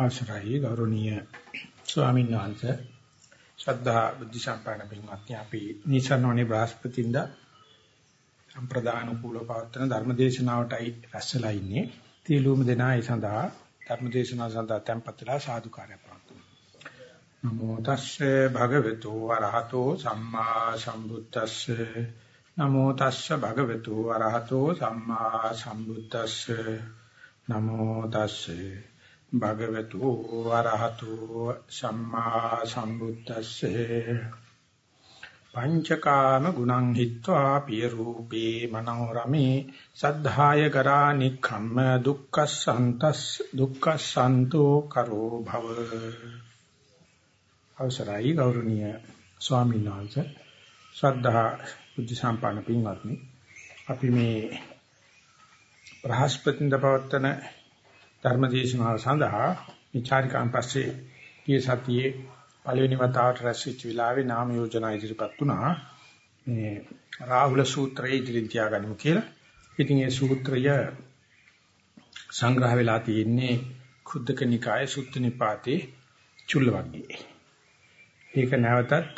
අවසරයි ගෞරවනීය ස්වාමීන් වහන්සේ ශ්‍රද්ධා බුද්ධ සම්පන්න පින්වත්නි අපි නිසරණෝනේ බ්‍රහස්පතින්ද සම්ප්‍රදාන කුල පවත්වන ධර්මදේශනාවටයි රැස්ලා ඉන්නේ. තීලුම දෙනා ඒ සඳහා ධර්මදේශනාව සඳහා tempත් වෙලා සාදුකාරය පවත්වමු. නමෝ තස්සේ භගවතු වරහතෝ සම්මා සම්බුද්දස්සේ නමෝ තස්සේ භගවතු වරහතෝ සම්මා සම්බුද්දස්සේ නමෝ තස්සේ භගවතු වරහතු සම්මා සම්බුද්දස්සේ පංචකාම ගුණං හිත්වා පිය රූපේ මනෝරමේ සද්ධාය කරා නික්ඛම්ම දුක්ඛසන්තස් දුක්ඛසන්තෝ කරෝ භව අවසරයි ගෞරවනීය ස්වාමීන් වහන්සේ. ශ්‍රද්ධා බුද්ධ සම්පන්න පින්වත්නි අපි මේ බ්‍රහස්පතින්ද පවත්තන ධර්මදේශනාව සඳහා විචාරිකාන් පස්සේ ගිය සතියේ පළවෙනි වතාවට රැස්වෙච්ච වෙලාවේ නාම යෝජනා ඉදිරිපත් වුණා. මේ රාහුල සූත්‍රය ඉදිරින් තියාගනිමු කියලා. ඉතින් ඒ සූත්‍රය සංග්‍රහ වෙලා තියෙන්නේ කුද්දක නිකායේ සුත්ත නිපාතේ චුල්ල වර්ගයේ. ඒක නැවතත්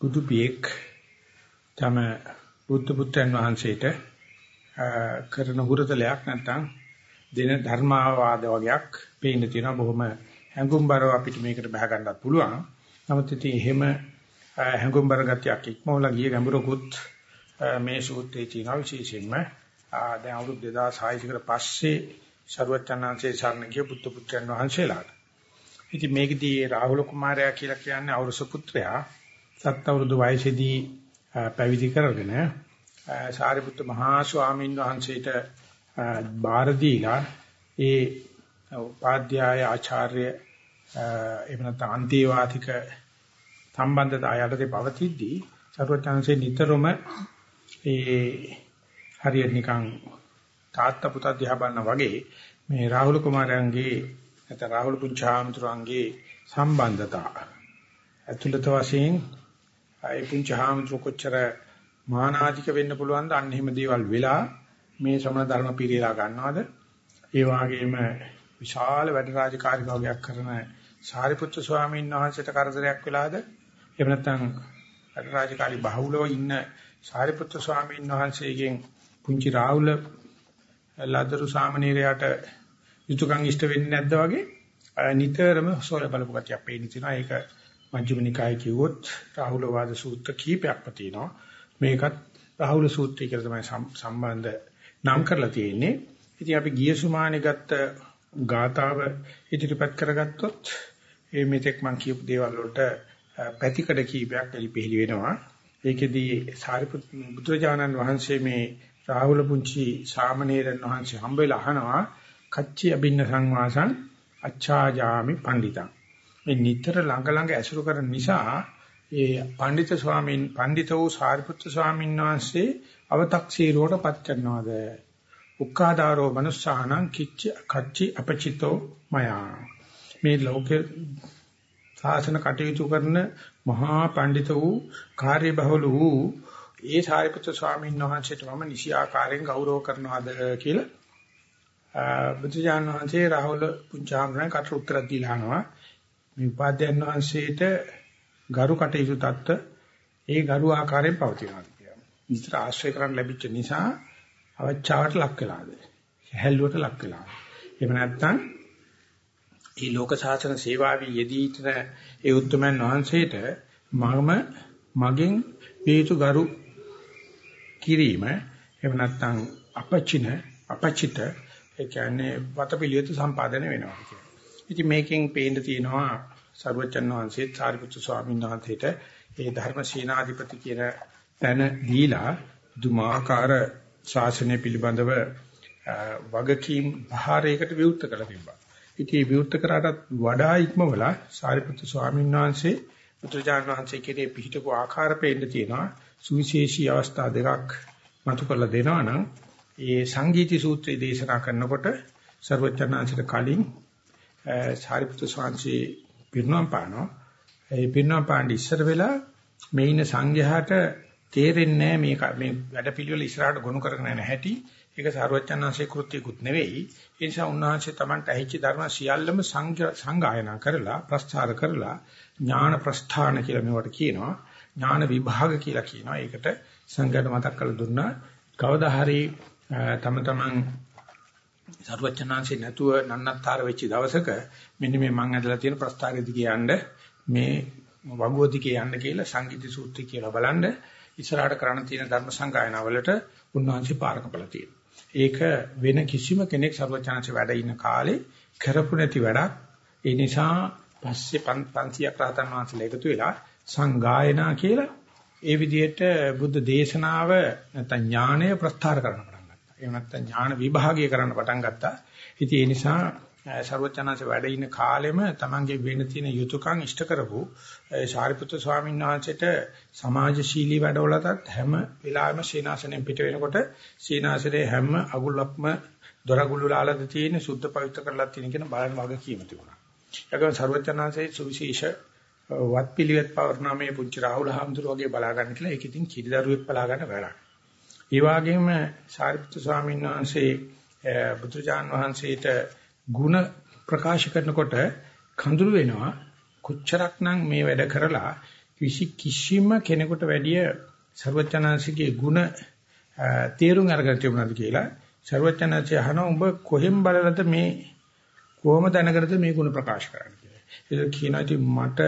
බුදු පියෙක් තම බුද්ධ පුත්‍රයන් වහන්සේට කරන හුරතලයක් නැත්නම් දෙන ධර්මාවාද වගේක් පේන්න තියෙනවා බොහොම හැඟුම්බරව අපිට මේකට බහ ගන්නත් පුළුවන්. නමුත් ඉතින් එහෙම හැඟුම්බර ගතියක් ඉක්මවලා ගිය ගැඹුරකුත් මේ සූත්‍රයේ තියෙනවා විශේෂයෙන්ම දැන් අවුරුදු 2600 කට පස්සේ ਸਰවචත්තනාංශේ සරණ ගිය පුත්තු පුත්‍රයන් වහන්සේලාට. ඉතින් මේකදී රාහුල කුමාරයා කියලා කියන්නේ අවරුස පුත්‍රයා සත් අවුරුදු වයසේදී පැවිදි කරගෙන සාරිපුත්ත මහා ස්වාමීන් වහන්සේට බාර දීලා ඒ උපාධ්‍යාය ආචාර්ය එහෙම නැත්නම් අන්තිවාතික සම්බන්ධතාවය යටතේ පවතිද්දී සරුවචාන්සේ නිතරම ඒ හරියට නිකන් තාත්තා පුතා දිහා බලන වගේ මේ රාහුල කුමාරයන්ගේ නැත්නම් රාහුල පුංචාමතුරුන්ගේ සම්බන්ධතා ඇතුළත වශයෙන් ඒ පුංචාමතුරු කොච්චර මානාධික වෙන්න පුළුවන්ද? අන්න එහෙම දේවල් වෙලා මේ ශ්‍රමණ ධර්ම පිළිලා ගන්නවද? ඒ වගේම විශාල වැඩ රාජකාරී භාගයක් කරන සාරිපුත්‍ර ස්වාමීන් වහන්සේට කරදරයක් වෙලාද? එහෙම නැත්නම් වැඩ රාජකාරී බහුලව ඉන්න සාරිපුත්‍ර ස්වාමීන් වහන්සේගෙන් පුංචි රාහුල ලදරු සාමණේරයාට යුතුයකම් ඉෂ්ට වෙන්නේ නැද්ද වගේ නිතරම සෝල බලපු කතියක් පේන්න තියෙනවා. ඒක මජ්ක්‍ධිම නිකායේ කිව්වොත් රාහුල වාද සූත්‍ර කීපයක්ම තියෙනවා. මේකත් රාහුල සූත්‍රය කියලා තමයි සම්බන්ධ නම් කරලා තියෙන්නේ. ඉතින් අපි ගිය සුමානේ ගත්ත ගාතාව ඉදිරිපත් කරගත්තොත් ඒ මෙතෙක් මම කියපු දේවල් වලට පැතිකඩ කීපයක් එලිපෙහෙලි වෙනවා. ඒකෙදී සාරිපුත් බුදුරජාණන් වහන්සේ මේ රාහුල පුංචි සාමණේරයන් වහන්සේ හම්බෙලා අහනවා කච්චි අබින්න සංවාසං අච්ඡාජාමි පණ්ඩිතං. මේ නිතර ළඟ ළඟ ඇසුරු කරන නිසා ඒ පඬිත ස්වාමීන් පඬිත වූ සාරිපුත්‍ර ස්වාමීන් වහන්සේ අව탁සීරුවට පත් කරනවාද? උක්කාදාරෝ මනුස්සානං කිච්ච කච්චි අපචිතෝ මයා. මේ ලෝකේ සාසන කටයුතු කරන මහා පඬිත වූ කාර්ය බහුල වූ ඒ සාරිපුත්‍ර ස්වාමීන් වහන්සේට මම නිසි ආකාරයෙන් ගෞරව කරනවාද කියලා බුදුජාන වහන්සේ රාහුල පුංචාංගරණ කට උත්තර දීලා අහනවා. මේ උපාධ්‍යයන් වහන්සේට ගරු කටයුතු තත්ත ඒ ගරු ආකාරයෙන් පවතිනවා කියලා. විතර ආශ්‍රය කරන් ලැබිච්ච නිසා අවචාවට ලක් වෙලාද. හැල්ලුවට ලක් වෙලා. එහෙම නැත්නම් මේ ලෝක සාසන සේවාවේ යෙදී ඉතන ඒ උත්තරමන් වහන්සේට මම මගෙන් හේතු ගරු කිරීම එහෙම නැත්නම් අපචින අපචිත ඒ කියන්නේ වතපිලියත සම්පාදනය වෙනවා කියන්නේ. ඉතින් මේකෙන් පේන්න තියෙනවා සර්වචන් වහන්සේ සාරිපුත්‍ර ස්වාමීන් වහන්සේට ඒ ධර්ම සීනාධිපති කියන තැන දීලා දුමාකාර ශාසනය පිළිබඳව වගකීම් භාරයකට විවෘත කරලා තිබ්බා. ඉතින් විවෘත කරාටත් වඩා ඉක්මවලා සාරිපුත්‍ර ස්වාමීන් වහන්සේ පුත්‍රජාන වහන්සේ කෙරේ පිහිටපු ආකාර පෙන්න තියෙනවා. සුවිශේෂී අවස්ථා දෙකක් මතු කරලා දෙනවා නම් ඒ සංගීති සූත්‍රය දේශනා කරනකොට ਸਰවඥාන්සිට කලින් සාරිපුත්‍ර ස්වාමීන් පිරිනවම් පානවා. ඒ පිරිනවම් පාන්න ඉස්සර වෙලා මේ ඉන්න සංඝයාට තේරෙන්නේ මේ මේ වැඩපිළිවෙල ඉස්සරහට ගොනු කරගෙන යන හැටි ඒක සාරවත්චන්හන්සේ කෘත්‍යකුත් නෙවෙයි. ඒ නිසා උන්වහන්සේ Tamanට ඇහිච්ච ධර්ම සියල්ලම සංගායනා කරලා ප්‍රස්ථාර කරලා ඥාන ප්‍රස්ථාන කියලා මේවට කියනවා. ඥාන විභාග කියලා කියනවා. ඒකට සංඝයාට මතක් කරලා දුන්නා. කවදා හරි තම තමන් සරුවචනාංශේ නැතුව නන්නත්තර වෙච්ච දවසක මෙන්න මේ මං ඇදලා තියෙන ප්‍රස්ථාරෙදි කියන්න මේ වගුවදිකේ යන්න කියලා සංගීත සූත්‍රය කියලා බලන්න ඉස්සරහට කරණ තියෙන ධර්ම සංගායනාවලට උන්වහන්සේ පාරකපලා තියෙනවා. ඒක වෙන කිසිම කෙනෙක් සර්වචනanse වැඩ ඉන්න කාලේ කරපු නැති වැඩක්. ඒ නිසා පස්සේ 500ක් රහතන් වහන්සේලා එකතු වෙලා සංගායනා කියලා ඒ විදිහට බුද්ධ දේශනාව නැත්නම් ඥානය ප්‍රස්ථාර කරන්න පටන් ගත්තා. එහෙම නැත්නම් ඥාන විභාගය කරන්න පටන් ගත්තා. ඉතින් ඒ නිසා ਸਰවචනanse වැඩ ඉන කාලෙම තමන්ගේ වෙන තියෙන යුතුයකම් ඉෂ්ට කරපු ශාරිපුත්‍ර ස්වාමීන් වහන්සේට සමාජශීලී වැඩවලටත් හැම වෙලාවෙම සීනාසනෙන් පිට වෙනකොට සීනාසනේ හැම අගුලක්ම දොරගුළු ලාලද තියෙන සුද්ධ පවිත්‍ර කරලා තියෙන කියන බලන වගේ කීම තිබුණා. ඒකම ਸਰවචනanse සුවිශේෂ වත්පිළිවෙත් පවර්ණාමේ පුංචි රාහුල හාමුදුරුවෝගේ බලා ගන්න කියලා ඒක ඉතින් කිරිදරුවෙක් බලා ගන්න වැඩක්. ඒ වගේම සාරිපුත්තු ස්වාමීන් වහන්සේ බුදුජාන් වහන්සේට ಗುಣ ප්‍රකාශ කරනකොට කඳුළු වෙනවා. කොච්චරක්නම් මේ වැඩ කරලා කිසි කිසිම කෙනෙකුට වැඩිය ਸਰවචනාංශිකේ ಗುಣ තේරුම් අරගෙන තිබුණාද කියලා ਸਰවචනාංශය අහනවා. උඹ කොහෙන් බලලද මේ කොහොම දැනගනද මේ ಗುಣ ප්‍රකාශ කරන්නේ? කියලා. ඒක කියනවා. ඉතින් මට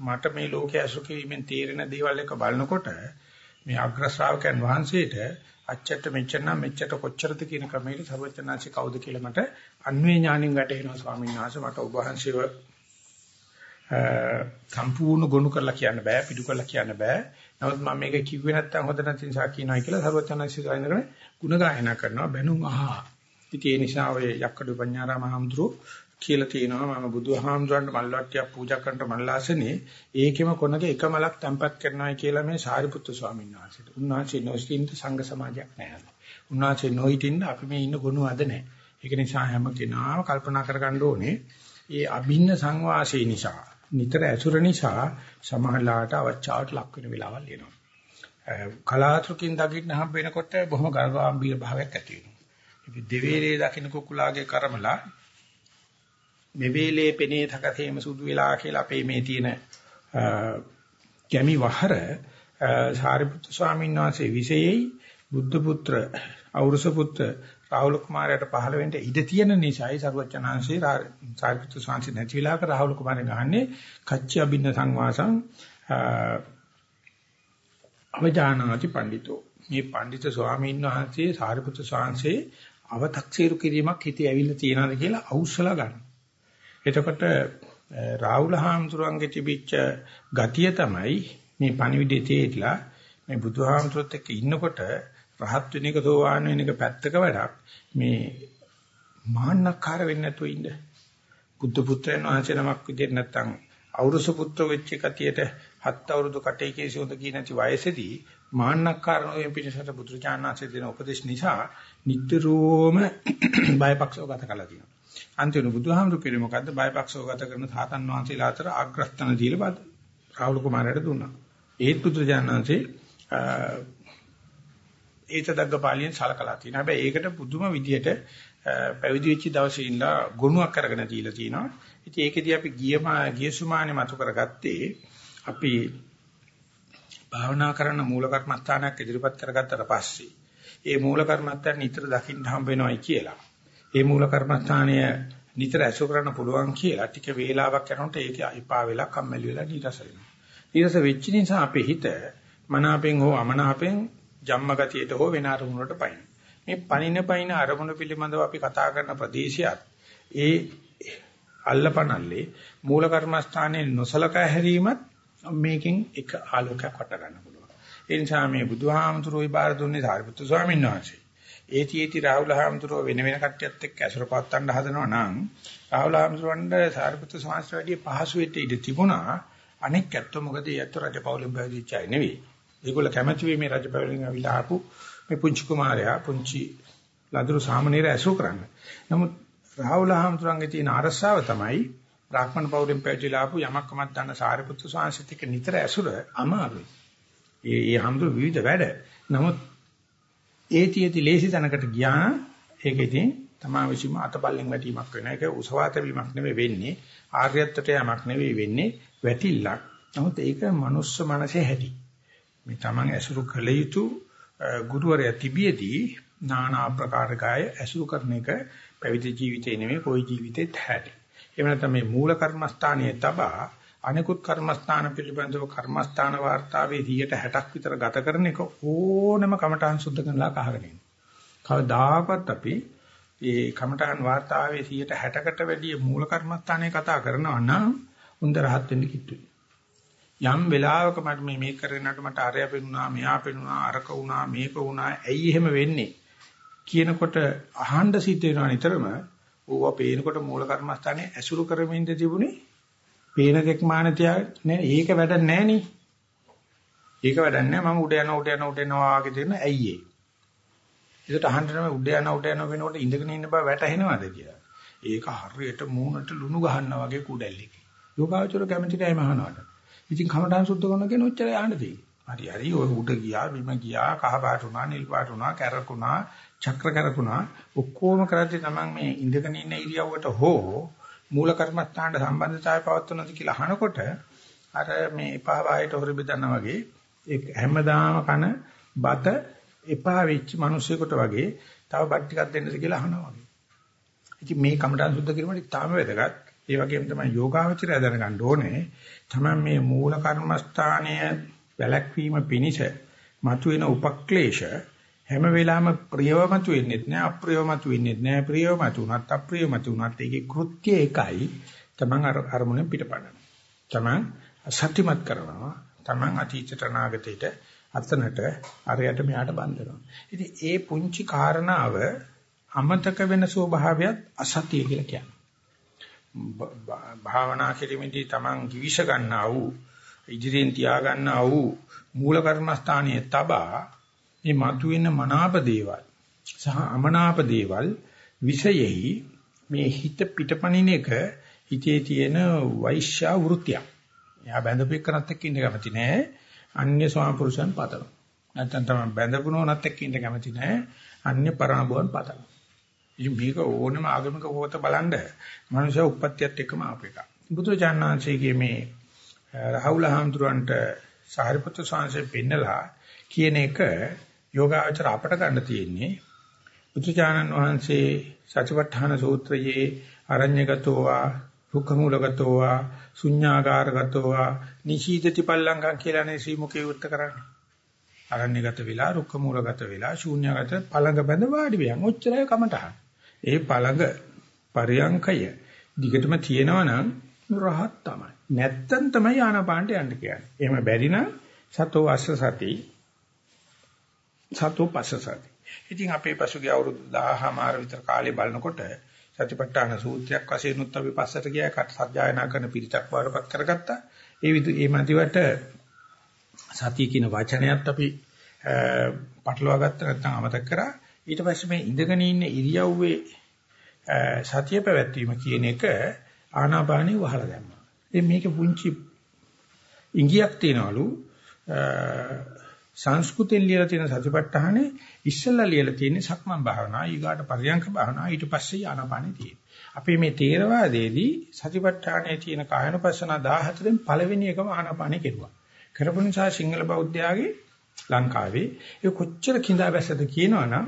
මට මේ ලෝකයේ අසුකීමෙන් තේරෙන දේවල් එක බලනකොට මේ අග්‍ර ශ්‍රාවකයන් වහන්සේට අච්චට මෙච්චර නම් මෙච්චර කොච්චරද කියන ක්‍රමයට සර්වඥාන්සේ කවුද කියලා මට අන්වේ ඥාණින් වැටහෙනවා ස්වාමීන් වහන්සේ. මට ඔබ වහන්සේව සම්පූර්ණ ගොනු කරලා කියන්න බෑ පිටු කරලා කියන්න බෑ. නමුත් මම මේක කිව්වේ නැත්තම් හොඳ නැති නිසා කියනවා කියලා සර්වඥාන්සේ සායනකරේ ಗುಣ ගායනා කරනවා. බැනුම් අහා. ඉතින් ඒ නිසා ඔය යක්කඩු පඤ්ඤාරාම හඳුරු කියලා තියෙනවා මම බුදුහාමුදුරන්ට මල්වට්ටියක් පූජා කරනට මල්ලාසනේ ඒකෙම කොනක එක මලක් තැම්පත් කරනවායි කියලා මේ සාරිපුත්තු ස්වාමීන් වහන්සේට. උන්වහන්සේ නොසිටින්න සංඝ සමාජයක් නැහැ. උන්වහන්සේ නොහිටින්න අපි මේ ඉන්න ගුණ අද නැහැ. ඒක නිසා හැම කෙනාම කල්පනා කරගන්න ඕනේ මේ අභින්න සංවාසය නිසා නිතර ඇසුර නිසා සමහරලාට අවචාවට ලක් වෙන වෙලාවල් එනවා. කලාතුරකින් දකින්න හම්බ වෙනකොට බොහොම ගර්වාම්බීර භාවයක් ඇති වෙනවා. දෙවේලේ දකින්න කුකුලාගේ කර්මලා මෙවේලේ පෙනේ තකතේම සුදු වෙලා කියලා අපේ මේ තියෙන ගැමි වහර සාරිපුත්තු ස්වාමීන් වහන්සේ විශේෂයි බුද්ධ පුත්‍ර අවුරුස පුත්‍ර රාහුල කුමාරයාට පහළ වෙන්න ඉඩ තියෙන නිසායි සරුවචනාංශේ සාරිපුත්තු ස්වාමීන් නැති වෙලාවක රාහුල කුමාරයා ගහන්නේ කච්චි අබින්න සංවාසං අවජානාති පඬිතෝ මේ පඬිත ස්වාමීන් වහන්සේ සාරිපුත්තු ස්වාමීන්සේ අව탁සීරු කිරීමක් හිතේ ඇවිල්ලා තියනවාද කියලා අවුස්සලා ගන්න. එතකොට රාහුල හාමුදුරන්ගේ තිබිච්ච ගතිය තමයි මේ පණිවිඩය තේරිලා මේ බුදුහාමුදුරුත් එක්ක ඉන්නකොට රහත් වෙන එක සෝවාන් වෙන එක පැත්තක වැඩක් මේ මාන්නකාර වෙන්නේ නැතුව ඉන්න. බුද්ධ පුත්‍රයන් වහන්සේ නමක් විදිහට නැත්තම් අවුරුසු පුත්‍ර වෙච්ච කතියට හත් අවුරුදු කටේ කේසියොද කියන නැති වයසේදී මාන්නකාර නොවෙන් පිටසට බුදුචානන්සේ දෙන උපදේශ නිසා නිතරම බයපක්ෂව ගත කළා තියෙනවා. අන්තිම බුදුහාමුදුරු කිරේ මොකද්ද බයපක්ෂව ගත කරන සාතන් වහන්සේලා අතර ආග්‍රස්තන දීලා බද රාහුල කුමාරයාට දුන්නා. ඒත් බුදුජානන්සේ ඒතදග්ග පාළියෙන් සලකලා තියෙනවා. හැබැයි ඒකට පුදුම විදියට පැවිදි වෙච්ච දවසේ ඉඳලා ගුණයක් අරගෙන දීලා තිනවා. ඉතින් ඒකෙදී අපි ගියම ගියසුමානේ මතු කරගත්තේ අපි භාවනා කරන මූල කර්මස්ථානයක් ඉදිරිපත් කරගත්තට පස්සේ ඒ මූල කර්මස්ථාන නිතර දකින්න හම්බ වෙනවයි කියලා. ඒ මූල කර්මස්ථානය නිතර ඇසුර කරන්න පුළුවන් කියලා ටික වේලාවක් යනකොට ඒක එපා වෙලා කම්මැලි වෙලා නීරස වෙනවා. නීරස වෙච්ච නිසා අපේ හිත මනාපෙන් හෝ අමනාපෙන් ජම්මගතියට හෝ වෙන අරමුණකට පයින්. මේ පණින පයින් අරමුණ පිළිබඳව අපි කතා කරන ප්‍රදේශයත් ඒ අල්ලපනල්ලේ මූල කර්මස්ථානයේ නොසලකා හැරීමත් මේකෙන් එක ආලෝකයක් වට ගන්න පුළුවන්. ඒ නිසා මේ බුදුහාමුදුරුවෝ ඉබාර දුන්නේ සාරිපුත්තු ස්වාමීන් වහන්සේ. ඒතිඑති රාහුල හාමුදුරුව වෙන වෙන කට්ටියත් එක්ක ඇසුර පවත්තන්න හදනවා නම් රාහුල හාමුදුරුවන්ට සාරිපුත්‍ර සමාජ වැඩි පහසු වෙට ඉඳ තිබුණා. අනෙක් ඇත්ත මොකද? ඒ ඇත්ත රජපෞලෙන් බැවිච්ච අය නෙවෙයි. ඒගොල්ල කැමැති වෙයි මේ රජපෞලෙන් අවිලා ආපු මේ පුංචි කුමාරයා පුංචි ලදරු සාමණේර ඇසුර කරන්න. නමුත් රාහුල හාමුදුරන්ගේ තියෙන අරසාව තමයි බ්‍රාහ්මණ පෞලෙන් පැවිදිලා ආපු යමක් කමක් දන්න සාරිපුත්‍ර සාංශිත එක්ක නිතර ඇසුර අමාරුයි. ඒ ඒ හාමුදුරු විවිධ වැඩ. නමුත් ඒතියති ලේසි තැනකට ගියා ඒක ඉතින් තමා විසින්ම අතපල්ලෙන් වැටීමක් වෙන එක උසවාත වීමක් නෙවෙයි වෙන්නේ ආර්යත්වයට යමක් නෙවෙයි වෙන්නේ වැටිල්ලක්. නමුත් ඒක මනුස්ස මනසේ හැටි. මේ Taman ඇසුරු කළ යුතු ගුරුවරයා තිබියදී নানা ආකාර කාය ඇසුරු කරන එක පැවිදි ජීවිතේ නෙමෙයි කොයි ජීවිතෙත් හැටි. එහෙම නැත්නම් මේ මූල කර්මස්ථානයේ තබා අනිකුත් කර්මස්ථාන පිළිබඳව කර්මස්ථාන වාර්තාවේ 160ක් විතර ගත කරන එක ඕනම කමඨාන් සුද්ධ කරලා කහගෙන ඉන්න. කවදාකවත් අපි ඒ කමඨාන් වාර්තාවේ 160කට වැඩිය මූල කර්මස්ථානයේ කතා කරනවා නම් හොඳ රහත් වෙන්න කිට්ටුයි. යම් වෙලාවක මට මේ මේක කරගෙනට මට අරය පෙනුණා මෙයා පෙනුණා අරක වුණා මේක වුණා ඇයි එහෙම වෙන්නේ කියනකොට අහන්න සිද්ධ වෙනවා නිතරම ඌව පේනකොට මූල කර්මස්ථානේ ඇසුරු කරමින්ද තිබුණේ පේන දෙක් මාන තියා නෑ. ඒක වැඩක් නෑ නේ. ඒක වැඩක් නෑ. මම උඩ යනවා උඩ යනවා උඩ යනවා වගේ දෙන ඇයි ඒ? ඒකට අහන්න තමයි උඩ යනවා උඩ යනවා වෙනකොට ඉඳගෙන ඉන්න බව වැටහෙනවද කියලා. ඒක හරියට මූණට ලුණු ගහනවා වගේ කුඩැල්ලක යෝගාචර කැමති නැහැ මහානවට ඉතින් කමඨාන් සුද්ධ කරන කෙනෙක් ඔච්චර යන්න තියෙන්නේ. හරි හරි. ඔය උඩ ගියා බිම ගියා කහ පාට උනා නිල් පාට උනා කැරකුණා චක්‍ර කැරකුණා ඔක්කොම කරද්දී තමන් මේ ඉඳගෙන ඉන්න ඉරියව්වට හෝ මූල කර්මස්ථානට සම්බන්ධතාවය පවත්වනද කියලා අහනකොට අර මේ එපා වායට හොරි බෙදනවා වගේ ඒ හැමදාම කන බත එපා වෙච්ච මිනිසෙකුට වගේ තව බත් ටිකක් දෙන්නද කියලා අහනවා වගේ. ඉතින් මේ කමඨාන් සුද්ධ කිරීමට තාම වැදගත්. ඒ වගේම තමයි යෝගාවචරය දැනගන්න ඕනේ. තමයි මේ මූල කර්මස්ථානය වැළැක්වීම පිණිස මතුවෙන උපක්ලේශ හැම වෙලාවෙම ප්‍රියවමතු වෙන්නේ නැහැ අප්‍රියවමතු වෙන්නේ නැහැ ප්‍රියවමතු උනත් අප්‍රියවමතු උනත් ඒකේ කෘත්‍ය එකයි තමන් අර අරමුණෙන් පිටපඩන. තමන් සත්‍යමත් කරනවා. තමන් අතීතට අනාගතයට අතනට අරයට මෙයාට බඳිනවා ඉතින් ඒ පුංචි කාරණාව අමතක වෙන ස්වභාවයත් අසතිය කියලා කියන්නේ. භාවනා කිරීමේදී තමන් කිවිස ගන්නා වූ ඉදිරියෙන් තියා ගන්නා වූ මූල කර්මස්ථානයේ තබා මේ මතුවෙන මනාප දේවල් සහ අමනාප දේවල් විෂයෙහි මේ හිත පිටපණින එක හිතේ තියෙන වෛශ්‍යා වෘත්තිය. එයා බැඳපු එක්කනත් එක්ක ඉන්න කැමති නෑ. අන්‍ය ස්වාමපුරුෂයන් පතන. නැත්නම් තමයි බැඳපුනොනත් එක්ක ඉන්න කැමති නෑ. අන්‍ය පරණබුවන් පතන. ඉතින් මේක ඕනම ආගමික පොත බලන්න මනුෂ්‍ය උප්පත්තියත් එක්කම ආපු එක. බුදුචානන්සේගේ මේ රාහුල හාමුදුරන්ට සාරිපුත්‍ර ස්වාමීන් පෙන්නලා කියන එක යෝගාචර අපට ගන්න තියෙන්නේ බුදුචානන් වහන්සේ සතිපට්ඨාන සූත්‍රයේ අරඤ්‍යගතෝ වා රුක්ඛමූලගතෝ වා ශුඤ්ඤාගාරගතෝ වා නිශීදති පල්ලංකම් කියලානේ ශ්‍රීමුකේ උත්තර කරන්නේ. අරඤ්‍යගත වෙලා රුක්ඛමූලගත වෙලා ශූන්‍යගත පළඟ බඳ වාඩි වෙයන්. ඔච්චරයි කමටහන්. ඒ පළඟ පරියංකය දිගටම තියෙනවා නම් රහත් තමයි. නැත්තම් තමයි ආනාපානට යන්න කියන්නේ. එහෙම බැරි නම් සතෝ අස්ස සති සතෝ පස්සසති. ඉතින් අපේ පසුගිය අවුරුදු 1000 මාර විතර කාලේ බලනකොට සතිපට්ඨාන සූත්‍රයක් වශයෙන් උත් අපි පස්සට ගියා කට සත්‍යයනා කරන පිරිතක් වඩපත් කරගත්තා. ඒ විදු මේ මැදිවට සතිය කියන වචනයත් අපි පටලවා ගත්ත නැත්නම් අමතක කරා. ඊට පස්සේ මේ ඉඳගෙන ඉන්න ඉරියව්වේ සතිය පැවැත්වීම කියන එක ආනාපානෙ වහලා දැම්මා. ඉතින් මේක පුංචි ඉංගියක් තියනවලු සංස්කෘතෙන් ලියලා තියෙන සතිපට්ඨානේ ඉස්සෙල්ලා ලියලා තියෙන්නේ සක්මන් භාවනා ඊගාට පරියංක භාවනා ඊට පස්සේ ආනාපානෙ තියෙන්නේ. අපි මේ තේරවාදයේදී සතිපට්ඨානයේ තියෙන කායනුපස්සන 14න් පළවෙනි එකම ආනාපානෙ කෙරුවා. කරපු නිසා සිංහල බෞද්ධයාගේ ලංකාවේ ඒ කොච්චර කිඳා බැසද කියනවනම්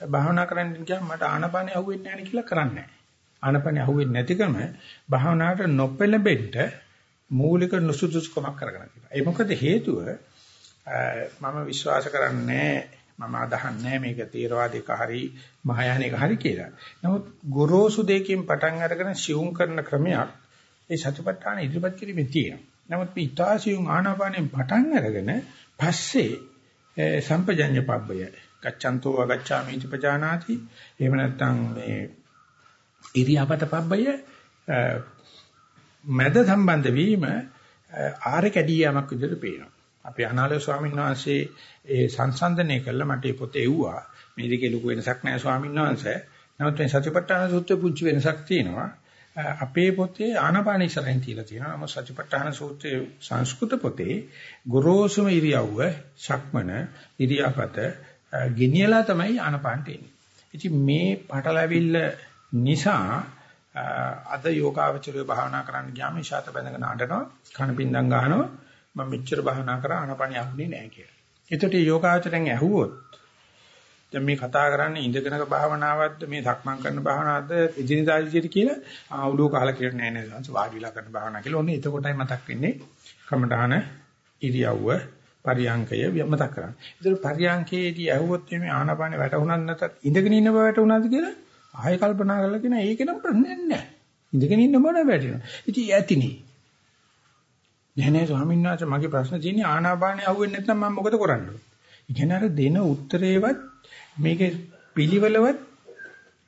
භාවනා කරන්න ගියාම මට ආනාපානෙ අහුවෙන්නේ නැහැ කියලා කරන්නේ නැහැ. ආනාපානෙ අහුවෙන්නේ නැතිකම භාවනාවට නොපෙළඹෙන්න මූලික නුසුදුසුකමක් කරගෙන තියෙනවා. ඒ මොකද හේතුව මම විශ්වාස කරන්නේ මම අදහන්නේ මේක තේරවාදයක හරි මහායානික හරි කියලා. නමුත් ගොරෝසු දෙකකින් පටන් අරගෙන සියුම් කරන ක්‍රමයක් ඒ සතිපට්ඨාන ඉදිරිපත් කිරීමේ තියෙනවා. නමුත් මේ ඊතාසියුම් ආනාපානෙන් පටන් අරගෙන පස්සේ සම්පජඤ්ඤ පබ්බය ගච්ඡන්තෝ අගච්ඡාමි ඉතිපජානාති එහෙම නැත්නම් මේ ඉරියාපත පබ්බය මැද සම්බන්ධ වීම ආරේ කැඩියාමක් විදිහට පේනවා. අපේ අනාලය ස්වාමීන් වහන්සේ ඒ සංසන්දනය කළා මට මේ පොතේ එව්වා. මේ දෙකේ ලොකු වෙනසක් නැහැ ස්වාමීන් වහන්සේ. නමුත් මේ සතිපට්ඨාන සූත්‍රයේ පුංචි වෙනසක් තියෙනවා. අපේ පොතේ ආනාපාන ඉස්සරහින් තියලා තියෙනවා. නමුත් සතිපට්ඨාන සූත්‍රයේ සංස්කෘත පොතේ ගොරෝසුම ඉරියව්ව, ශක්මන, ඉරියාපත ගෙනියලා තමයි ආනපානට එන්නේ. ඉතින් මේ පටලැවිල්ල නිසා අද යෝගාවචරය භාවනා කරන්න ගියාම ඉෂාත බැඳගෙන අඬනවා කන පින්දම් ගහනවා මම මෙච්චර භාවනා කරා ආනපානිය අහුනේ නැහැ කියලා. එතකොට යෝගාවචරයෙන් ඇහුවොත් දැන් මේ කතා කරන්නේ ඉඳගෙනක භාවනාවක්ද මේ සක්මන් කරන භාවනාවක්ද එදිනදා විදියට කියලා ආවුලෝ කාලා කියලා නෑ නේද සංස වාඩිලා කරන භාවනාව කියලා ඔන්නේ එතකොටයි මතක් වෙන්නේ කමඨාන ඉරියව්ව පරියංකය මතක් කරගන්න. ඒතර පරියංකයේදී ඇහුවොත් මේ ආනාපානෙ වැටුණත් නැතත් ඉඳගෙන ඉන්න බව වැටුණාද කියලා ආයෙ කල්පනා කරලා කියන ඒක නම් ප්‍රශ්නයක් නෑ. ඉඳගෙන ඉන්න බව වැටෙනවා. ඉතින් ඇතිනේ. නෑ නෑ ස්වාමීන් වහන්සේ මගේ ප්‍රශ්න තියෙන්නේ ආනාපානෙ අහුවෙන්නේ නැත්නම් මම මොකද කරන්නේ? ඉගෙන අර දෙන උත්තරේවත් මේකේ පිළිවෙලවත්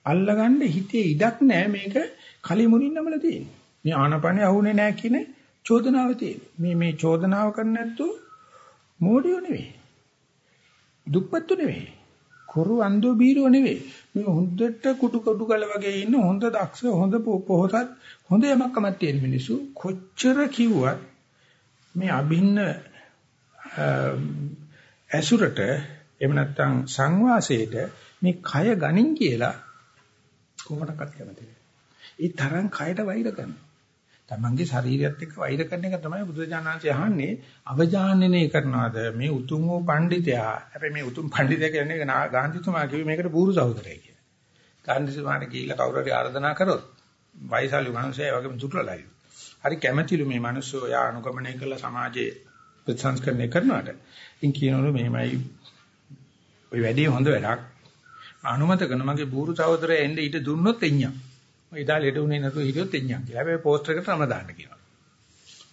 අල්ලගන්න හිතේ ඉඩක් නැහැ මේක කලිමුණින් නමල තියෙන්නේ. මේ ආනාපානෙ අහුනේ නැහැ කියන චෝදනාව තියෙන්නේ. මේ මේ චෝදනාව කරන්නේ නැත්තු මෝඩියෝ නෙවෙයි. දුප්පත්තු නෙවෙයි. කොරු අන්දෝ බීරෝ නෙවෙයි. මේ හොඳට කුඩු කුඩු කල වගේ ඉන්න හොඳ දක්ෂ හොඳ පොහොසත් හොඳ යමක්කමක් තියෙන මිනිස්සු කොච්චර කිව්වත් මේ අභින්න ඇසුරට එහෙම නැත්නම් සංවාසයට මේ කය ගනින් කියලා කොහොමඩක්වත් කැමති නෑ. ඒ තරම් කයට වෛර කරනවා. තමන්ගේ ශරීරයත් එක්ක වෛර කරන එක තමයි බුදුජානනාංශය අහන්නේ අවජානනය කරනවාද මේ උතුම් වූ පඬිතයා හැබැයි මේ උතුම් පඬිතයා කියන්නේ ගාන්ධිතුමා කිව්වේ මේකට බూరు සහෝදරය කියලා. ගාන්ධිතුමාට ගිහිල්ලා කවුරු හරි ආර්දනා කරොත් වයසාලු මිනිස්සයා වගේම දුර්ලභයි. හරි කැමැතිලු මේ මිනිස්සු යා අනුගමනය කළ සමාජයේ ප්‍රතිසංස්කරණය කරනවාට. ඉන් කියනවලු මෙහෙමයි ඔය වැඩේ හොඳ වැඩක්. අනුමත කරන මගේ බూరు සහෝදරය එන්න ඊට දුන්නොත් එඤ්ඤා. මම ඉදා ලෙඩ උනේ නැතුව හිටියොත් එඤ්ඤා කියලා. හැබැයි පෝස්ටර් එකට තම දාන්න කියනවා.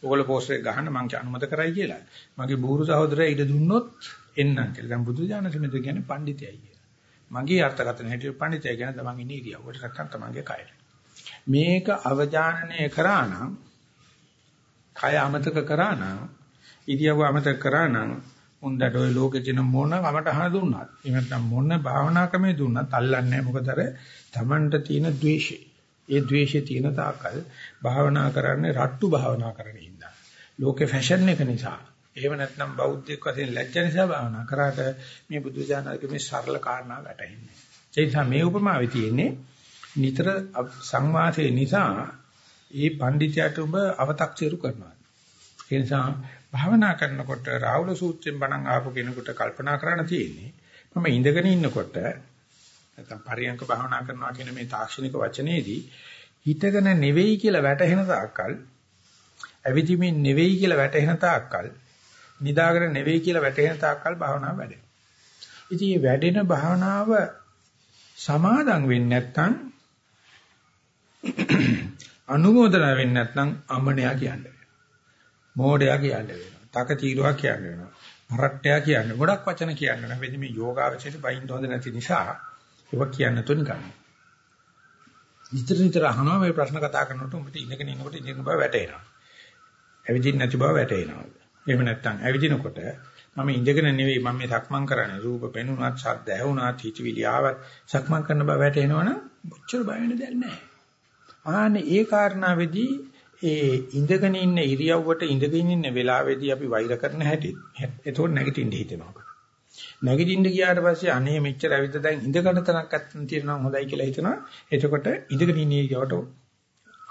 ඔයගොල්ලෝ පෝස්ටර් එක ගහන්න මම අනුමත කරයි කියලා. මගේ බూరు සහෝදරය ඊට දුන්නොත් එන්නම් කියලා. දැන් බුදු දානසෙමෙද කියන්නේ පඬිතයයි කියලා. මගේ අර්ථකථන හැටියට පඬිතය කියන්නේ තමන් ඉන්නේ ඉරියව්වට නැත්නම් තමන්ගේ කයර. මේක අවජානනය කරා නම් කය අමතක කරා නම් ඉරියව්ව අමතක කරා නම් උන්දට ওই ලෝකේ තියෙන මොන කමටහන දුන්නත් එහෙම නැත්නම් මොන භාවනා ක්‍රමේ දුන්නත් අල්ලන්නේ මොකද අර තමන්ට තියෙන ද්වේෂය ඒ ද්වේෂය තියෙන තාකල් භාවනා කරන්නේ රට්ටු භාවනා කරන ඉඳා. ලෝකේ ෆැෂන් එක නිසා. එහෙම නැත්නම් බෞද්ධයෙක් වශයෙන් ලැජ්ජ නිසා භාවනා කරාට මේ බුදු දානගේ මේ සරල කාරණා වැටහෙන්නේ. ඒ නිසා මේ උපමාවේ තියෙන්නේ නිතර සංවාසයේ නිසා ඒ පඬිතුයාට ඔබ අව탁සිරු කරනවා. ඒ නිසා භාවනා කරනකොට රාහුල සූත්‍රයෙන් බණන් ආපු කෙනෙකුට කල්පනා කරන්න තියෙන්නේ මම ඉඳගෙන ඉන්නකොට නැත්නම් පරියංක භාවනා කරනවා කියන මේ තාක්ෂණික වචනේදී හිතගෙන නෙවෙයි කියලා වැටහෙන තාක්කල් ඇවිදිමින් නෙවෙයි කියලා වැටහෙන තාක්කල් නිදාගෙන නෙවෙයි කියලා වැටහෙන තාක්කල් භාවනාව වැඩෙනවා. ඉතින් මේ වැඩෙන භාවනාව සමාදම් වෙන්නේ නැත්නම් අනුමೋದන වෙන්නේ නැත්නම් අමනයා කියන්නේ. මෝඩයා කියන්නේ වෙනවා. තකතිරුවා කියන්නේ වෙනවා. හරට්ටයා කියන්නේ ගොඩක් වචන කියන්නේ නැහැ. මේ යෝගාවචරයට බයින්ද හොඳ නැති නිසා ඒක කියන්න තුන් ගන්න. නිතර නිතර අහනවා මේ ප්‍රශ්න කතා කරනකොට උඹට ඉඳගෙන ඉන්නකොට ඉඳින බව වැටේනවා. ඇවිදින්න නැති බව වැටේනවා. එහෙම නැත්නම් ඇවිදිනකොට මම ඉඳගෙන නෙවෙයි මම මේ සක්මන් කරන්නේ. රූප පෙනුනත්, ශබ්ද ඇහුණත්, හිතවිලි ආවත් සක්මන් කරන බව වැටෙනවනම් ඔච්චර බය වෙන්න දෙයක් නැහැ. ආන්නේ ඒ කාරණාවේදී ඒ ඉඳගෙන ඉන්න ඉරියව්වට ඉඳගෙන ඉන්න වෙලාවේදී අපි වෛර කරන හැටි එතකොට නැගිටින්න හිතෙනවා. නැගිටින්න ගියාට පස්සේ අනේ මෙච්චර ඇවිත් දැන් ඉඳගන්න තනක් අත්තන් තියෙනවා හොඳයි කියලා හිතනවා. එතකොට ඉඳගෙන ඉන්න ඉරියවට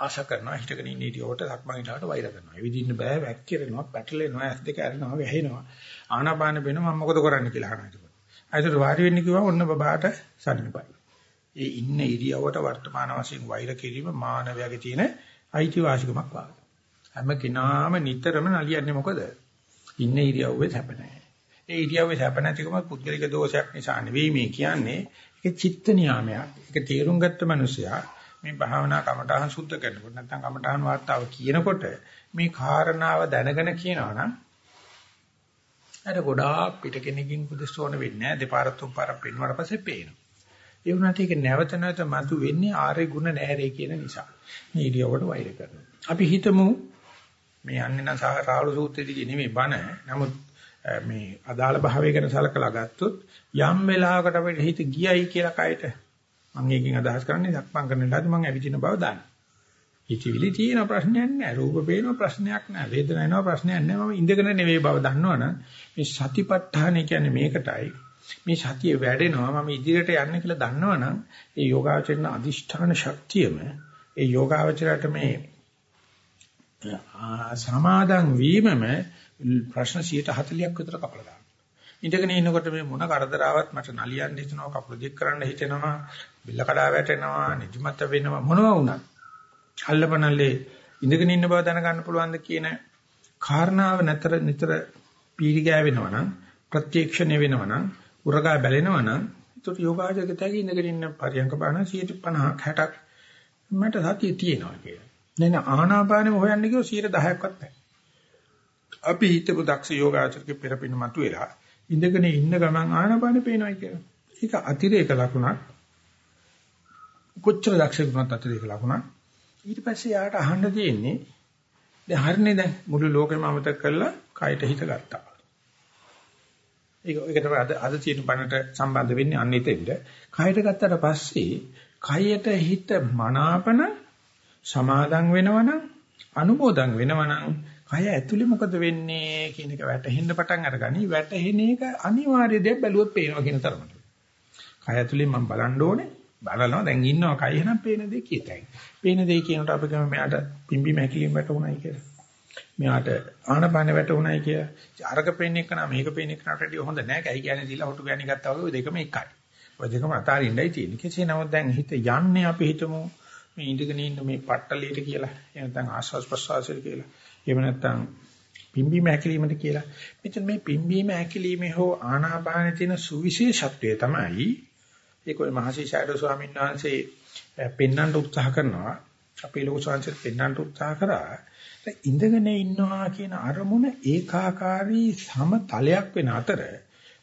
ආශා කරනවා හිටගෙන ඉන්න ඉරියවට සක්මන් ඉලාවට වෛර කරනවා. එවිදින්න බෑ වැක්කිරෙනවා, පැටලෙනවා, ඇස් දෙක ඇරෙනවා, වැහෙනවා. ආනාපාන වෙන මම මොකද කරන්න කියලා අහනවා එතකොට. ආයතන වාඩි වෙන්න කිව්වම ඔන්න බබාට සම්නිපයි. ඒ ඉන්න ඉරියවට වර්තමාන වශයෙන් වෛර කිරීම මානවයාගේ තියෙන අයිතිවාසිකමක් වාගේ. හැම කෙනාම නිතරම නලියන්නේ මොකද? ඉන්න ඉරියව්වේ සැප නැහැ. ඒ ඉරියව්වේ සැප නැතිකම පුද්ගලික දෝෂයක් නිසා නෙවෙයි මේ කියන්නේ. ඒක චිත්ත නියාමයක්. ඒක තේරුම් ගත්ත මිනිසයා මේ භාවනා කමඨහන් සුද්ධ කරනකොට නැත්නම් කමඨහන් වාර්තාව කියනකොට මේ කාරණාව දැනගෙන කියනවා නම් අර ගොඩාක් පිට කෙනකින් පුදුස්සෝන වෙන්නේ නැහැ. දෙපාරක් තුන් පාරක් පෙන්වුවාට පස්සේ පේනවා. ඒ වුණාට ඒක නැවත නැවත මතු වෙන්නේ ආර්ය ගුණ නැහැරේ කියන නිසා. මේ ඉරියව්වට වෛර කරනවා. අපි හිතමු මේ යන්නේ නම් රාහුල සූත්‍රයේදී නෙමෙයි බණ. නමුත් මේ අදාළ භාවය ගැන සලකලා ගත්තොත් යම් වෙලාවකට අපිට හිත ගියයි කියලා කයට මම එකකින් අදහස් කරන්නේ සක්මන් කරන ලාද මම ඇවිදින බව දාන්න. හිතවිලි තියෙන ප්‍රශ්නයක් නෑ රූප පේන ප්‍රශ්නයක් නෑ වේදනාව එනවා ප්‍රශ්නයක් නෑ මම ඉඳගෙන නෙවෙයි බව දන්නවනම් මේ සතිපට්ඨාන කියන්නේ මේකටයි මේ සතිය වැඩෙනවා මම ඉදිරියට යන්න කියලා දන්නවනම් ඒ යෝගාචරණ අදිෂ්ඨාන ශක්තියම ඒ යෝගාචරයට මේ සමාදන් වීමම ප්‍රශ්න 140ක් විතර කපලා දානවා. ඉඳගෙන ඉන්නකොට මේ මොන කරදරාවක් මට නලියන්න හිතෙනවා කකුල දික් කරන්න හිතෙනවා බිල්ල කඩා වැටෙනවා නිදිමත වෙනවා මොනවා වුණත් අල්ලපනල්ලේ ඉඳගෙන ඉන්න බව දැනගන්න පුළුවන්ද කියන කාරණාව නැතර නිතර පීරි ගෑවෙනවා නම් ප්‍රත්‍යක්ෂණය වෙනවා නම් උරගා බැලෙනවා නම් ඒකට යෝගාචරකතගේ ඉඳගෙන ඉන්න පරියංග බාන 150ක් 60ක් මට සතිය තියෙනවා කියලා. නෑ නෑ ආනාපානෙම හොයන්න ගියෝ 10%ක්වත් නැහැ. අපි හිතපු දක්ෂ යෝගාචරකේ පෙරපින මතුවෙලා ඉඳගෙන ඉන්න ගමන් ආනාපානෙ පේනවා කියලා. ඒක අතිරේක ලකුණක්. කොච්චර දක්ෂ වුණත් අතිරේක ලකුණක්. ඊට පස්සේ යාට අහන්න තියෙන්නේ දැන් හරිනේ දැන් මුළු ලෝකෙම අමතක කරලා කයට හිත ගත්තා. ඒක ඒකට අද අද තියෙන බණට සම්බන්ධ වෙන්නේ අන්න එතෙන්ද. කයට ගත්තට පස්සේ කයට හිත මනාපන සමාදන් වෙනවනම් අනුමෝදන් වෙනවනම් කය ඇතුලේ මොකද වෙන්නේ කියන එක වැටහෙන්න පටන් අරගනි. වැටහෙන එක අනිවාර්ය දෙයක් බැලුවොත් පේනවා කියන තරමට. කය ඇතුලේ මම බලන්න ඕනේ. බලනවා දැන් ඉන්නවා කය එහෙනම් පේන දේ කියතයි. පේන දේ කියනකොට අපි ගම මෙයාට පිම්බි මැකිලින් වැටුණයි කියලා. මෙයාට ආනපාන වැටුණයි කියලා. අරක පේන්නේ කන මේක පේන්නේ කනට වඩා හොඳ නෑ. කයි කියන්නේ දීලා හොටු ගෑණි ගත්තා වගේ දෙකම එකයි. ඔය දෙකම අතාරින්නයි තියෙන්නේ. කෙසේ නමුත් දැන් හිත යන්නේ අපි හිතමු මේ ඉඳගෙන ඉන්න මේ පට්ටලියට කියලා. එහෙම නැත්නම් ආස්වාස් ප්‍රසවාසයට කියලා. එහෙම නැත්නම් පිම්බීම හැකිලීමද කියලා. මෙතන මේ පිම්බීම හැකිලීමේ හෝ ආනාපානයේ තියෙන සුවිශේෂත්වය තමයි ඒක ඔය මහසිසාරද ස්වාමීන් වහන්සේ පෙන්වන්න උත්සාහ කරනවා. අපේ ලෝක සංසත් පෙන්වන්න උත්සාහ කරා. ඉඳගෙන ඉන්නවා කියන අරමුණ ඒකාකාරී සමතලයක් වෙන අතර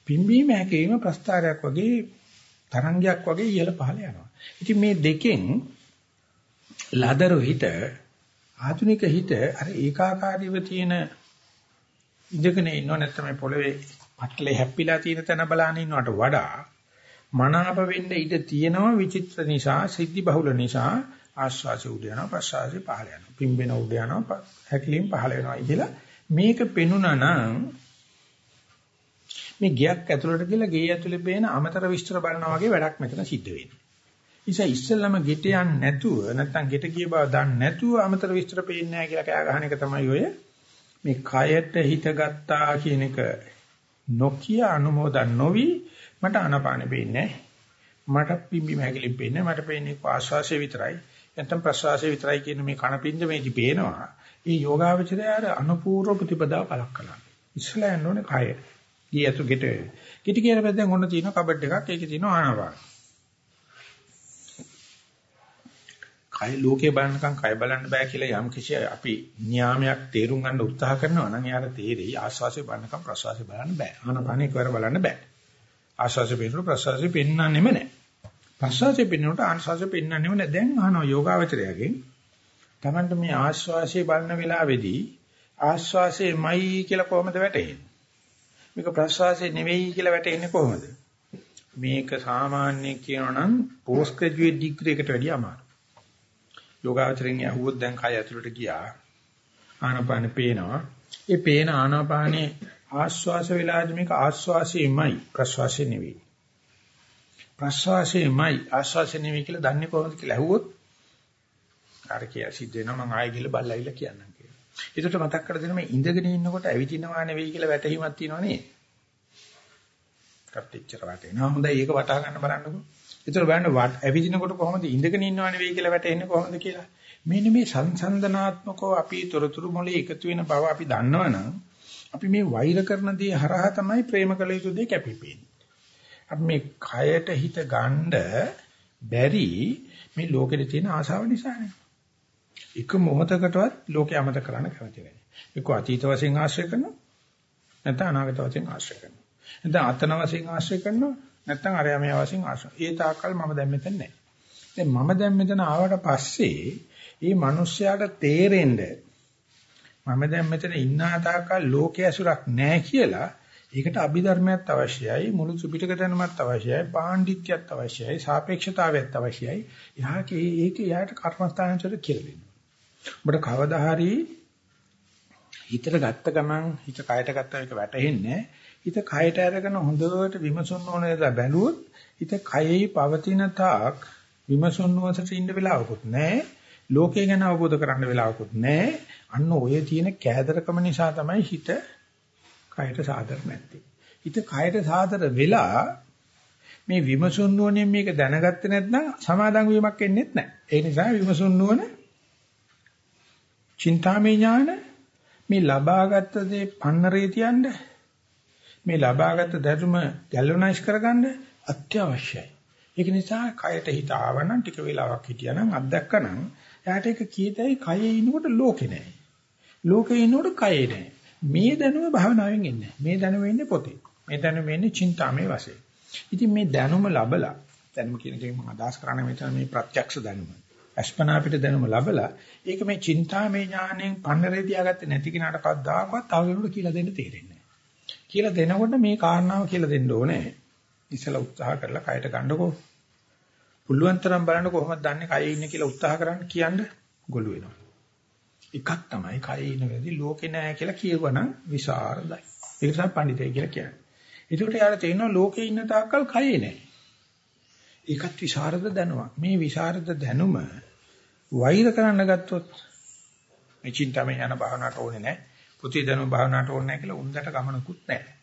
පිම්බීම හැකීම ප්‍රස්තාරයක් වගේ තරංගයක් වගේ ඉහළ පහළ යනවා. ඉතින් මේ දෙකෙන් ලදරු හිත ආධුනික හිත අර ඒකාකාරීව තියෙන ඉඳගෙන ඉන්නව නැත්නම් පොළවේ පටලේ හැප්පිලා තියෙන තැන බලන ඉන්නවට වඩා මනාප වෙන්න ඉඩ තියෙනවා විචිත්‍ර නිසා සිද්ධි බහුල නිසා ආශ්වාසය උඩ යනවා ප්‍රශ්වාසය පහළ යනවා. පිම්බෙන උඩ යනවා හැකිලින් පහළ වෙනවා කියලා මේක පෙනුනා නම් මේ ගියක් ඇතුළට ගිහලා ගේ ඇතුලේ පේන අමතර විස්තර බලනවා වගේ වැඩක් මෙතන සිද්ධ වෙන්නේ. ඉතින් ඉස්සෙල්ලම ගෙට යන්නේ නැතුව නැත්තම් ගෙට ගිය බව දන්නේ නැතුව අමතර විස්තර පේන්නේ නැහැ කියලා කෑ ගහන එක තමයි ඔය මේ කයට හිත ගත්තා කියන එක. නොකිය අනුමෝදන් නොවි මට ආනාපානෙ පේන්නේ මට පිම්බි මහැකලි පේන්නේ මට පේන්නේ ආශ්වාසය විතරයි. නැත්නම් ප්‍රශ්වාසය විතරයි කියන මේ කණපින්ද මේදි පේනවා. ඒ යෝගාවචරය අර අනුපූර්ව ප්‍රතිපදාව පලක් කළා ඉස්සලා යන්න ඕනේ කය. ඊ ඇතු ගෙට. කිටි කියන පැත්තෙන් ඔන්න තියෙන කබඩ් එකක්. ඒකේ තියෙන ආනාපාන. කය ලෝකේ බලනකම් කය බලන්න බෑ කියලා යම් කිසි අපි න්‍යාමයක් තේරුම් ගන්න උත්සාහ කරනවා නම් යාර තේරෙයි ආස්වාසිය බලනකම් ප්‍රසවාසිය බලන්න බෑ. ආනපානෙ එකවර බලන්න බෑ. ආශ්වාසය පෙන්නන ප්‍රශ්වාසය පෙන්නන්නෙම නැහැ. ප්‍රශ්වාසය පෙන්නනට ආශ්වාසය පෙන්නන්නෙම නැහැ. දැන් අහනවා යෝගාවචරයෙන් තමන්ට මේ ආශ්වාසය බලන වෙලාවේදී ආශ්වාසයමයි කියලා කොහොමද වැටෙන්නේ? මේක ප්‍රශ්වාසය නෙවෙයි කියලා වැටෙන්නේ කොහොමද? මේක සාමාන්‍ය කියනනම් පෝස්ට් ග්‍රැජුවේට් ඩිග්‍රී එකට වැඩිය අමාරුයි. යෝගාවචරයෙන් යහුවොත් දැන් කය ඇතුළට ගියා. ආනාපානෙ පේනවා. ඒ පේන ආනාපානේ ආශ්වාස වෙලාදී මේක ආශ්වාසයමයි ප්‍රශ්වාසය නෙවෙයි. ප්‍රශ්වාසයමයි ආශ්වාසය නෙවෙයි කියලා දන්නේ කොහොමද කියලා ඇහුවොත් අර කිය සිද්ධ වෙනවා මම ආයෙ ගිහලා බල්ලාවිලා කියන්නම් කියලා. ඒකට මතක් කර දෙන්න මේ ඉඳගෙන ඉන්නකොට ඇවිදිනවා නෙවෙයි කියලා වැටහීමක් තියෙනව නේ. කප්ටිච්චර වැටෙනවා. හොඳයි ඒක වටහා ගන්න බලන්නකෝ. ඒතර බලන්න ඇවිදිනකොට කොහොමද ඉඳගෙන ඉන්නව නෙවෙයි කියලා වැටෙන්නේ කොහොමද කියලා. මෙන්න මේ සංසන්දනාත්මකව අපි තොරතුරු මොලේ එකතු වෙන බව අපි දන්නවනම් අපි මේ වෛර කරන දේ හරහා තමයි ප්‍රේම කළ යුතු දේ කැපිපෙන්නේ. අපි මේ කයට හිත ගන්න බැරි මේ ලෝකෙට තියෙන ආශාව නිසානේ. එක මොහොතකටවත් ලෝකේ අමතක කරන්න කැමති නැහැ. ඒක අතීත වශයෙන් ආශ්‍රය කරනවා නැත්නම් අනාගත වශයෙන් ආශ්‍රය කරනවා. නැත්නම් අතන වශයෙන් ආශ්‍රය කරනවා නැත්නම් අරයමය වශයෙන් ආශ්‍රය. ඒ තාක්කල් මම දැන් මෙතන නැහැ. දැන් මම දැන් මෙතන ආවට පස්සේ මේ මිනිස්යාට තේරෙන්නේ මම දැන් මෙතන ඉන්න තාක්කල් ලෝකයේ ඇසුරක් නැහැ කියලා ඒකට අභිධර්මයක් අවශ්‍යයි මුළු ත්‍රිපිටක දැනුමක් අවශ්‍යයි පාණ්ඩිත්‍යයක් අවශ්‍යයි සාපේක්ෂතාවයක් අවශ්‍යයි යහකේ ඒක යාට කර්මස්ථානචර කියලා දෙන්න. ඔබට කවදා හරි හිතට ගත්ත ගමන් හිත කයට ගත්ත එක වැටෙන්නේ හිත කයට අරගෙන හොඳට විමසන්න ඕනේ දා බැලුවොත් හිත කයෙහි පවතින තාක් විමසන්න ඕසට ඉන්න වෙලාවකුත් නැහැ. ලෝකේ ගැන අවබෝධ කරගන්න වෙලාවකුත් නැහැ. අන්න ඔය තියෙන කෑදරකම නිසා තමයි හිත කයට සාදර නැත්තේ. හිත කයට සාදර වෙලා මේ විමසුන් නුවණින් මේක දැනගත්තේ නැත්නම් සමාදන් වීමක් එන්නේ නැහැ. ඒ නිසා විමසුන් නුවණ චින්තාමය ඥාන මේ ලබාගත් දේ පන්නරේ තියන්න මේ ලබාගත් ධර්ම ගැලවනයිස් කරගන්න අත්‍යවශ්‍යයි. ඒක නිසා කයට හිත ආවනම් ටික වෙලාවක් හිටියානම් අත්දැකනම් එයාට ඒක කීතයි කයේ ඉන්නකොට ලෝකේ නැහැ. ලෝකේ ඉන්නකොට කයේ නැහැ. මේ දැනුම භාවනාවෙන් එන්නේ. මේ දැනුම එන්නේ පොතේ. මේ දැනුම එන්නේ චින්තාමේ වශයෙන්. ඉතින් මේ දැනුම ලබලා දැනුම කියන එකෙන් මම අදහස් කරන්නේ මෙතන මේ ප්‍රත්‍යක්ෂ දැනුම. අස්පනා පිට දැනුම ලබලා ඒක මේ චින්තාමේ ඥාණයෙන් පන්නරේ තියාගත්තේ නැති කෙනාට කවදාකවත් තව කෙනෙකුට කියලා දෙන්න තේරෙන්නේ නැහැ. කියලා දෙනකොට මේ කාරණාව කියලා දෙන්න ඕනේ. ඉස්සලා උත්සාහ කරලා කයට ගන්නකෝ. පුළුවන් තරම් බලන්න කොහොමද දන්නේ කයේ ඉන්නේ කියලා උත්සාහ කරන්න කියන්න ගොළු වෙනවා. එකක් තමයි කයේ ඉන්න වෙලදී ලෝකේ නැහැ කියලා කියවනම් විසරදයි. ඒක තමයි පඬිතේ කියලා කියන්නේ. ඒකට යාර තේරෙනවා ලෝකේ ඉන්න තාක්කල් කයේ නැහැ. ඒකත් විසරද දැනුමක්. මේ විසරද දැනුම වෛර කරන්න ගත්තොත් මේ චින්තාමය යන භාවනාවට ඕනේ නැහැ. පුතේ දැනුම භාවනාවට ඕනේ නැහැ කියලා උන්දට ගමනකුත් නැහැ.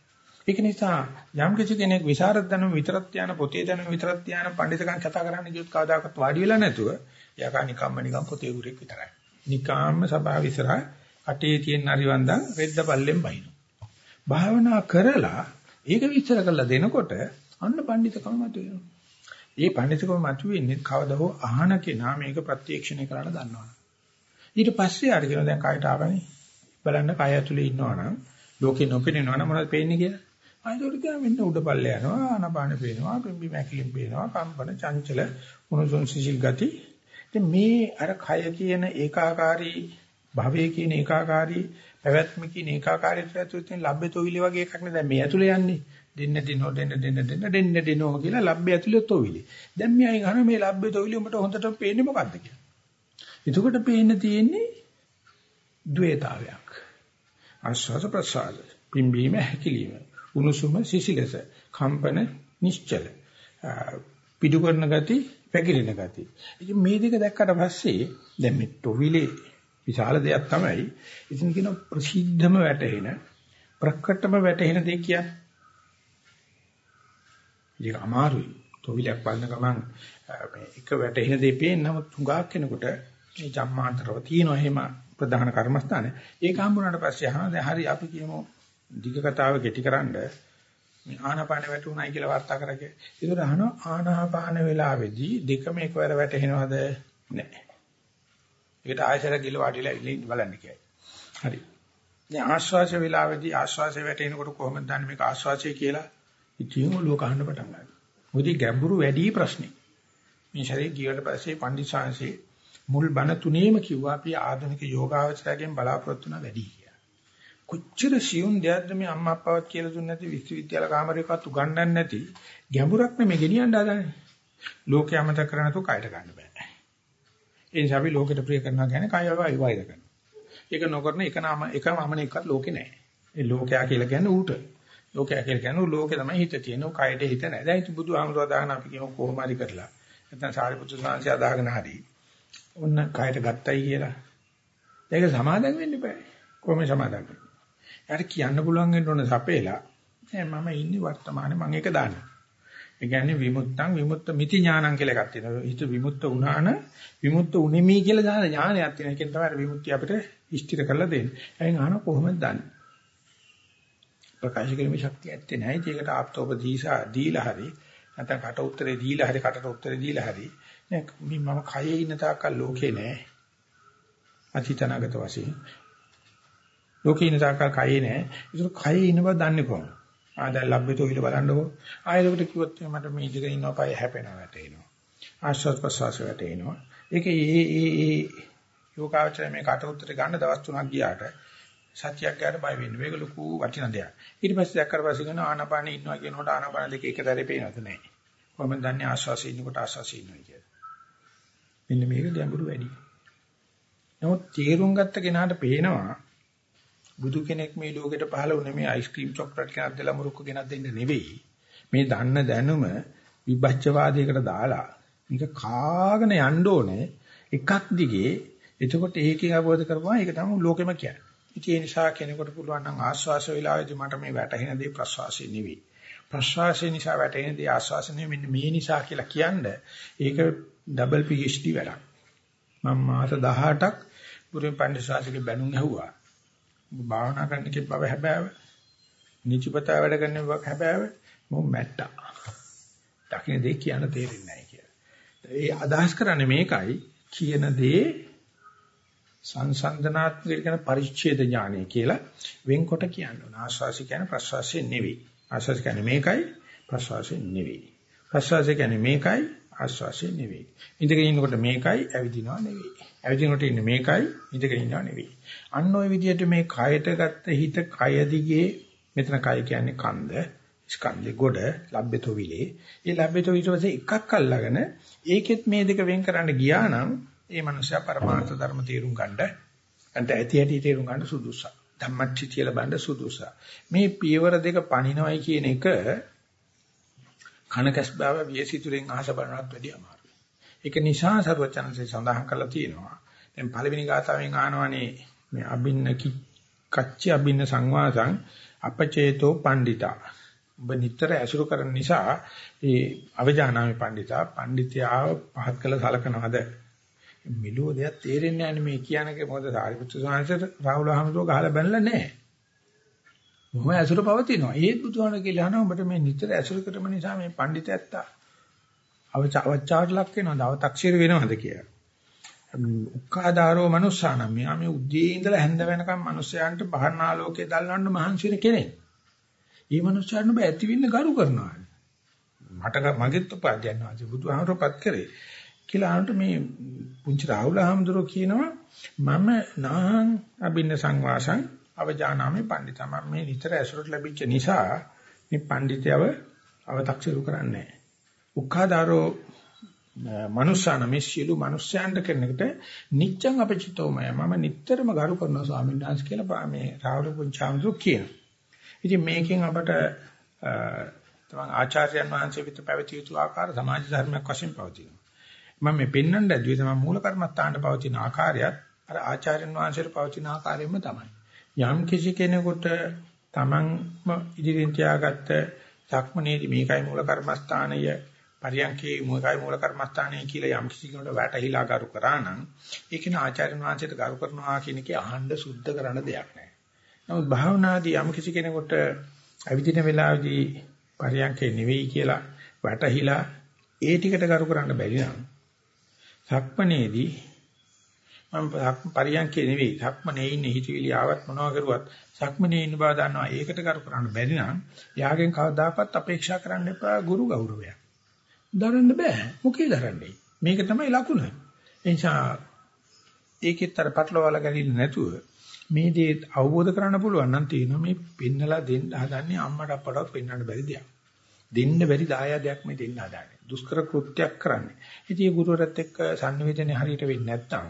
ඒක නිසා යම් කිසි කෙනෙක් විසරද දැනුම විතරක් ධාන පොතේ දැනුම විතරක් ධාන පඬිතුකම් කතා කරන්න ගියොත් කවදාකවත් වාඩි වෙලා නැතුව යකා නිකම්ම නිකම් පොතේ උරෙක් විතරයි. නිකාම්ම සභාව ඉස්සරහා අටේ තියෙන හරිවන්දන් රෙද්ද පල්ලෙන් බහිනවා. භාවනා කරලා ඒක විස්තර කරලා දෙනකොට අන්න පඬිතුකම මතුවෙනවා. ඒ පඬිතුකම මතුවෙන්නේ කවදා හෝ අහන කෙනා මේක ප්‍රත්‍යක්ෂණය කරලා දන්නවනේ. ඊට පස්සේ ආර කියන දැන් කයට ආවනේ. බලන්න කය ඇතුලේ ඉන්නවනම් ලෝකේ නොපෙනෙනවනම් මොනවද පේන්නේ කියලා. ආයෙත් කියන මෙන්න උඩපල්ල යනවා ආනපාන පේනවා පිම්බි මැකිලින් පේනවා කම්පන චංචල උණුසුම් සිසිල් ගති. ඉතින් මේ අර කය කියන ඒකාකාරී භවයේ කියන ඒකාකාරී පැවැත්ම කියන ඒකාකාරීත්වය ඇතුළේ තියෙන ලබ්බේතොවිලි වගේ එකක් නේ දැන් මේ ඇතුළේ යන්නේ. දෙන්න දිනෝ දෙන්න දෙන්න දෙන්න දෙන්න දිනෝ කියලා ලබ්බේ ඇතුළේ තොවිලි. දැන් මෙයයි ගන්න මේ ලබ්බේතොවිලි උඹට හොඳට පේන්නේ මොකද්ද කියලා. එතකොට පේන්න තියෙන්නේ ද්වේතාවයක්. ආස්වාද ප්‍රසාද. පිම්බීම හැකිලිම. උණුසුම සිසිලස. කම්පන නිශ්චල. පිටු කරන ගති පැකිලෙන ගති. ඉතින් මේ දෙක දැක්කට පස්සේ දැන් මේ තොවිලේ විශාල දෙයක් තමයි. ඉතින් කියන ප්‍රසිද්ධම වැටෙන ප්‍රකටම වැටෙන දෙයක් කියන්නේ. ඒක අමාරුයි. තොවිලක් බලන ගමන් මේ එක වැටෙන දෙයක් පේනම තුඟාක් කෙනෙකුට මේ ජම්මාන්තරව තියෙනවා එහෙම ප්‍රධාන කර්මස්ථාන. ඒක හම්බුනාට පස්සේ අහනවා දැන් හරි අපි කියමු දිග කතාව කෙටිකරනද මේ ආනාපාන වැටුණයි කියලා වාර්තා කරගේ. ඒකට අහනවා ආනාපාන වෙලාවේදී දෙකම එකවර වැටෙනවද? නැහැ. ඒකට ආයශර ගිල වාඩිලා ඉන්න බලන්න කියයි. හරි. දැන් ආශ්වාස වේලාවේදී ආශ්වාසය වැටෙනකොට කොහොමද දන්නේ මේක ආශ්වාසය කියලා? ඉතින් ලෝක අහන්න පටන් ගන්නවා. මොකද ගැඹුරු වැඩි ප්‍රශ්නේ. මේ ශරීරය ගියට පස්සේ පණ්ඩිතාංශේ මුල් බණ තුනේම කිව්වා අපි ආධුනික යෝගාවචරයෙන් බලාපොරොත්තු වෙන වැඩි කියලා. කොච්චර සියුම් දෙයක්ද මේ අම්මා අප්පාවත් කියලා දුන්නේ නැති විශ්වවිද්‍යාල කාමරයකවත් උගන්වන්නේ නැති ගැඹුරක් නෙමෙයි ගෙනියන්න හදන්නේ. ලෝකයම තක කරනතු කයට ගන්න බෑ. ඒ නිසා අපි ලෝකෙට ප්‍රිය කරනවා කියන්නේ කය වගේ වෛර කරනවා. ඒක නොකරන එක නම එකම අමනෙක්වත් ලෝකේ නැහැ. ඒ ලෝකයා කියලා කියන්නේ ඌට. ලෝකයා කියලා කියන්නේ ලෝකේ තමයි හිත තියෙන. කයට හිත නැහැ. දැන් ඉතින් බුදුහාමුදුරුවෝ දාගෙන අපි කියමු කොහොම හරි කරලා. නැත්නම් සාරිපුත්‍ර ස්වාමීන් වහන්සේ දාගෙන හරි. ඔන්න කයට ගත්තයි කියලා. ඒක සමාදම් වෙන්න බෑ. කොහොම සමාදම් කරන්නේ? යාට කියන්න පුළුවන් වෙන්න ඕන සපේලා. නෑ මම ඉන්නේ වර්තමානයේ මම ඒක දානවා. ඒ කියන්නේ විමුක්තං විමුක්ත මිති ඥානං කියලා එකක් තියෙනවා. හිත විමුක්ත වුණාන විමුක්ත උනිමි කියලා දාන ඥානයක් තියෙනවා. ඒකෙන් තමයි විමුක්තිය අපිට ඉෂ්ටිර කරලා දෙන්නේ. එහෙන් අහන කොහොමද දන්නේ? ප්‍රකාශ කිරීමේ ශක්තිය ඇත්තේ නැහැ. ඒකට ආප්තෝපදීසා දීලා හරි නැත්නම් කට උත්තරේ දීලා හරි කටට උත්තරේ දීලා හරි නෑ මම කයේ ඉන්න තාක්කල් ලෝකේ නෑ. අතීතනාගත වශයෙන් ලෝකේ ඉන්න තාක්කල් කයේ නෑ. ඒක කයේ ඉන්න බව දන්නේ කොහොමද? ආ දැන් ලැබෙතෝ හිල බලන්නකෝ. ආයෙකට කිව්වොත් මට මේ ඉඳගෙන ඉන්නවා පය හැපෙනවා වැටෙනවා. ආශ්වාස ප්‍රශ්වාස වැටෙනවා. ඒක ඒ ඒ ඒ යෝගාවචරය මේ කට උත්තර ගන්න දවස් තුනක් ගියාට සත්‍යයක් ගන්න බය වෙන්නේ. මේක ලොකු වටින දෙයක්. ඊට පස්සේ දැක්කට පස්සේ කරන ආනාපානෙ ඉන්නවා කියනකොට ආනාපාන දෙක එක දරේ පේනවද නැහැ. කොහොමද දන්නේ ආශ්වාසය ඉන්නකොට ආශ්වාසය ඉන්නවා කියලා. මෙන්න මේක ගැඹුරු වැඩි. නමුත් තේරුම් ගත්ත කෙනාට පේනවා බුදු කෙනෙක් මේ ලෝකෙට පහළ වුණේ මේ අයිස්ක්‍රීම් චොක්ලට් කෙනක් දෙලා මුරුක්ක ගෙනත් දෙන්න නෙවෙයි. මේ දන්න දැනුම විභජ්‍යවාදයකට දාලා මේක කාගෙන යන්න ඕනේ එකක් දිගේ එතකොට ඒකේ අවබෝධ කරපුවා ඒක තමයි ලෝකෙම කියන්නේ. ඉතින් ඒ නිසා කෙනෙකුට පුළුවන් නම් ආස්වාස වේලාවේදී මට මේ වැටහෙන දේ ප්‍රසවාසය නෙවෙයි. ප්‍රසවාසය නිසා වැටෙන දේ ආස්වාස නෙවෙයි මෙන්න මේ නිසා කියලා කියන්නේ ඒක ඩබල් PhD වැඩක්. මම මාස 18ක් පුරේ පඬිස්සාසිකේ බැනුම් ඇහුවා. භාවනා කරන්න කිව්ව බව හැබෑව. නිචිපතා වැඩ කරන්න බව හැබෑව. මොම් මැට්ටා. දකින්න දෙයක් කියන්න තේරෙන්නේ නැහැ කියලා. ඒ අදහස් කරන්නේ මේකයි කියන දේ සංසන්දනාත්මක කියන පරිච්ඡේද ඥානය කියලා වෙන්කොට කියන්න ඕන. ආස්වාසි කියන්නේ ප්‍රසවාසය නෙවෙයි. ආස්වාසි කියන්නේ මේකයි ප්‍රසවාසය නෙවෙයි. ප්‍රසවාසය කියන්නේ මේකයි ආස්වාසය නෙවෙයි. ඉඳගෙන ඉන්නකොට මේකයි ඇවිදිනව නෙවෙයි. ඇවිදිනකොට ඉන්නේ මේකයි ඉඳගෙන ඉන්නව නෙවෙයි. අන්න ওই විදිහට මේ කයට ගත්ත හිත කය දිගේ මෙතන කය කියන්නේ කන්ද ස්කන්ධේ ගොඩ ලැබෙතෝ විලේ. ඒ ලැබෙතෝ ඊට පස්සේ එකක් අල්ලගෙන ඒකෙත් මේ දෙක වෙන් කරන්න ගියා නම් ඒ මනුස්සයා පරමාර්ථ ධර්ම තේරුම් ගන්න අන්ත ඇති ඇති තේරුම් ගන්න සුදුසුසා. ධම්මච්චි කියලා බණ්ඩ සුදුසුසා. මේ පියවර දෙක පණිනවයි කියන එක කනකස් බව වියසිතුරෙන් අහස බලනවත් වැඩි අමාරුයි. ඒක නිසා සර්වචනසේ සඳහන් කරලා තියෙනවා. දැන් පළවෙනි ගාථාවෙන් ආනවනේ මේ අබින්න කච්චි අබින්න සංවාසං අපචේතෝ පණ්ඩිතා. ඔබ නිතර ඇසුරු කරන නිසා ඒ අවජානාමි පණ්ඩිතා පණ්ඩිතයාව පහත් කළ සලකනවාද මිලෝ දෙයක් තේරෙන්නේ නැහැ මේ කියනකේ මොකද සාරිපුත්‍ර ස්වාමීන්ට රාහුල හමුදුව ගහලා බැනලා නැහැ. මොහොම ඇසුර පවතිනවා. ඒත් බුදුහාම කියලා අහනවා ඔබට මේ නිතර ඇසුර කරම නිසා මේ පඬිතයත්තා අවචාවට ලක් වෙනවද? අව탁සිර වෙනවද කියලා. උක්කාදාරෝ මනුස්සානම් මෙයා මේ උද්දී ඉඳලා හැන්ද වෙනකම් මිනිස්යාන්ට බහනාලෝකයේ දල්වන්න මහන්සි වෙන කෙනෙක්. මේ මිනිස්යාට ඔබ ඇතිවින්න ගරු කරනවා. මට මගෙත් උපාධ්‍යයන් වාසේ බුදුහාමරපත් කරේ. කියලා අහනට මේ පුංචි රාහුල හාමුදුරුවෝ කියනවා මම නාහං අබින්න සංවාසං අවජානාමි පඬිතා මම මේ විතර ඇසුරට ලැබිච්ච නිසා මේ පඬිතයව අව탁සිරු කරන්නේ නැහැ. උක්ඛාදාරෝ මනුස්සාන මේ සියලු මනුස්සයන්ට කරනකට නිච්ඡං අපචිතෝමය මම නිටතරම ගරු කරනවා ස්වාමීන් වහන්සේ කියලා මේ රාහුල පුංචාමතු කියනවා. ඉතින් මේකෙන් අපට තමන් ආචාර්යයන් වහන්සේ විතර පැවතිය යුතු ආකාර සමාජ ධර්මයක් වශයෙන් පවතිනවා. මම මේ පෙන්වන්න ඇදුවේ තමයි මූල කර්මස්ථානට පවතින ආකාරයත් අර ආචාර්යන් වහන්සේට පවතින ආකාරයෙන්ම තමයි. යම් කිසි කෙනෙකුට තමන්ම ඉදිරියෙන් තියාගත්ත සක්මනේදී මේකයි මූල කර්මස්ථානය පරියන්කේ මොකයි මූල කර්මස්ථානය කියලා යම් කිසි කෙනෙකුට වැටහිලා කරු කරා නම් ඒක න ආචාර්යන් වහන්සේට කරු කරනවා කියන එකේ අහන්න සුද්ධ කරන දෙයක් නෑ. නමුත් භාවනාදී යම් කිසි කෙනෙකුට අවිදින වෙලාවේදී පරියන්කේ නෙවෙයි කියලා වැටහිලා ඒ ටිකට කරු කරන්න බැරි නම් සක්මනේදී මම පරියන්කේ නෙවෙයි සක්මනේ ඉන්නේ හිතවිලි ආවත් මොනවා කරුවත් සක්මනේ ඉන්න බව දන්නවා ඒකට කරු කරන්න බැරි නම් යාගෙන් කවදාකවත් අපේක්ෂා කරන්න එපා ගුරු ගෞරවයක් දරන්න බෑ. මොකේ දරන්නේ? මේක තමයි ලකුණ. ඒ නිසා ඒකෙත් අර පටලවාලා ගැලින්න නැතුව මේ දේ අවබෝධ කරගන්න පුළුවන් නම් තියෙනවා මේ පින්නලා දෙන්න හදන්නේ අම්මට අප්පටවත් පෙන්වන්න බැරි දෙයක්. දෙන්න බැරි දායාදයක් මේ දෙන්න හදන්නේ. දුෂ්කර කෘත්‍යයක් කරන්නේ. ඉතින් ඒ ගුරුවරත් එක්ක සංනිවේදනය හරියට වෙන්නේ නැත්නම්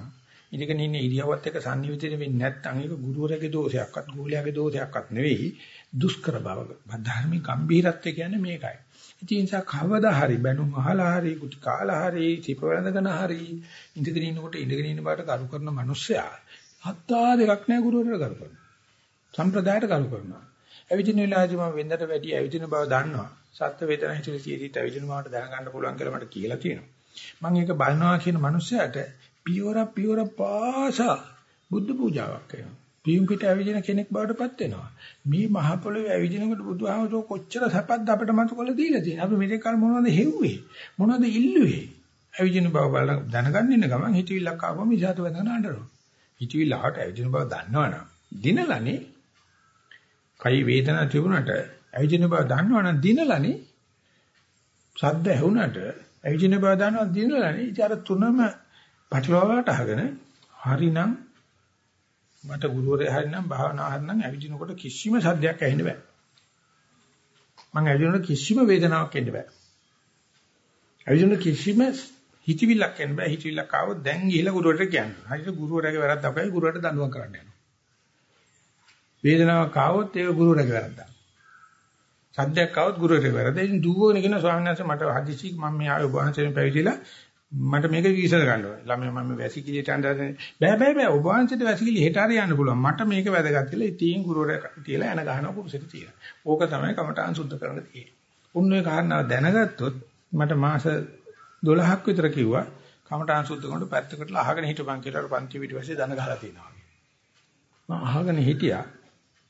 ඉඳගෙන ඉන්න ඉරියව්වත් එක්ක සංනිවිතෙ වෙන්නේ නැත්නම් ඒක ගුරුවරයාගේ දෝෂයක්වත් ගෝලයාගේ දෝෂයක්වත් නෙවෙයි දුෂ්කර බව. ධර්මික ගම්භීරත්වය කියන්නේ මේකයි. ඉතින් ඒ නිසා කවදා හරි බැනුම් අහලා හරි කුටි කාලා හරි සිප වැළඳගෙන හරි ඉඳගෙන ඉන්නකොට ඉඳගෙන ඉන්න බාට කරු කරන මිනිස්සයා හත්තා දෙකක් නෑ ගුරුවරයාට කරු කරනවා. සම්ප්‍රදායට කරු කරනවා. ඇවිදින වෙලාවදී මම වෙනදට වැඩි ඇවිදින බව දන්නවා. සත්ත්ව වේදනා හිතුවේ සියදිත් ඇවිදින බවට දැනගන්න පුළුවන් කියලා මට කියලා තියෙනවා. මම ඒක බලනවා කියන මිනිස්සයාට පියවර පියවර පාසා බුද්ධ පූජාවක් කරනවා. පියුම් පිට ඇවිදින කෙනෙක් බවටපත් වෙනවා. මේ මහ පොළොවේ ඇවිදිනකොට බුදුහාමසෝ කොච්චර සැපද අපිට මතු කළ දීලා තියෙනවා. අපි මෙතෙක් කල මොනවද හෙව්වේ? මොනවද ඉල්ලුවේ? ඇවිදින බව බලන දැනගන්න ඉන්න ගමන් හිතවිල්ලක් ආවම ඉසాత වෙනකන් අඬනවා. හිතවිල්ල ආවට ඇවිදින බව දන්නවනම් දිනලානේ කයි වේදනාවක් තිබුණාට ඇවිදින බව දන්නවනම් දිනලානේ සද්ද ඇහුණාට ඇවිදින බව දන්නවනම් දිනලානේ ඉතින් අර තුනම පටලවාවට අහගෙන හරිනම් මට ගුරුවරයා හරිනම් භාවනා හරිනම් ඇවිදිනකොට කිසිම සද්දයක් ඇහෙන්න බෑ. මම ඇවිදිනකොට කිසිම වේදනාවක් එන්න බෑ. ඇවිදිනකොට කිසිම හිතවිල්ලක් එන්න බෑ. හිතවිල්ලක් ආවොත් දැන් ගිහලා ගුරුවරට කියන්න. හරියට ගුරුවරයාගේ වැරද්ද අපයි ගුරුවරට දඬුවම් කරන්න යනවා. වේදනාවක් ආවොත් ඒක ගුරුවරයාගේ වැරද්දක්. සද්දයක් ආවොත් ගුරුවරයාගේ වැරද්ද. ඉතින් දුවගෙන කියන ස්වාමීන් වහන්සේ මට හදිසි මම මේ ආවේ ඔබ වහන්සේෙන් පැවිදිලා මට මේක විශ්ල ගන්න ඕනේ. ළමයා මම වැසිකිළියට අඬන්නේ. බෑ බෑ බෑ ඔබ වහන්සේට වැසිකිළිය හෙට හරි යන්න පුළුවන්. මට මේක වැදගත් කියලා ඉතින් ගුරුවරයා තියලා එන ගහනවා කුරුසෙට තියලා. ඕක තමයි කමටහන් සුද්ධ කරන්න තියෙන්නේ. උන් ඔය කාරණාව දැනගත්තොත් මට මාස 12ක් විතර කිව්වා කමටහන් සුද්ධ කරනකොට පැත්තකට අහගෙන හිටපන් කියලා පන්ති පිටිපස්සේ දන ගහලා තියෙනවා. මම අහගෙන හිටියා.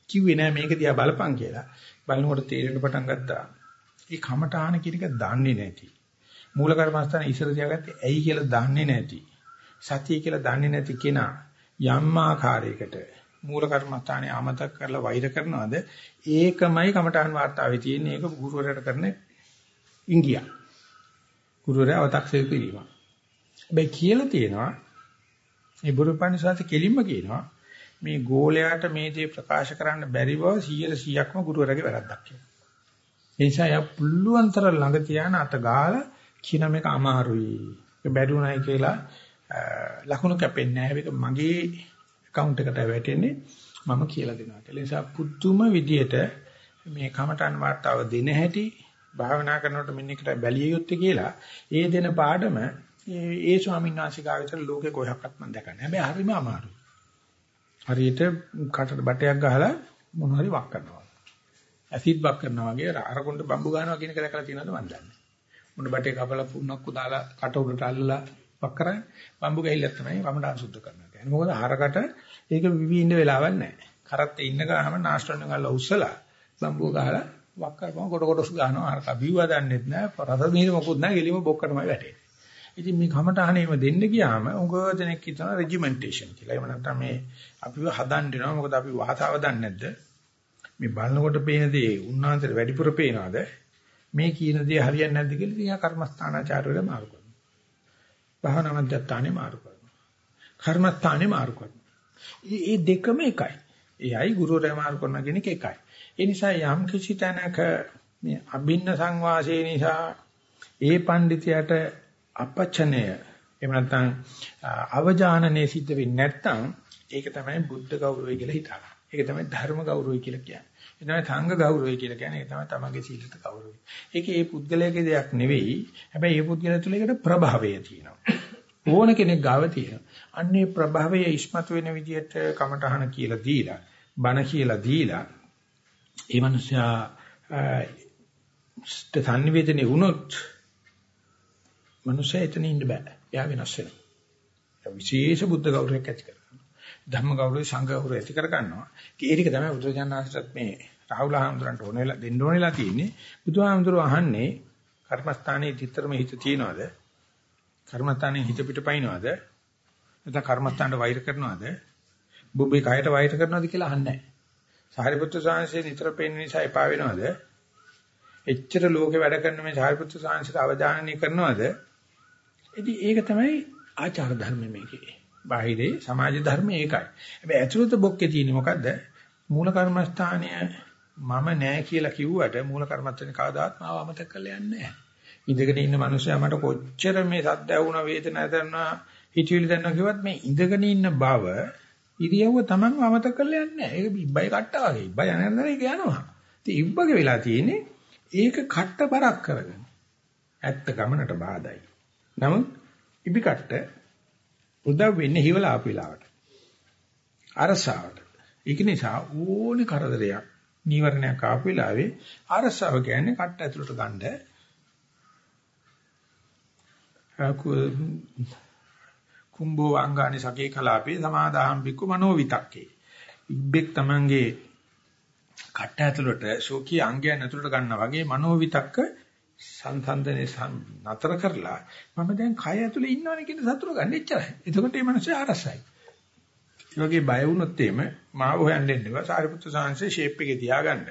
කිව්වේ නෑ මේක දිහා බලපන් කියලා. බලනකොට තේරෙන්න පටන් ගත්තා. මේ කමටහන කියන එක දන්නේ නැති. මූල කර්මස්ථාන ඉස්සර තියාගත්තේ ඇයි කියලා දන්නේ නැති. සතිය කියලා දන්නේ නැති කෙනා යම් ආකාරයකට මූල කර්මස්ථානේ අමතක කරලා වෛර කරනවාද ඒකමයි කමඨාන් වාර්තාවේ තියෙන ඒක ගුරුවරයාට කරන ඉංගියා. ගුරුවරයා අව탁සය කිරීම. හැබැයි කියලා තියෙනවා මේ බුරුපණිසාත කෙලින්ම කියනවා මේ ගෝලයාට මේ දේ ප්‍රකාශ කරන්න බැරි බව 100%ක්ම ගුරුවරයාගේ වැරද්දක් කියලා. ඒ නිසා යා පුළුවන් තරම් ළඟ තියාන අත ගාලා කියන මේක අමාරුයි. ඒක බැරිුණයි කියලා ලකුණු කැපෙන්නේ නැහැ. ඒක මගේ account එකට වැටෙන්නේ මම කියලා දෙනවා. ඒ නිසා පුදුම විදියට මේ කමටන් වාර්තාව දෙන හැටි භාවනා කරනකොට මෙන්න එකට බැලිය යුත්තේ කියලා ඒ දෙන පාඩම ඒ ස්වාමීන් වහන්සේ ගාවිතර ලෝකේ කොහොක්වත් මම දැකන්නේ. හැබැයි හරිම අමාරුයි. හරියට කටට බටයක් ගහලා මොන හරි වක් කරනවා. ඇසිඩ් වක් කරනවා වගේ අරකොණ්ඩ බම්බු ගන්නවා කියන එක දැකලා තියෙනවද මන් දන්නේ. මොන බටේ කපලා පුන්නක්කු දාලා කට උඩට අල්ලලා වක් කරන්නේ. බම්බු ගහිල්ලක් තමයි වමඩාන් සුද්ධ කරනවා කියන්නේ. මොකද හරකට ඒක විවි ඉන්න වෙලාවක් නැහැ. කරත් ඉන්න ගානම නාස්ට්‍රෝන ගාලා උස්සලා බම්බු ගහලා වක් කරපුවම කොට කොටස් ගන්නවා. හරක බිව්වා දන්නෙත් නැහැ. රස මිහිර මොකුත් නැහැ. එළිම බොක්කටමයි වැටෙන්නේ. ඉතින් මේ කමටහනේම දෙන්න ගියාම උගව දෙනෙක් හිතන රෙජිමෙන්ටේෂන් කියලා. එහෙම නැත්නම් මේ අපිව හදන්න දෙනවා. මොකද අපි වාතාව දන්නේ නැද්ද? මේ බලනකොට පේන දේ උන්වහන්සේට වැඩිපුර පේනවද? මේ කියන දේ හරියන්නේ නැද්ද කියලා ඉතින් කර්මස්ථානාචාර්යවල මාරු කරනවා. භාවනා මධ්‍යස්ථානේ මාරු කරනවා. කර්මස්ථානේ මාරු කරනවා. මේ දෙකම එකයි. එයයි ගුරුවරයා මාරු කරන කෙනෙක් එකයි. ඒ නිසා යම් කිසි තැනක මේ අභින්න සංවාසය නිසා ඒ පඬිතයාට අපචනය එහෙම නැත්නම් අවජානනයේ සිද්ධ වෙන්නේ නැත්නම් ඒක තමයි බුද්ධ ගෞරවය කියලා හිතනවා. ඒක තමයි ධර්ම ගෞරවය කියලා කියන්නේ. ඒ තමයි සංඝ ගෞරවය කියලා කියන්නේ. ඒ තමයි තමන්ගේ සීලත ගෞරවය. ඒක ඒ පුද්ගලයාගේ දෙයක් නෙවෙයි. හැබැයි ඒ පුද්ගලයා තුළ ඒකට ප්‍රභාවය තියෙනවා. ඕන කෙනෙක් ගාව තියෙනවා. අන්නේ ප්‍රභාවය ඉස්මතු වෙන විදිහට කමටහන කියලා දීලා, බණ කියලා දීලා ඒ මනුස්සයා සංනිවේදනයේ වුණොත් මනුස්සයා එතන ඉන්න බෑ. එයා වෙනස් වෙනවා. විශේෂ බුද්ධ ගෞරවයක් ඇති කරගන්නවා. ධම්ම ගෞරවය සංඝ ගෞරවය ඇති කර ගන්නවා. ඒ ටික තමයි බුදුජානනාථට මේ රාහුල හාමුදුරන්ට ඕනෙලා දෙන්න ඕනෙලා තියෙන්නේ. බුදුහාමුදුරුව අහන්නේ කර්මස්ථානයේ විතරම හිත තියනවාද? කර්මස්ථානයේ හිත පිටපයින්වද? නැත්නම් කර්මස්ථානට වෛර කරනවද? බුබ්බේ කයට වෛර කරනවද කියලා අහන්නේ නැහැ. සාරිපුත්‍ර සාංශේ නිතර පේන නිසා එපා වෙනවද? එච්චර ලෝකේ වැඩ කරන මේ සාරිපුත්‍ර සාංශයට අවධානය කරනවද? ඉතින් ඒක තමයි ආචාර ධර්ම මේකේ. බාහිරේ සමාජ ධර්ම ඒකයි. හැබැයි ඇතුළත බොක්කේ තියෙන්නේ මොකද්ද? මූල කර්මස්ථානය මම නෑ කියලා කිව්වට මූල කර්මස්ථානේ කවදාවත් මාව අමතක කරලා යන්නේ නෑ. ඉඳගෙන ඉන්න මිනිස්සයා මට කොච්චර මේ සද්ද ඇහුණා වේදනාව දැනනවා හිතවිලි දැනනවා කිව්වත් මේ ඉඳගෙන ඉන්න බව ඉරියව්ව Taman අමතක කරලා යන්නේ නෑ. ඒක ඉබ්බයි කට්ටා වගේ. ඉබ්බයි යනවා ඒක යනවා. ඉතින් ඉබ්බගේ වෙලා තියෙන්නේ ඒක කට්ට බරක් කරගෙන. ඇත්ත ගමනට බාධායි. නමුත් ඉබි කට්ට උදව් වෙන්නේ හිවලා ආපු වෙලාවට. අරසාවට. ඒක නිසා ඕනේ කරදරයක් නීවරණයක් ආපු වෙලාවේ අරසාව කියන්නේ කට්ට ඇතුළට ගන්න කුම්භෝ අංගානි සකේ කලාපේ සමාදාහම් බික්කු මනෝ විතක්කේ. ඉබ්බෙක් Tamange කට්ට ඇතුළට ශෝකී අංගයන් ඇතුළට ගන්නවා වගේ මනෝ විතක්ක සංසන්දනේ නතර කරලා මම දැන් කය ඇතුලේ ඉන්නවනේ කියන සතුට ගන්න එච්චරයි. එතකොට මේ මිනිස්සු ආරසයි. ඒ වගේ බය වුණොත් එimhe මාව හොයන්න එන්නවා සාරිපුත්‍ර සාංශේ ෂේප් එකේ තියාගන්න.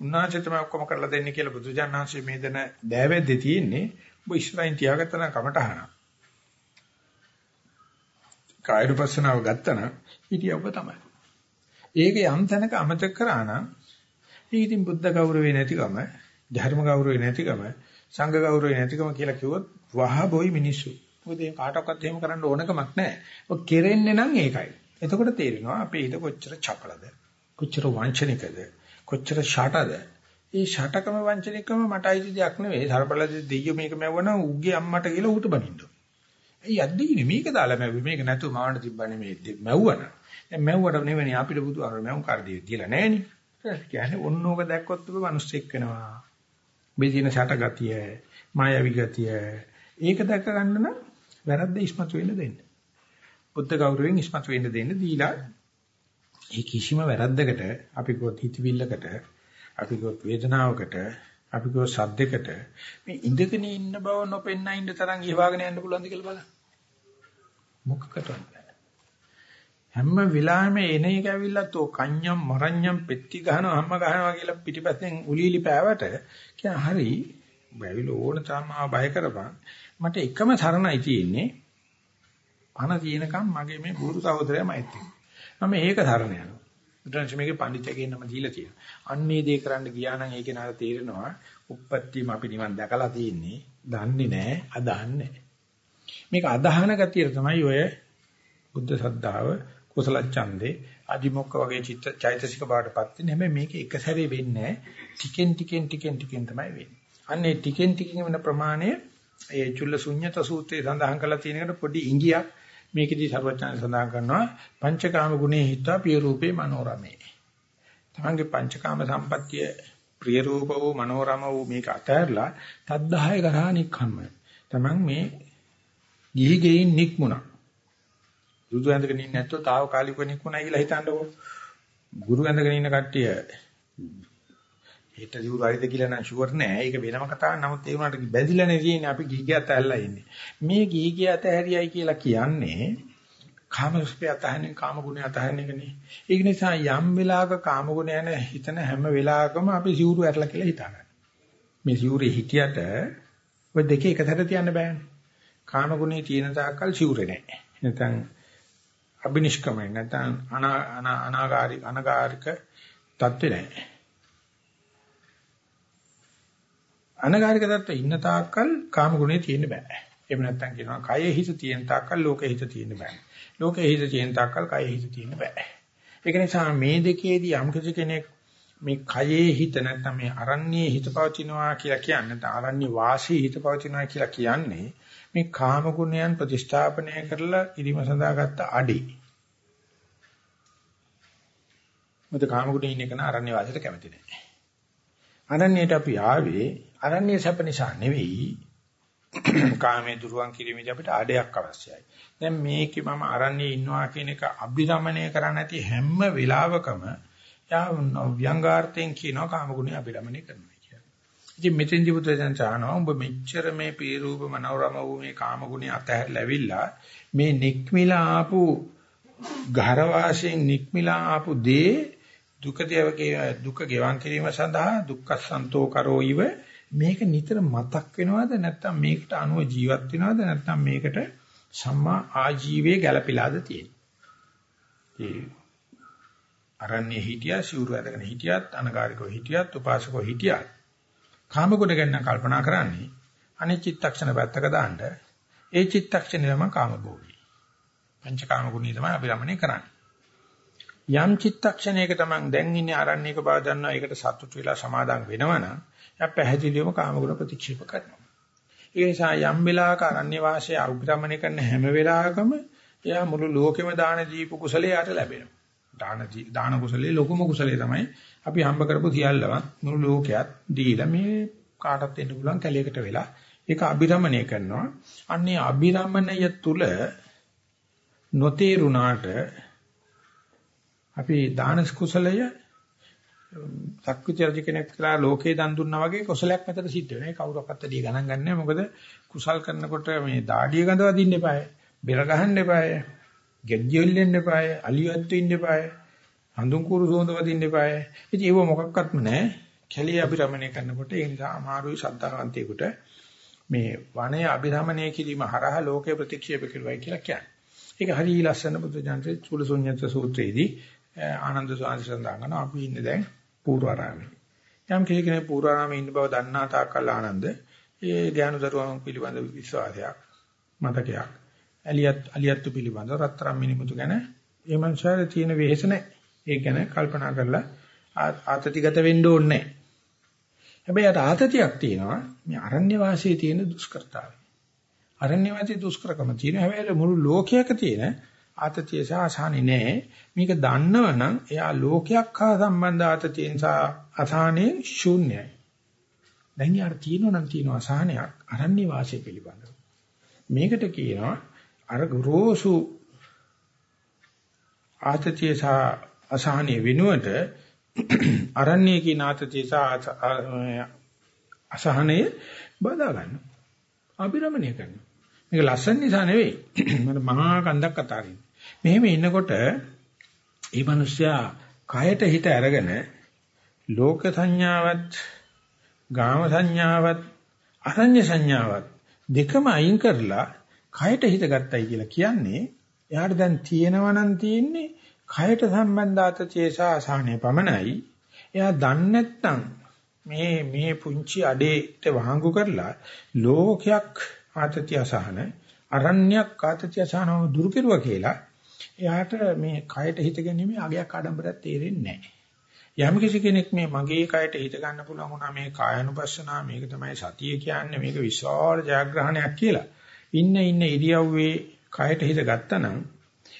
උන්වහන්සේ තමයි ඔක්කොම කරලා දෙන්නේ කියලා බුදුජානනාංශයේ මේ දෙන දෑවැද්දේ තියෙන්නේ. ඔබ ඉස්රායින් තියාගත්තා නම් කමටහන. කායරුපස්සනාව ගත්තා නම් හිටියව තමයි. ඒක යම් තැනක අමතක කරා නම් ඒක ඉතින් බුද්ධ ගෞරවේ නැතිකම, ධර්ම ගෞරවේ නැතිකම, සංඝ ගෞරවේ නැතිකම කියලා කිව්වොත් වහ බොයි මිනිස්සු. මොකද ඒ කාටවත් එහෙම කරන්න ඕනකමක් නැහැ. ඔය කෙරෙන්නේ නම් ඒකයි. එතකොට තේරෙනවා අපේ හිත කොච්චර චපලද, කොච්චර වංචනිකද? කොච්චර ෂටද? ඒ ෂටකම වංචනිකම මට අයිති දෙයක් නෙවෙයි. සර්පලදී දෙයියෝ මේක මැවුවනම් උගේ අම්මට කියලා ඌට බනින්න ඇයි යද්දීනේ මේක දාලා මැව්වේ. මේක නැතුව මවන්න තිබ්බනේ මේ මැව්වන දැන් මැව්වට නෙවෙයි අපිට බුදුහාර මැවුම් කාර්යය කියලා නෑනේ. කියන්නේ ඔන්නෝක දැක්කොත් ඔබ මිනිස්සෙක් වෙනවා මේ දින ෂට ගතිය මායාවි ගතිය ඒක දැක ගන්න නම් වැරද්ද ඉස්මතු වෙන්න දෙන්න. බුද්ධ ගෞරවයෙන් ඉස්මතු වෙන්න දෙන්න දීලා ඒ කිසිම වැරද්දකට අපි කොත් හිතවිල්ලකට අපි කොත් වේදනාවකට අපි කොත් සද්දයකට මේ ඉඳගෙන ඉන්න බව නොපෙන්න ඉන්න තරම් ඉහවාගෙන යන්න පුළුවන්ද කියලා බලන්න. මොකකටද හැම වෙලාවෙම එන එක ඇවිල්ලත් ඔය කන්‍යම් මරඤ්ඤම් පෙත්ති ගහනවා හැම ගහනවා කියලා පිටිපස්සෙන් උලීලි පෑවට කියන හරි බැවිල ඕන තරම් ආව බය කරපන්. මට එකම සරණයි තියෙන්නේ පණ තියෙනකම් මගේ මේ බුරු සහෝදරයා මයිත් මම ඒක සරණ යනවා. බුදුන්සේ මේකේ පඬිච්චකේ නම දීලා තියෙනවා. අන්නේ දේ කරන්න ගියා නම් ඒකේ නාර තේරෙනවා. උප්පත්තියම අපි නිවන් දැකලා තියෙන්නේ. දන්නේ නැහැ, අදහන්නේ මේක අදහන ගතිය තමයි ඔය බුද්ධ සද්ධාව, කුසල ඡන්දේ, අදිමොක්ක වගේ චිත්ත චෛතසික බාටපත් වෙන්නේ. හැබැයි මේක එක සැරේ වෙන්නේ ටිකෙන් ටිකෙන් ටිකෙන් ටිකෙන් තමයි වෙන්නේ. අන්නේ ටිකෙන් ටිකෙන් වෙන ප්‍රමාණය ඒ චුල්ල ශුන්්‍යත සූත්‍රයේ සඳහන් කරලා තියෙන එකට පොඩි ඉඟියක් මේකෙදී සර්වඥයන් සඳහන් කරනවා පංචකාම ගුණේ හිතා පිය රූපේ මනෝරමේ. තමන්ගේ පංචකාම සම්පත්තිය ප්‍රිය රූප වූ මනෝරම වූ මේක අතහැරලා තද්දාය කරා නික්කම්ම. තමන් මේ ගිහි ගෙයින් නික්මුණා. සුදු ඇඳගෙන ඉන්නේ නැත්නම් తాවකාලිකව නික්මුණා කියලා හිතන්නකෝ. ගුරු ඇඳගෙන ඉන්න කට්ටිය හෙට දිවුරු හරිද කියලා නම් ෂුවර් නෑ. ඒක වෙනම කතාවක්. නමුත් ඒ වුණාට බැඳිලානේ තියෙන්නේ. අපි ගිහිගියත් ඇල්ලලා ඉන්නේ. මේ ගිහිගියත් ඇහැරියයි කියලා කියන්නේ කාමසුඛය අතහරින කාම ගුණය අතහරින එකනේ. ඒක නිසා යම් වෙලාවක කාම ගුණ යන හිතන හැම වෙලාවකම අපි සිවුරු ඇරලා කියලා හිතාගන්න. මේ සිවුරේ හිටියට ඔය දෙකේ එකතැන තියන්න බෑනේ. කාම ගුණේ තියෙන තාක්කල් සිවුරේ නෑ. නැත්නම් අබිනිෂ්ක්‍මයි නැත්නම් අනාගාරික අනගාරික තත්ත්වේ නෑ. අනගාരിക தত্ত্ব ඉන්න තාක්කල් කාම ගුණේ තියෙන්න බෑ. එහෙම නැත්නම් කියනවා කයෙහි හිත තියෙන තාක්කල් ලෝකෙ හිත තියෙන්න බෑ. ලෝකෙ හිත තියෙන තාක්කල් කයෙහි හිත තියෙන්න බෑ. ඒක නිසා මේ දෙකේදී යම් කෙනෙක් මේ කයේ හිත නැත්නම් මේ අරණ්‍යයේ හිත පවතිනවා කියලා කියන්නේ නැත්නම් අරණ්‍ය වාසී හිත පවතිනවා කියලා කියන්නේ මේ කාම ගුණයන් ප්‍රතිස්ථාපනය කරලා ඉරිම සඳහා ගත්ත අඩේ මොකද කාමගුණ ඉන්න කෙනා අරණ්‍ය වාසයට කැමති නැහැ. අරණ්‍යයට අපි ආවේ අරණ්‍ය සැප නිසා නෙවෙයි කාමයේ දුරුවන් කිරීමේදී අපිට ආඩයක් අවශ්‍යයි. දැන් මේකේ මම අරණ්‍යයේ ඉන්නවා කියන එක අභිරමණය කරන්නේ නැති හැම වෙලාවකම යා ව්‍යංගාර්ථයෙන් කියනවා කාමගුණය අභිරමණය කරනවා කියලා. ඉතින් මෙතෙන්දි බුදුදහම චානවා උඹ මෙච්චර මේ පීරූප මනෝරම වූ මේ කාමගුණය අතහැරලා ඇවිල්ලා මේ නික්මිලා ආපු ඝර වාසයෙන් නික්මිලා ආපු දේ දුක දේවගේ දුක ගෙවන් කිරීම සඳහා දුක්ඛසන්තෝ කරෝයිව මේක නිතර මතක් වෙනවද නැත්නම් මේකට අනුව ජීවත් වෙනවද නැත්නම් මේකට සම්මා ආජීවයේ ගැළපීලාද තියෙන්නේ. ඒ අරන්නේ හිටියා සිවුරු ඇඳගෙන හිටියත් අනගාരികව හිටියත් උපාසකව හිටියත් කාමගුණ ගැන කල්පනා කරන්නේ අනිත් චිත්තක්ෂණ පැත්තක දාන්න ඒ චිත්තක්ෂණයම කාමභෝගී. පංචකාම ගුණී තමයි අපි රමණය කරන්නේ. යම් චිත්තක්ෂණයක තමන් දැන් ඉන්නේ ආරණ්‍යක බව දන්නවා ඒකට සතුට වෙලා සමාදම් වෙනවනම් එයා පැහැදිලිවම කාමගුණ ප්‍රතික්ෂේප කරනවා. ඒ නිසා යම් වෙලාවක ආරණ්‍ය වාසය අනුග්‍රහණය කරන හැම වෙලාවකම එයා මුළු ලෝකෙම දාන දීපු කුසලයට ලැබෙනවා. දාන දාන කුසලයේ ලොකුම කුසලයේ තමයි අපි හම්බ කරපු සියල්ලම මුළු ලෝකයක් දීලා මේ කාටත් දෙන්න පුළුවන් කැලයකට වෙලා ඒක අභිරමණය කරනවා. අන්නේ අභිරමණය තුල නොතේරුණාට අපි දාන කුසලය සක්විති කෙනෙක් කියලා ලෝකේ දන් දුන්නා වගේ කුසලයක් මතට සිද්ධ වෙනවා. ඒ කවුරක්වත් ඇදී ගණන් ගන්නෑ. මොකද කුසල් කරනකොට මේ දාඩිය ගඳ වදින්න එපාය. බෙර ගහන්න එපාය. ගෙඩ්ජෙල්ලෙන්න එපාය. අලියත් වෙන්න එපාය. හඳුන් කුරු සෝඳ වදින්න එපාය. ඉතින් ඒව මොකක්වත්ම නැහැ. කැලිය අභිරමණය කරනකොට ඒ නිසා අමාරුයි ශ්‍රද්ධාවන්තයෙකුට මේ වනයේ අභිරමණය කිරීම හරහා ලෝකේ ප්‍රතික්ෂේප කරුවයි කියලා කියන්නේ. ඒක හරිය ලස්සන බුදු ජානකේ චූලසුඤ්ඤත සූත්‍රයේදී ආනන්ද සාංශ සඳහන් කරනවා අපි ඉන්නේ දැන් පූර්වාරාමේ. යම් කෙනෙක් පූර්වාරාමේ ඉන්න බව දන්නා තාක්කල් ආනන්ද ඒ ධානුදරුවන් පිළිබඳ විශ්වාසයක් මතකයක්. අලියත් අලියත් පිළිබඳ රත්තරන් මිනිමුතු ගැන ඒ මනුස්සයර තියෙන වෙහෙස නැහැ. ඒ ගැන කල්පනා කරලා ආතතිගත වෙන්න ඕනේ නැහැ. හැබැයි අර ආතතියක් තියෙනවා මේ අරණ්‍ය වාසයේ තියෙන දුෂ්කරතාවය. අරණ්‍ය වාසයේ දුෂ්කරකම තියෙනවා. හැබැයි මුළු ලෝකයක තියෙන ආතතිය සහ අසහනෙ නෑ. මේක දන්නවනම් එයා ලෝකයක් හා සම්බන්ධ ආතතියෙන් සහ අසහනෙන් ශූන්‍යයි. දැන් යාර තියෙනවා නම් තියෙනවා අසහනයක් අරණ්‍ය වාසය පිළිබඳව. මේකට කියනවා අර ගොරෝසු ආතතිය සහ අසහනෙ වෙනුවට අරණ්‍ය කියන ආතතිය සහ අසහනය බදා ගන්න. අභිරමණය කරනවා. මේක ලස්සන නිසා නෙවෙයි. මට මහා කන්දක් අතාරින්න. මෙහෙම ඉන්නකොට මේ මිනිස්සයා කයට හිත අරගෙන ලෝක සංඥාවත් ගාම සංඥාවත් අරඤ්‍ය සංඥාවත් දෙකම අයින් කරලා කයට හිත ගත්තයි කියලා කියන්නේ එයාට දැන් තියෙනවා නම් තියෙන්නේ කයට සම්බන්ධ ආතචේසා ආසානේ පමණයි. එයා දන්නේ නැත්නම් මේ මේ පුංචි අඩේට වහංගු කරලා ලෝකයක් ආතතිය අසහන අරණ්‍යයක් ආතතිය අසහනව දුරු කෙරුවා කියලා එයාට මේ කයට හිත ගැනීම අගයක් ආඩම්බරයක් තේරෙන්නේ නැහැ. යම් කිසි කෙනෙක් මේ මගේ කයට හිත ගන්න පුළුවන් වුණා මේ කායනුපස්සනා මේක තමයි සතිය කියන්නේ මේක විශාල ජයග්‍රහණයක් කියලා. ඉන්න ඉන්න ඉරියව්වේ කයට හිත ගත්තනම්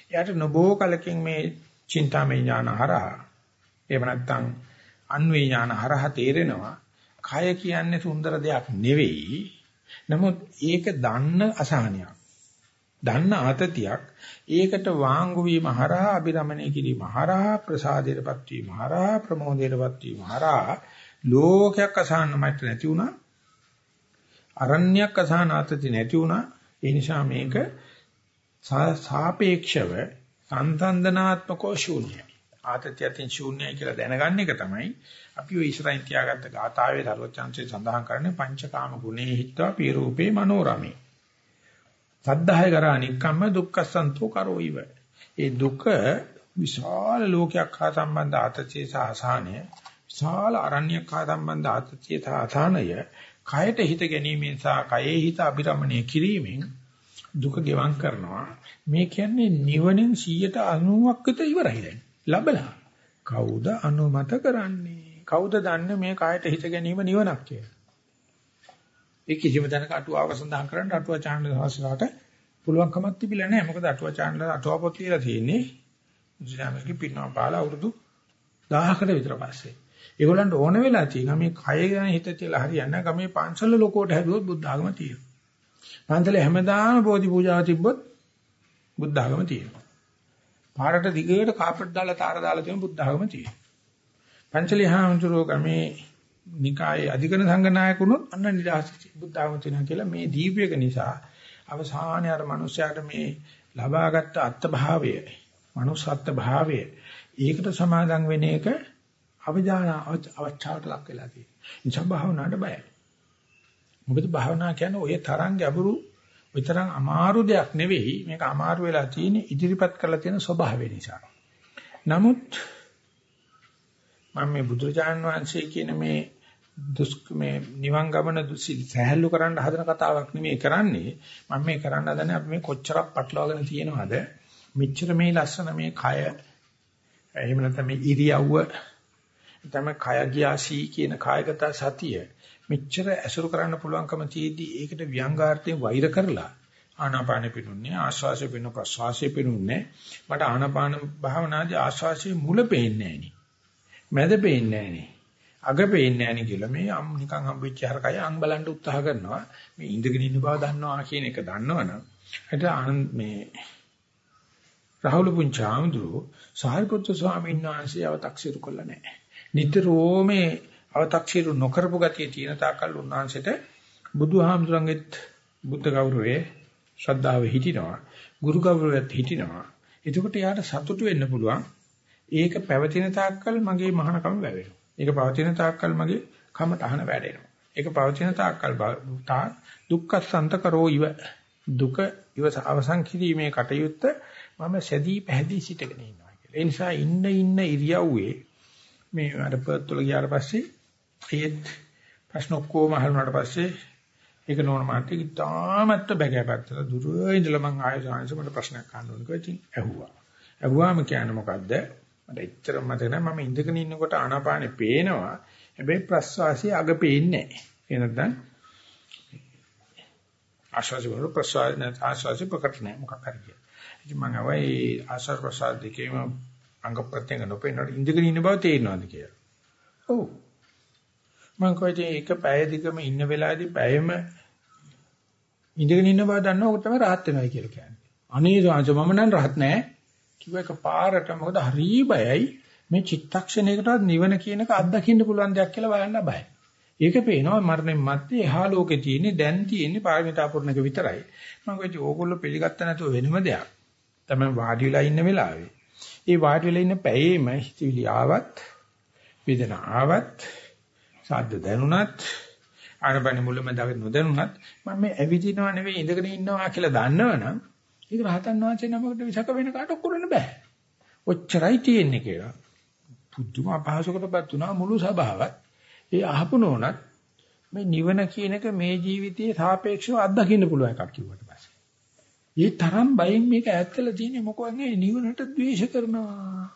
එයාට නොබෝ කලකින් මේ චින්තාමය ඥාන හරහා එහෙම නැත්නම් අන්වේ ඥාන හරහා තේරෙනවා කය කියන්නේ සුන්දර දෙයක් නෙවෙයි. නමුත් ඒක දන්න අසහනයක්. දන්න ආතතියක් ඒකට වාංගු වීම හරහා අභිරමණය කිරීම හරහා ප්‍රසාදයටපත් වීම හරහා ප්‍රමෝදයටපත් වීම හරහා ලෝකයක් අසහනමත් නැති වුණා අරණ්‍යයක් අසහන ආතති නැති වුණා ඒ නිසා මේක සාපේක්ෂව සංසන්දනාත්මකව ශූන්‍යයි. ආතතියකින් ශූන්‍යයි කියලා දැනගන්න එක තමයි අපි ඔය ඉස්සරහින් තියාගත්ත ගාථාවේ දරුවචාන්සේ සඳහන් කරන්නේ පංචකාම ගුණේ හිටවා පීරූපේ මනෝරමේ. සද්ධාය කරා නික්කම්ම දුක්ඛසන්තෝ කරෝයිව. ඒ දුක විශාල ලෝකයක් හා සම්බන්ධ ආතතිය සහ අසහනය විශාල අරණ්‍යයක් හා සම්බන්ධ ආතතිය සහ අසහනය කයට හිත ගැනීමෙන් සහ කයේ හිත අභිරමණය කිරීමෙන් දුක ගෙවම් කරනවා. මේ කියන්නේ නිවනෙන් 190ක් විතර ඉවරයි දැන්. ලබලා. කවුද අනුමත කරන්නේ? කවුද දන්නේ මේ කායට හිත ගැනීම නිවනක් කියලා? ඒ කිසිම තැනක අටුවාව සඳහන් කරන්න අටුවා චානල් දවසකට පුළුවන්කමක් තිබිලා නැහැ මොකද අටුවා චානල් අටුවා පොත් කියලා තියෙන්නේ මුස්ලිම්ගේ පින්නවා පාලා අවුරුදු 1000කට විතර පස්සේ ඒගොල්ලන්ට ඕන වෙලා තියෙනවා මේ කය ගැන හිත තියලා හරියන්නේ ගමේ පන්සල ලොකෝට හැදුවොත් බුද්ධ ආගම තියෙනවා පන්සලේ හැමදාම බෝධි පූජාව තිබ්බොත් බුද්ධ ආගම තියෙනවා. පාරට දිගට කාපට් දාලා තාර දාලා තියෙන බුද්ධ ආගම තියෙනවා. පංචලී හාමුදුරුවෝ ගමේ නිකායේ අධිකරණ සංඝනායකුණොත් අන්න නිදහස් බුද්ධ ආගම තියෙනවා කියලා මේ දීපයක නිසා අවසානයේ අර මිනිස්යාට මේ ලබාගත් අත්භාවය, manussත් භාවය ඒකට සමාදන් වෙන එක අවජාන අවචාවට ලක් වෙලා තියෙනවා. ඉතින් භාවනාවට බයයි. මොකද භාවනා කියන්නේ ඔය තරම් ගැඹුරු ඔය තරම් අමාරු දෙයක් නෙවෙයි මේක අමාරු වෙලා තියෙන ඉදිරිපත් කරලා තියෙන ස්වභාවය නිසා. නමුත් මම මේ බුදුරජාණන් වහන්සේ කියන මේ දුස් මේ නිවන් ගමන සහැල්ලු කරන්න හදන කතාවක් නෙමෙයි කරන්නේ. මම මේ කරන්න හදන්නේ අපි මේ කොච්චරක් පටලවාගෙන තියෙනවද? මෙච්චර මේ ලස්සන මේ කය එහෙම නැත්නම් මේ ඉරියව්ව තමයි කය ගියාසී කියන කායගත සතිය මෙච්චර ඇසුරු කරන්න පුළුවන්කම තියෙද්දි ඒකට ව්‍යංගාර්ථයෙන් වෛර කරලා ආනාපානෙ පිටුන්නේ ආශ්වාසය පිටු ප්‍රශ්වාසය පිටුන්නේ මට ආනාපාන භාවනාදී ආශ්වාසයේ මුල පේන්නේ නැහෙනි මැද පේන්නේ නැහෙනි. අග පේන්නේ නැහෙනි කියලා මේ නිකන් හම්බෙච්ච හරකය අං බලන්න උත්සාහ කරනවා. මේ ඉඳගෙන ඉන්න බව දන්නවා කියන එක දන්නවනම් හිට මේ රාහුල පුංචාම්දුරු සාරිපුත්‍ර ස්වාමීන් වහන්සේ අව탁සිරු කළා නැහැ. නිතරම අව탁සීරු නොකරපු ගතිය තියෙන තාකල් උන්වහන්සේට බුදුහාමුදුරන්ගෙත් බුද්ධ ගෞරවයේ ශ්‍රද්ධාව හිටිනවා. ගුරු ගෞරවයත් හිටිනවා. එතකොට යාට සතුටු වෙන්න පුළුවන්. ඒක පැවතින තාක්කල් මගේ මහානකම වැවෙනවා ඒක පවතින තාක්කල් මගේ කමතහන වැඩෙනවා ඒක පවතින තාක්කල් තා දුක්ඛසන්ත කරෝ ඉව දුක ඉවස අවසන් කිරීමේ කටයුත්ත මම සැදී පැහැදී සිටගෙන ඉන්නවා කියලා. ඒ නිසා ඉන්න ඉන්න ඉරියව්වේ මේ අර පර්ත් වල ගියාට පස්සේ ඒත් ප්‍රශ්න ඔක්කොම අහුණාට පස්සේ ඒක නෝන මාත්‍රික තාමත් බැගෑපත්තට දුර ඉඳලා මං ආයෙ සාංශ මට ප්‍රශ්නයක් අහන්න ඕනේ කියලා ඉතින් ඇහුවා. ඇහුවාම කියන්නේ මොකද්ද? මට එච්චර මතක නැහැ මම ඉඳගෙන ඉන්නකොට ආනාපානෙ පේනවා. හැබැයි ප්‍රස්වාසයේ අග පේන්නේ නැහැ. ඒ නැත්නම් ආශ්වාස වල ප්‍රස්වාස නැත් ආශ්වාස ප්‍රකට නැහැ මොකක් හරි කියලා. ඉතින් මම අවයි ආශ්වාස ප්‍රස්වාස දෙකේම අංග ප්‍රත්‍යංග නොපෙන්නට ඉඳගෙන ඉන්න බව තේරෙනවද කියලා. ඔව්. මම කොයිද එක පැය දිගම ඉන්න වෙලාවේදී පැයම ඉඳගෙන ඉන්න බව දන්නව ඔක තමයි rahat වෙනවා කියලා කියන්නේ. අනේ සාංශ මම නම් rahat නෑ. කිව්ව එක පාරට මොකද හරි බයයි මේ චිත්තක්ෂණයකටවත් නිවන කියන එක අත්දකින්න පුළුවන් දෙයක් කියලා බලන්න බයයි. ඒක පේනවා මරණයන් මැත්තේ එහා ලෝකේ තියෙන්නේ දැන් තියෙන්නේ පාරමිතා පුරණක විතරයි. මම කිව්වා ඕගොල්ලෝ පිළිගත්ත නැතුව වෙනම දෙයක්. තමයි වාඩි වෙලා ඉන්න වෙලාවේ. ඒ වාඩි වෙලා ඉන්න පැයේම හිතවිලි ආවත් වේදනා ආවත් සාද්ද දැනුණත් ආනපන මුලම දාගෙන නොදැනුණත් මම මේ ඇවිදිනව නෙවෙයි ඉඳගෙන ඉන්නවා කියලා දන්නවනම් ඒක රහතන් වහන්සේ නමකට විසක වෙන කාට කරන්න බෑ. ඔච්චරයි තියෙන්නේ කියලා. පුදුම අපහසුකටපත් වුණා මුළු සභාවත්. ඒ අහපු නෝනත් මේ නිවන කියන එක මේ ජීවිතයේ සාපේක්ෂව අත්දකින්න පුළුවන් එකක් කිව්වට පස්සේ. ඒ තරම් බයෙන් මේක ඈත්ලා තියෙන්නේ මොකද නිවනට ද්වේෂ කරනවා.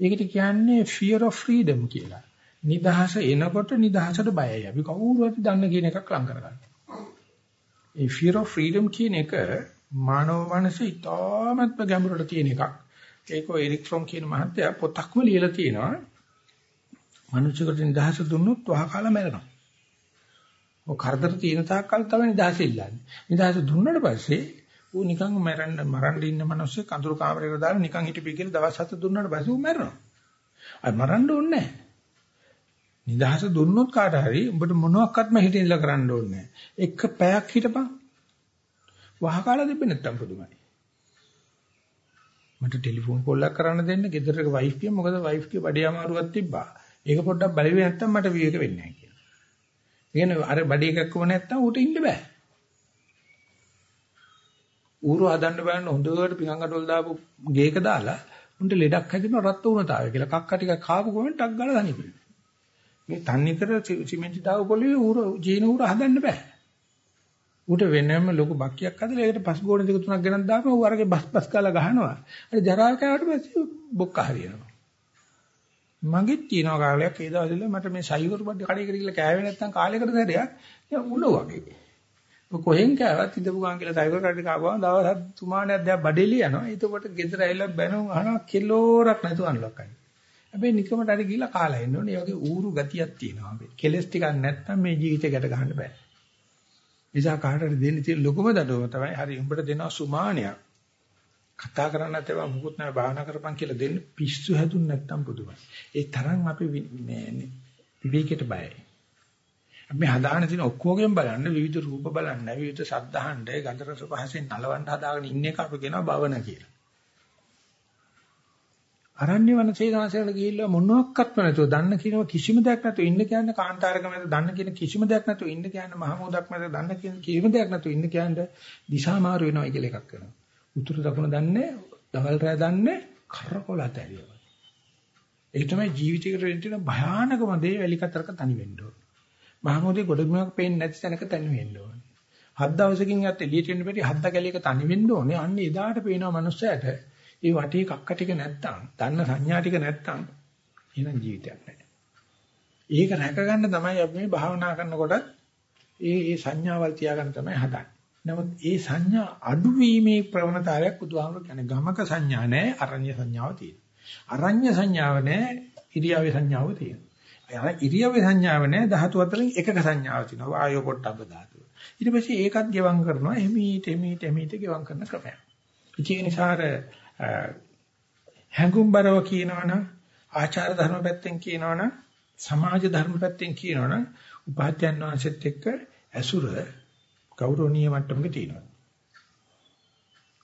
ඒකට කියන්නේ fear of freedom කියලා. නිදහස එනකොට නිදහසට බයයි. අපි කවුරු හරි දන්න කියන එකක් ලං කරගන්න. ඒ fear of freedom කියන එක මානව මනසේ ඉතාමත්ම ගැඹුරට තියෙන එකක්. ඒක එරික් ෆ්‍රොම් කියන මහත්තයා පොතක්ම ලියලා තියෙනවා. මනුෂ්‍යකට නිදහස දුන්නොත් වහකාලා මැරෙනවා. ඔය කරදර තියෙන තාක්කල් තමයි නිදහස ඉල්ලන්නේ. නිදහස දුන්නාට පස්සේ ඌ නිකන් මැරෙන්න මරන්න ඉන්න මිනිස්සු කඳුරු කාමරේකට දාලා නිකන් හිටපි කියලා දවස් හත දුන්නාට පස්සේ ඌ මැරෙනවා. අය මරන්න ඕනේ නැහැ. නිදහස දුන්නොත් කාට හරි උඹට මොනවත්ක්ම හිතින්ලා කරන්න ඕනේ එක පැයක් හිටපන්. වහකාලා දෙන්න නැත්තම් පුදුමයි. මට ටෙලිෆෝන් කෝල් එකක් කරන්න දෙන්න ගෙදරක වයිෆ් කිය මොකද වයිෆ් කිය බඩේ අමාරුවක් තිබ්බා. ඒක පොඩ්ඩක් බලුවේ නැත්තම් මට විවේක වෙන්නේ නැහැ කියලා. කියන්නේ අර බඩේ එකක් කොම නැත්තම් ඌට ඉන්න බෑ. ඌරු හදන්න බලන්න හොඳට පිඟංගටවල දාපු ගේක දාලා උන්ට ලෙඩක් හැදෙනවා රත් වුණතාවය කියලා කක්ක ටික කාපු ගමන් ටක් ගාලා දනිපින. මේ තන්නිකර සිමෙන්ති දාව පොළවේ ඌර ජීන ඌර හදන්න බෑ. ඌට වෙනම ලොකු බක්කියක් හදලා ඒකට පස් ගෝණ දෙක තුනක් ගෙනත් දාපම ඌ අරගේ බස් බස් කාලා ගහනවා. අර ජරාල් කෑවට පස්සේ බොක්ක හරියනවා. මගෙත් තියෙනවා කාලයක් ඒ දවස්වල මට මේ සයිවර් බඩ කඩේකට ගිහලා කෑවේ නැත්නම් කාලයකට සැරයක් උණ වගේ. කොහෙන් කෑවත් ඉඳපු ගාන කියලා සයිවර් කඩේට කාපුවම දවස් තුමාණයක් දැන් බඩේලි යනවා. එතකොට ගෙදර ඇවිල්ලා බැනුම් අහනවා කිලෝරක් නැතුව අන්ලොක්කයි. හැබැයි නිකමට හරි ගිහලා කාලා එන්න ඕනේ. ඒ වගේ ඌරු ගතියක් තියෙනවා අපි. කෙලස් ටිකක් නැත්නම් මේ ජීවිතේ ගැට ගන්න බෑ. නිසා කාටට දෙන්න තියෙන ලොකුම දඩුවම තමයි හරි උඹට දෙනවා සුමානයක්. කතා කරන්නත් ඒවා මුකුත් නැහැ භාවනා කරපන් කියලා දෙන්න පිස්සු හැදුන් නැත්තම් පුදුමයි. ඒ තරම් අපි මේ විවේකයට බයයි. අපි හදාගෙන තියෙන ඔක්කොගෙන් බලන්න විවිධ රූප බලන්න විවිධ ශබ්ද අහන්න ගන්ධ රස පහසෙන් නලවන්න හදාගෙන ඉන්න එක අපි කියනවා භවන කියලා. අරණ්‍ය වනසේනාසයට ගිහිල්ලා මොනක්වත්ම නැතුව දන්න කිනව කිසිම දෙයක් නැතුව ඉන්න කියන්නේ කාන්තාරක මැද දන්න කියන කිසිම දෙයක් නැතුව ඉන්න කියන්නේ මහමෝදක් මැද දන්න කියන කිසිම දෙයක් නැතුව ඉන්න කියන්නේ දිශා මාරු වෙනවා කියලා එකක් කරනවා. උතුරු දකුණ දන්නේ, දවල් රෑ දන්නේ කරකොලත ඇරියවා. ඒක තමයි ජීවිතයකට වෙන්න භයානකම දේ වැලි කතරක තනි වෙන්න ඕන. මහමෝදේ ගොඩබිමක් පේන්නේ නැති තැනක තනි වෙන්න ඕන. හත් දවසකින් යත් එළියට එන්න බැරි හත් දකැලියක තනි වෙන්න ඕනේ. අන්න එදාට පේනවා මනුස්සයාට ඒ වටේ කක්ක ටික නැත්තම්, දන්න සංඥා ටික නැත්තම් එහෙනම් ජීවිතයක් නැහැ. ඒක රැකගන්න තමයි අපි මේ භාවනා කරනකොට ඒ ඒ සංඥාවල් තියාගන්න තමයි හදන්නේ. නමුත් ඒ සංඥා අඩුවීමේ ප්‍රවණතාවයක් බුදුහාමුදුරු කියන්නේ ගමක සංඥා නැහැ, අරඤ්‍ය සංඥාව තියෙනවා. අරඤ්‍ය සංඥාව නැහැ, ඉරියාවේ සංඥාව තියෙනවා. අර ඉරියාවේ සංඥාව නැහැ, ධාතු අතරින් එකක සංඥාව තියෙනවා. වායෝ පොට්ටබ්බ ධාතුව. ඊට පස්සේ ඒකත් ගෙවම් කරනවා, එමීට එමීට එමීට ගෙවම් කරන ක්‍රමයක්. ඒ නිසා හැඟුම්බරව කියනවනම් ආචාර ධර්ම පැත්තෙන් කියනවනම් සමාජ ධර්ම පැත්තෙන් කියනවනම් උපාධ්‍යයන් වහන්සේත් එක්ක ඇසුර ගෞරවනීය මට්ටමක තියෙනවා.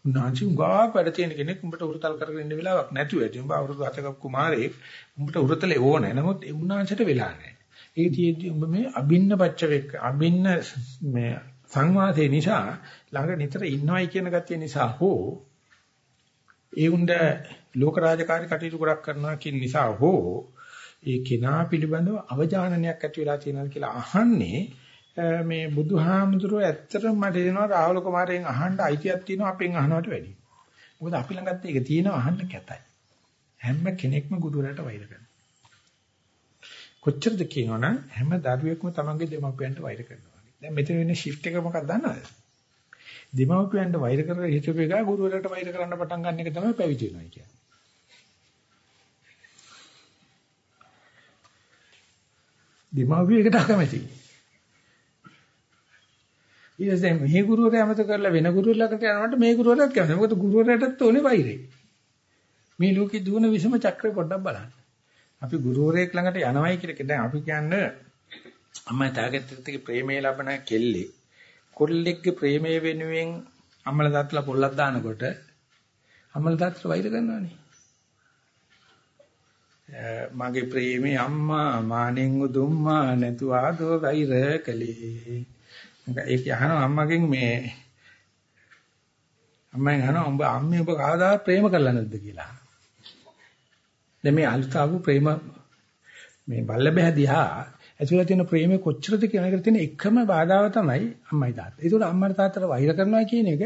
උන්වහන්සේ උගා වැඩ තියෙන කෙනෙක් උඹට උරතල් කරගෙන ඉන්න වෙලාවක් නැතුව ඇති. උඹ අවුරුදු 7ක කුමාරයෙක් උඹට උරතලේ ඕනේ. නමුත් ඒ උන්වහන්සේට වෙලා නැහැ. ඒ තියෙද්දි උඹ මේ අබින්න පච්චවෙක් අබින්න මේ සංවාදේ නිසා ළඟ නිතර ඉන්නවයි කියන ගතිය නිසා හෝ ඒ උණ්ඩ ලෝක රාජකාරී කටයුතු ගොඩක් කරනවා කියන නිසා හෝ ඒ කෙනා පිළිබඳව අවජානනයක් ඇති වෙලා තියෙනවා කියලා අහන්නේ මේ බුදුහාමුදුරුවෝ ඇත්තටම මට දෙනවා රාහුල කුමාරයෙන් අහන්න අයිතියක් තියෙනවා අපෙන් අහනවට වැඩිය. මොකද අපි ළඟත් ඒක තියෙනවා අහන්න කැතයි. හැම කෙනෙක්ම ගුරුවරයාට වෛර කරනවා. කොච්චරද කියනවනම් හැම දරුවෙක්ම තමන්ගේ දෙමාපියන්ට වෛර කරනවා. දැන් මෙතන වෙන්නේ shift එක මොකක්ද දන්නවද? දෙමාපියන්ට වෛර කරලා හිතපු එක ගුරුවරයාට වෛර කරන්න පටන් ගන්න එක තමයි පැවිදි වෙනවා කියන්නේ. දෙමාපියෙකුට අකමැතියි. ඊටසේ මේ ගුරුවරයා අමතක කරලා වෙන ගුරුවරයෙකුට යනකොට මේ ගුරුවරයාත් කැමති. මොකද ගුරුවරයාටත් ඕනේ වෛරේ. මේ ලෝකේ දුවන විසම චක්‍රය පොඩ්ඩක් බලන්න. අපි ගුරුවරයෙක් ළඟට යනවයි කියලා දැන් අපි කියන්නේ අම්මා තාගෙත් එක්ක ප්‍රේමයේ ලබන කෙල්ලේ කොල්ලෙක්ගේ ප්‍රේමයේ වෙනුවෙන් අම්මල තාත්තලා පොල්ලක් දානකොට අම්මල තාත්තලා වෛර කරනවනේ. මගේ ප්‍රේමී අම්මා මානෙන් උදුම්මා නැතුවාදෝ වෛර කලේ ඒක අහනවා අම්මගෙන් මේ අම්මෙන් අහනවා උඹ අම්මේ ඔබ කවදා ප්‍රේම කරලා නැද්ද කියලා. දැන් මේ අලුත ආපු ප්‍රේම මේ බල්ලබහ දිහා ඇතුළේ තියෙන ප්‍රේමය කොච්චරද කියන එකට තියෙන එකම බාධාව තමයි අම්මයි තාත්තා. ඒකෝට අම්මට තාත්තට වෛර කරනවා කියන එක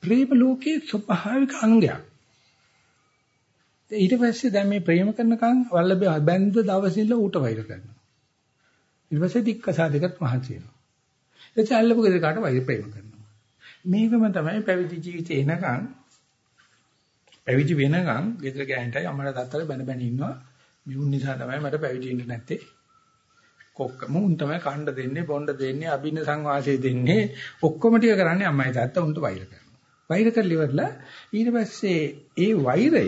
ප්‍රේම ලෝකයේ ස්වභාවික අංගයක්. ඊට පස්සේ දැන් මේ ප්‍රේම කරනකන් වල්ලබහ බැඳ දවසින්ල ඌට වෛර කරනවා. ඊට පස්සේ දික්කසා දෙකත් මහන්සි වෙනවා. එතකොට අල්ලපු ගෙදර කාට වෛර ප්‍රේම කරනවා. මේකම තමයි පැවිදි ජීවිතේ එනකන් පැවිදි වෙනකන් ගෙදර ගෑනටයි අම්මලා තාත්තලා බැන බැන ඉන්නවා. මියුන් නිසා තමයි මට පැවිදි වෙන්න නැත්තේ. කොක්ක මුන් තමයි කණ්ඩ දෙන්නේ, බොණ්ඩ දෙන්නේ, අබින්න සංවාසය දෙන්නේ. ඔක්කොම ටික කරන්නේ අම්මයි තාත්තා උන්ට වෛර කරනවා. වෛර කරලා ඉවරලා ඊට පස්සේ ඒ වෛරය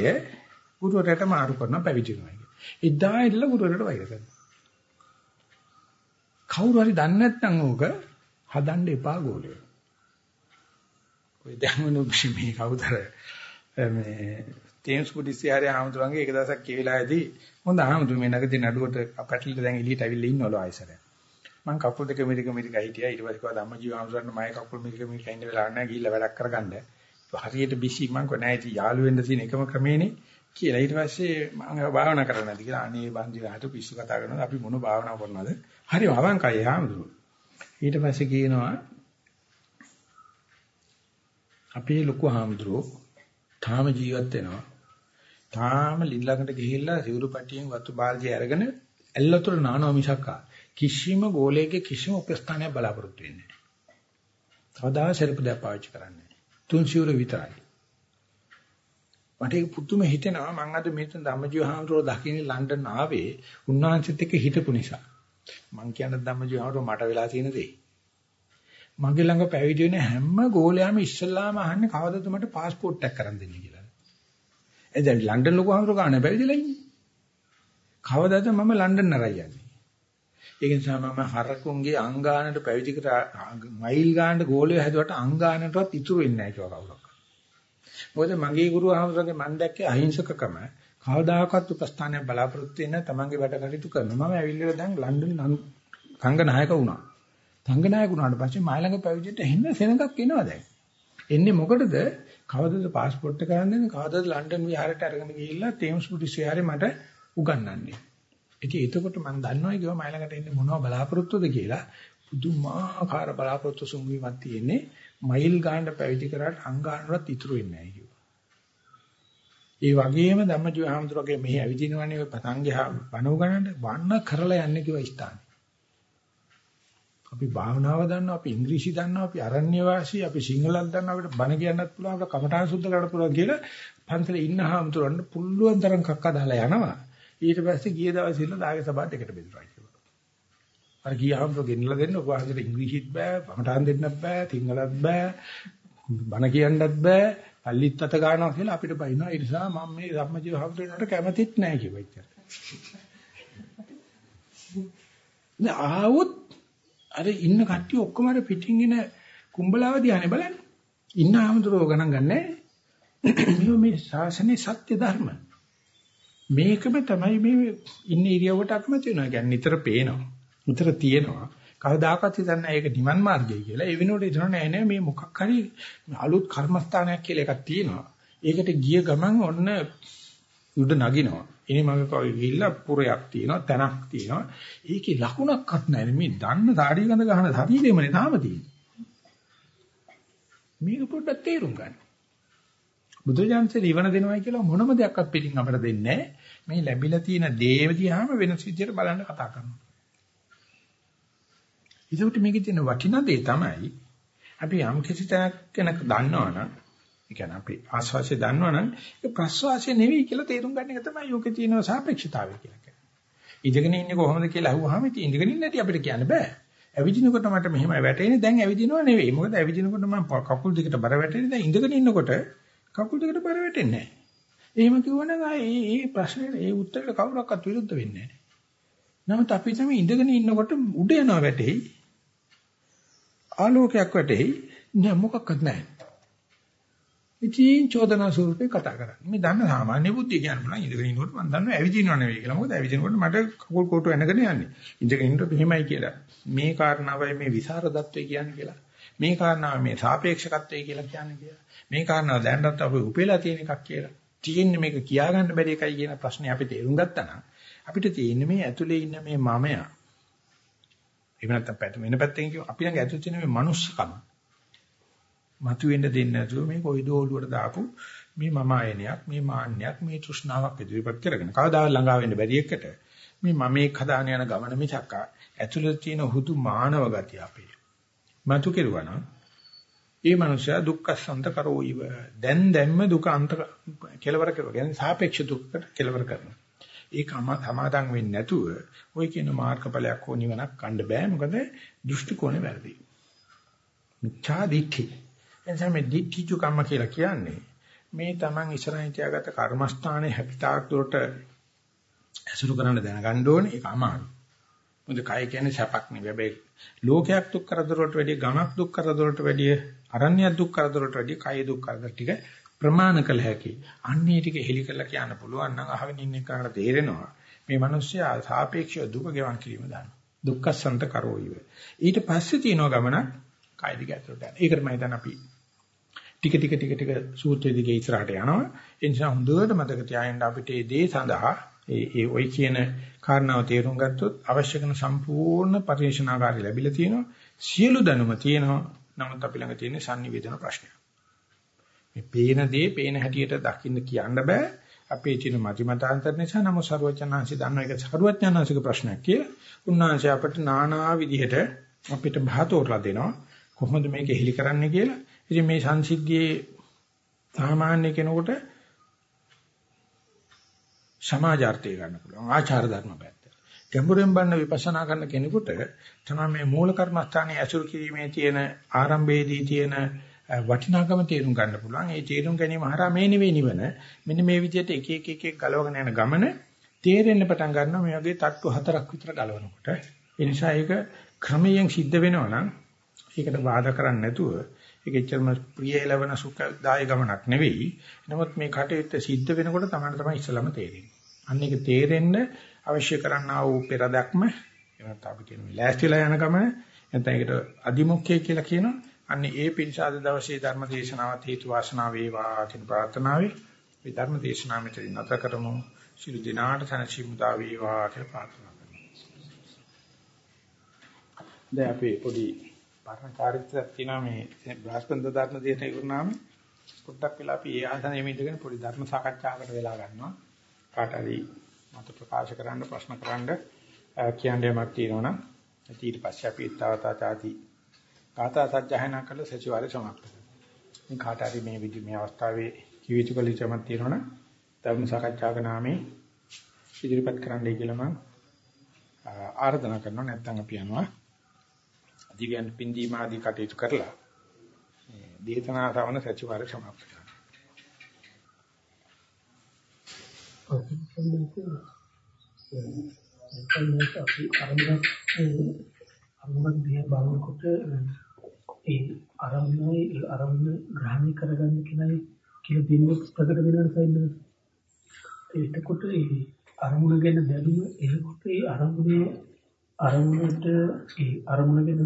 ගුරුවරයාට මාරු කරනවා පැවිදි වෙනවා කියන්නේ. එදා ඉඳලා ගුරුවරයාට වෛර කරනවා. කවුරු හරි දන්නේ නැත්නම් ඕක හදන්න එපා ගෝලය. ඔය දැනුණු මේ කවුදර මේ තේම්ස් බුද්ධිස්යාරේ ආමතුරුන්ගේ එක දවසක් කියලාදී හොඳ ආමතුරු මේ නගදී නඩුවට පැටලිට දැන් එළියට ඇවිල්ලා ඉන්නවලු ආයසරය. මං කකුල් දෙක මෙරික මෙරික හිටියා ඊට පස්සේ කව ධම්මජීව ආමතුරුන්ට මගේ කකුල් මෙරික මෙරික ඉන්න වෙලාවක් නැහැ ගිහිල්ලා වැඩක් කරගන්න. හරියට බිසි මං කො නැහැ ඉතින් යාළු වෙන්න තියෙන එකම ක්‍රමේනේ කියලා ඊට පස්සේ මම භාවනා කරන්න නැති කියලා අනේ බන්දිලාට පිස්සු කතා කරනවා අපි මොන භාවනා කරනවද හරි අවංකයි ආමතුරු ඊට පස්සේ කියනවා අපේ ලොකු ආමතුරු තාම ජීවත් වෙනවා. තාම ලිල්ලකට ගිහිල්ලා සිවුරු පටියෙන් වතු බාල්දිය අරගෙන ඇල්ලතොල නානවා මිසක් කිසිම ගෝලයක කිසිම උපස්ථානයක් බලාපොරොත්තු වෙන්නේ නැහැ. කවදා සෙරපු දෙයක් පාවිච්චි කරන්නේ නැහැ. තුන් සිවුර විතරයි. මට ඒක පුදුම හිතෙනවා මම අද මෙතන ධම්මජීව හාමුදුරුවෝ දකින්නේ ලන්ඩන් ආවේ උන්වහන්සේත් එක්ක හිටපු නිසා. මං කියන්නේ ධම්මජීව හාමුදුරුවෝ මට වෙලා තියෙන දේ. මගේ ළඟ පැවිදි වෙන හැම ගෝලයාම ඉස්සල්ලාම අහන්නේ කවදද මට પાස්පෝර්ට් එකක් කරන් දෙන්නේ කියලා. ඒ දැන් ලන්ඩන් ලොකු හමුරු ගන්න පැවිදිලා ඉන්නේ. කවදද මම ලන්ඩන් නරයි යන්නේ. ඒක නිසා මම හරකුන්ගේ අංගානට පැවිදි කර මයිල් ගානට ගෝලය හැදුවට අංගානටවත් ඉතුරු වෙන්නේ නැහැ කියලා කවුරක්. මොකද මගේ ගුරු ආමරගේ මම දැක්කේ අහිංසකකම කවදාකවත් උපස්ථානයක් බලාපොරොත්තු වෙන තමන්ගේ වැඩ කටයුතු කරනවා. මම ඇවිල්ලා දැන් ලන්ඩන් සංඝ නායක වුණා. සංඝනායක වුණාට පස්සේ මයි ළඟ පැවිදිට එන්න සෙනඟක් එනවා දැන්. එන්නේ මොකටද? කවදද પાස්පෝර්ට් එක ගන්න දෙන්නේ? කවදද ලන්ඩන් විහාරයට අරගෙන ගිහිල්ලා තේම්ස් බුටිස් විහාරේ මට උගන්වන්නේ. ඉතින් එතකොට මම දන්නවා කිව්වා මයි ළඟට එන්නේ මොනව බලාපොරොත්තුද කියලා. පුදුමාකාර බලාපොරොත්තු සුන්වීමක් තියෙන්නේ. මයිල් ගානට පැවිදි කරාට අංගානවත් ඉතුරු වෙන්නේ නැහැ කිව්වා. ඒ වගේම ධම්මජීව හාමුදුරුවෝ මෙහි ඇවිදිනවනේ පතංගය බණව ගන්නට වන්න කරලා යන්නේ කිව්වා ස්ථානේ. අපි භාවනාව දන්නවා, අපි ඉංග්‍රීසි දන්නවා, අපි අරණ්‍ය වාසී, අපි සිංහලක් දන්නවා, අපිට බණ කියන්නත් පුළුවන්, අපිට කමඨාන් සුද්ධ කරන්න පුළුවන් කියලා පන්සලේ ඉන්න හාමුදුරන් පුළුවන් තරම් කක්ක දාලා යනවා. ඊට පස්සේ ගිය දවසේ ඉන්න දාගේ සභාවට එකට බෙදුවා කියලා. අර ගිය හාමුදුර ගෙන්නලා දෙන්න ඔබ වහන්සේට ඉංග්‍රීසිත් බෑ, කමඨාන් දෙන්නත් බෑ, සිංහලත් බෑ, බණ කියන්නත් බෑ, පල්ලිත් අත ගන්නවා කියලා අපිට බයිනවා. ඒ නිසා මම මේ ධම්මජීව හාමුදුරන්ට කැමතිත් නෑ කිව්වා ඉතින්. නෑ ආවොත් අර ඉන්න කට්ටිය ඔක්කොම අර පිටින් එන කුඹලාව දිහානේ බලන්නේ. ඉන්න ආමතුරෝ ගණන් ගන්නෑ. මේ මේ ශාසනයේ සත්‍ය ධර්ම. මේකම තමයි මේ ඉන්න ඉරියව්වට අකමැති වෙනවා. කියන්නේ නිතර පේනවා. නිතර තියෙනවා. කවදාකවත් හිතන්නේ ඒක නිවන් මාර්ගය කියලා. ඒ වෙනුවට හිතනවා නෑ නෑ මේ මොකක් හරි අලුත් කර්මස්ථානයක් කියලා එකක් තියෙනවා. ඒකට ගිය ගමන් ඔන්න උඩ නගිනවා. ඉනේ මගේ කවි ගිහිල්ලා පුරයක් තියෙනවා, තැනක් තියෙනවා. ඒකේ ලකුණක්වත් නැහැ. මේ දන්න සාඩිය ගඳ ගන්න ශරීරෙමනේ තාම තියෙන්නේ. මේක පොඩ්ඩක් තේරුම් ගන්න. ඔබ බුදුජානකසේ ඉවන දෙනවයි කියලා මොනම දෙයක්වත් පිටින් අපිට දෙන්නේ මේ ලැබිලා තියෙන දේ දිහාම වෙනස් විදියට බලන්න කතා කරනවා. ඒකට මේකේ තියෙන වටිනා දේ තමයි අපි යම් කිසි තැනක් ගැන දන්නවනම් ඒ කියන්නේ අපි ආස්වාසිය දන්නවනම් ඒක ප්‍රස්වාසය නෙවෙයි කියලා තේරුම් ගන්න එක තමයි යෝගේ තියෙන සාපේක්ෂතාවය කියලා කියන්නේ. ඉඳගෙන ඉන්නේ කොහොමද කියලා අහුවාම ඉතින් ඉඳගෙන ඉන්න හැටි අපිට කියන්න බෑ. ඇවිදිනකොට මට මෙහෙමයි වැටෙන්නේ දැන් ඇවිදිනව නෙවෙයි. මොකද ඇවිදිනකොට මම කකුල් දෙකට බර වැටෙන්නේ දැන් ඉඳගෙන ඉන්නකොට කකුල් දෙකට බර වැටෙන්නේ නැහැ. එහෙම කිව්වනම් ආයේ මේ ප්‍රශ්නේ ඒ උත්තරේ කවුරක්වත් විරුද්ධ වෙන්නේ නැහැ. නමුත් අපි තමයි ඉඳගෙන ඉන්නකොට උඩ යනවා වැටෙයි. ආලෝකයක් වැටෙයි. නෑ මොකක්වත් නැහැ. ඉතින් චෝදනා ස්වරූපේ කතා කරන්නේ. මේ දන්න සාමාන්‍ය බුද්ධිය කියන්නේ මොනවා ඉඳගෙන ඉන්නකොට මම දන්නවා ඇවිදිනව නෙවෙයි කියලා. මොකද ඇවිදිනකොට මට කකුල් කොටු එනගෙන යන්නේ. ඉඳගෙන ඉන්නකොට මෙහෙමයි කියලා. මේ කාරණාවයි මේ විසරදත්වය කියන්නේ කියලා. මේ කාරණාව මේ සාපේක්ෂකත්වය කියලා කියන්නේ කියලා. මේ කාරණාව දැනටත් අපි උපේලා තියෙන එකක් කියලා. තියෙන්නේ මේක කියාගන්න බැරි එකයි කියන ප්‍රශ්නේ අපි තේරුම් ගත්තා නම් අපිට තියෙන්නේ මේ ඇතුලේ ඉන්න මේ මමයා. එහෙම නැත්නම් පැත වෙන පැත්තෙන් කියව අපි ළඟ ඇතුලේ තියෙන මේ මනුස්සකම. මතුවෙන්න දෙන්නේ නැතුව මේ කොයිද ඔළුවට දාපු මේ මම ආයනයක් මේ මාන්නයක් මේ තෘෂ්ණාවක් ඉදිරිපත් කරගෙන. කවදාවත් ළඟා වෙන්න බැරි එකට මේ මම එක් හදාන යන ගමන මිසක් ඇතුළත තියෙන හුදු මානව ගතිය අපේ. මතු කෙරුවා නම් ඒ මනුස්සයා දුක්ඛසන්ත කරෝයිව දැන් දැම්ම දුක අන්ත කෙලවර කරනවා කියන්නේ සාපේක්ෂ දුක්කට කෙලවර කරනවා. ඒක සමාදම් වෙන්නේ නැතුව ওই කියන මාර්ගඵලයක් හෝ නිවනක් ගන්න බෑ. මොකද දෘෂ්ටි කෝණය වැරදි. මිච්ඡා දික්ඛි. එනිසා මේ දික්ඛිජු කම්ම කියලා කියන්නේ මේ Taman ඉස්සරහින් තියාගත්ත කර්මස්ථානයේ හැපිතාක් දුරට ඇසුරු කරන්න දැනගන්න ඕනේ ඒක අමාරුයි. මොකද කය කියන්නේ සැපක් නෙවෙයි. හැබැයි ලෝකයක් දුක් කරදරවලට වැඩිය ගමක් දුක් කරදරවලට වැඩිය අරණ්‍යයක් දුක් කරදරවලට වැඩිය කය දුක් කරදර ටික ප්‍රමාණ කළ හැකි. අන්නේ ටික හෙලි කරලා කියන්න පුළුවන් නම් අහගෙන ඉන්න එකට තේරෙනවා. මේ මිනිස්සයා සාපේක්ෂව දුක ගෙවන් කිරීම දානවා. දුක්ඛසන්ත කරෝයිව. ඊට පස්සේ තියෙනවා ගමනක් කය දිග ඇතුළට යන. ඒකට මම හිතන්නේ අපි ටික ටික ටික ටික සූත්‍රයේ දිගේ ඉස්සරහට යනවා. ඒ නිසා හොඳට මතක තියාගන්න අපිට මේ දේ සඳහා ඒ ඒ ওই කියන කාරණාව තේරුම් ගත්තොත් අවශ්‍ය කරන සම්පූර්ණ පරිශනාකාරය ලැබිලා තියෙනවා. සියලු දැනුම තියෙනවා. නමුත් අපි ළඟ තියෙන sannivedana ප්‍රශ්නය. මේ පේන දේ පේන හැටියට දකින්න කියන්න බෑ. අපේ තියෙන මතිමතාන්තර නිසා නම සර්වඥාන්සි දන්න එක සර්වඥාන්සික ප්‍රශ්නයක් කියලා. උන්වහන්සේ අපට নানা විදිහට අපිට බහතෝරලා දෙනවා. කොහොමද මේක හෙලි කරන්න කියලා ඉතින් මේ සංසිද්ධියේ සාමාන්‍ය කෙනෙකුට සමාජාර්ථය ගන්න පුළුවන් ආචාර ධර්ම පැත්ත. ගැඹුරෙන් බලන විපස්සනා කරන කෙනෙකුට තමයි මේ මූල කර්මස්ථානයේ ඇසුරු කිරීමේ තියෙන ආරම්භයේදී තියෙන වටිනාකම තේරුම් ගන්න පුළුවන්. ඒ තේරුම් ගැනීම හරහා මේ නෙවෙයි නිවන. මෙන්න මේ විදිහට එක එක එක එක ගලවගෙන යන ගමන තේරෙන්න පටන් ගන්නවා මේ වගේ තට්ටු හතරක් විතර ගලවනකොට. ඒ නිසා ඒක ක්‍රමයෙන් සිද්ධ වෙනවා නම් ඒකට බාධා කරන්නේ නැතුව ඒක එච්චරම ප්‍රියලවන සුඛදාය ගමනක් නෙවෙයි. නමුත් මේ කටයුත්ත සිද්ධ වෙනකොට තමයි තමයි ඉස්සලම තේරෙන්නේ. අන්න ඒක තේරෙන්න අවශ්‍ය කරන්නා වූ පෙරදක්ම එනත් අපි කියන මේ ලෑස්තිලා යන ගමන නැත්නම් ඒකට අදිමුඛ්‍ය කියලා කියනවා. අන්න ඒ පින්සාද දවසේ ධර්ම දේශනාවත් හේතු වාසනා වේවා කියන ප්‍රාර්ථනාවයි. මේ ධර්ම දේශනාව මෙතන නැත කරමු. සිළු දිනාට සනසිමුදා වේවා කියලා ප්‍රාර්ථනා කරනවා. දැන් අපි පොඩි පරණ චාරිත්‍රාක් තියෙනවා මේ බ්‍රහස්පන්ද ධර්ම දේශනා කරනාම පොඩ්ඩක් වෙලා අපි ඒ ආසනයේ ඉඳගෙන පොඩි ධර්ම සාකච්ඡාවකට වෙලා ගන්නවා. කාට හරි මත ප්‍රකාශ කරන්න ප්‍රශ්න කරන්න කියන්න යමක් තියෙනවා නම් ඊට පස්සේ අපි ඊතාවතා තාති කාතා සජ්ජහනා කළ සචිවාරය සමාප්ත කරනවා. මේ කාට හරි මේ විදි මේ අවස්ථාවේ කිවිතු කළ යුතුමක් තියෙනවා නම් ධර්ම සාකච්ඡාවක නාමයෙන් ඉදිරිපත් කරන්නයි කියලා මම ආරාධනා කරනවා නැත්නම් අපි යනවා දිව්‍යන් පින්දීම ආදී කටයුතු කරලා මේ දේශනා ශ්‍රවණ සතිವಾರ සමාප්ත කරනවා. අපි අරමුණක් අරමුණක් දිහා බලනකොට ඒ අරමුණයි අරමුණ ග්‍රහණය කරගන්න කෙනයි කියලා දෙන්නේ ප්‍රකට වෙනවද සයින්ද? එතකොට ඒ අරමුණ ගැන බැලුම එනකොට ඒ අරමුණේ අරමුණට ඒ අරමුණ ගැන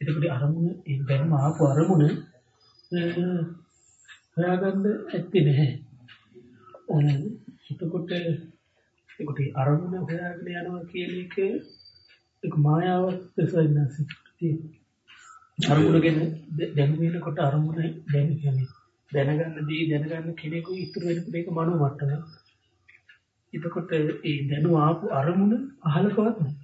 එතකොට අරමුණ ඒ බැලුම ආපු අරමුණ හොයාගන්න ඇත්තේ නැහැ. ඕන එතකොට ඒකට අරමුණ හොයාගෙන යනවා කියන එක ඒක මායාවක් දෙසයින්නසි. අරමුණ ගැන දැනුම වෙනකොට අරමුණ දැන කියන්නේ දැනගන්න දේ දැනගන්න කෙනෙකු ඉතුරු වෙන මේක මනෝ මට්ටම. එතකොට ඒ දැනුව ආපු අරමුණ අහලකවත් නැහැ.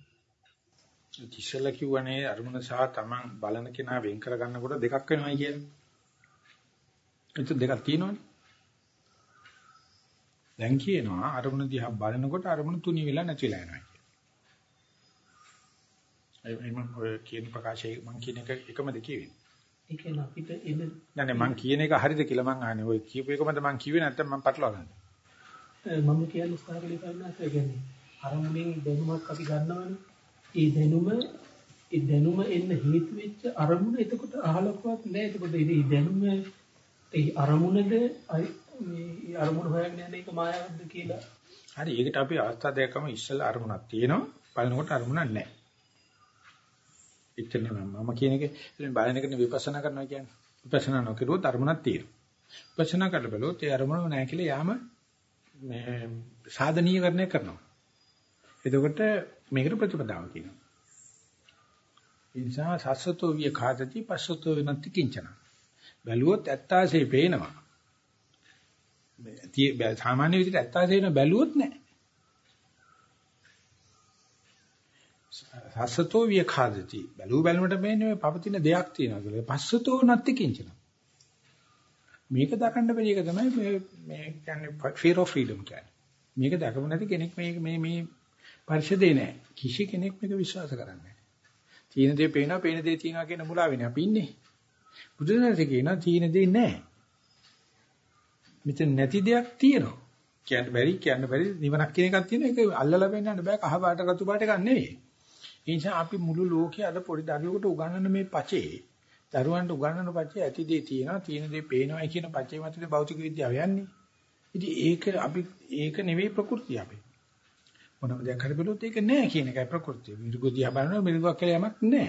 ඉතිසල කිව්වනේ අරමුණ සහ Taman බලන කෙනා වෙන් කර ගන්නකොට දෙකක් වෙනවයි කියලා. ඒක දෙකක් තියෙනවනේ. දැන් කියනවා අරමුණ දිහා බලනකොට අරමුණ තුනී වෙලා නැතිලා යනවා කියලා. මම ඔය කියන ප්‍රකාශයේ මම කියන එක එකමද කියවෙන්නේ. ඒ කියන්නේ අපිට එන නෑ නෑ මම කියන එක හරිද කියලා මම අහන්නේ. ඔය කියපු එකමද මම කිව්වේ නැත්නම් මම පටලවා ගන්නවා. මම කියන්නේ කරනවාස ඒ කියන්නේ අරමුණෙන් දැනුමක් අපි ගන්නවනේ. ඒ දැනුම ඒ දැනුම එන්න හේතු වෙච්ච අරමුණ එතකොට අහලකවත් නෑ. එතකොට ඒ දැනුම ඒ අරමුණද මේ අරමුණ හොයන්න යන එක මායාවක්ද කියලා. හරි ඒකට අපි අවස්ථා දෙකම ඉස්සෙල්ලා අරමුණක් තියෙනවා. බලනකොට අරමුණක් නැහැ. එච්චරනේ මම කියන එක ඉතින් බලන එකනේ විපස්සනා කරනවා කියන්නේ. විපස්සනා නොකරුවොත් අරමුණක් තියෙනවා. විපස්සනා කරලා බලුවොත් ඒ අරමුණ නැහැ කියලා යාම මේ සාධනීයකරණය කරනවා. එතකොට මේකට ප්‍රතිපදාව කියනවා. ඒ නිසා සස්සතෝ විය khadati පස්සතෝ වෙනත්ති කිංචන. බැලුවොත් ඇත්තාසේ පේනවා. සාමාන්‍ය විදිහට ඇත්තාසේ වෙන බැලුවොත් නැහැ. සස්සතෝ විය khadati. බැලුව බැලුමට මේන්නේ මේ පවතින දෙයක් තියෙනවා කියලා. පස්සතෝ නැත්ති කිංචන. මේක දකන්න බැරි එක තමයි මේ මේ කියන්නේ fear of freedom කියන්නේ. මේක දකපු නැති කෙනෙක් මේ මේ මේ පරිශදේ නැහැ. කිසි කෙනෙක් මේක විශ්වාස කරන්නේ නැහැ. තීන දේ පේනවා, පේන දේ තියනවා කියන මුලාවෙනේ අපි ඉන්නේ. බුදුදහමේ කියනවා තීන දේ නැහැ. මෙතන නැති දෙයක් තියෙනවා. කියන්න බැරි කියන්න බැරි නිවනක් කියන එකක් තියෙනවා. ඒක අල්ලලා පෙන්නන්න බෑ. කහ පාට රතු පාට එකක් නෙවෙයි. ඒ නිසා අපි මුළු ලෝකයේ අද පොඩි දරුවෙකුට උගන්වන මේ පචේ දරුවන්ට උගන්වන පචේ ඇති දේ තියෙනවා, තියෙන දේ පේනවායි කියන පචේ මතනේ භෞතික විද්‍යාව යන්නේ. ඉතින් ඒක අපි ඒක නෙවෙයි ප්‍රകൃතිය අපි. මොනම දෙයක් හරි බලුවොත් ඒක නෑ කියන එකයි ප්‍රകൃතිය. මිරිගු දිහා බලනවා මිරිගුවක් කියලා යමක් නෑ.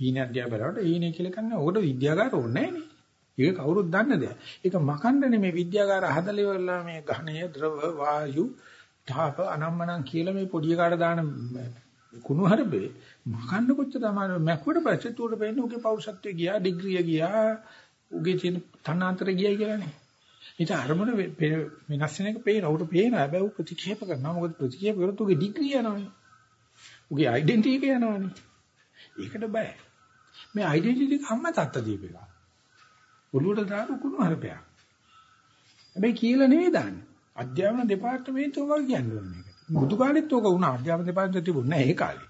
හීනක් දිහා බලනකොට හීනේ කියලා කන්නේ ඕකට විද්‍යාගාර ඕනේ නෑනේ. ඒක කවුරුත් දන්න දෙයක්. ඒක මකන්නනේ මේ විද්‍යාගාර හදලා ඉවරලා මේ ඝනය, ද්‍රව, වායු, තාප අනම්මනම් කියලා මේ පොඩි එකාට දාන කුණු හරබේ මකන්න කොච්චර අමාරු මැකුවට පස්සේ උඩ පෙන්නේ උගේ පෞරුෂත්වයේ ගියා, ඩිග්‍රිය ගියා, උගේ තියෙන තනාන්තර ගියයි කියලානේ. ඊට අරමුණ වෙනස් වෙන එක පේන උට පේන හැබැයි උ ප්‍රතික්ෂේප කරනවා. මොකද ප්‍රතික්ෂේප කරොත් උගේ ඩිග්‍රී යනවනේ. උගේ ඩෙන්ටිටි එක යනවනේ. ඒකට බය මේ ඩෙන්ටිටි එක අම්මා තාත්තා දීපේක ඔළුවට දාපු කුණු හරපයක්. හැබැයි කියලා නෙවෙයි දාන්නේ. අධ්‍යාපන දෙපාර්තමේන්තුව වගේ කියන්නේ මේකට බුදු කාලෙත් ඕක වුණා. අධ්‍යාපන දෙපාර්තමේන්තුව තිබුණේ නැහැ ඒ කාලේ.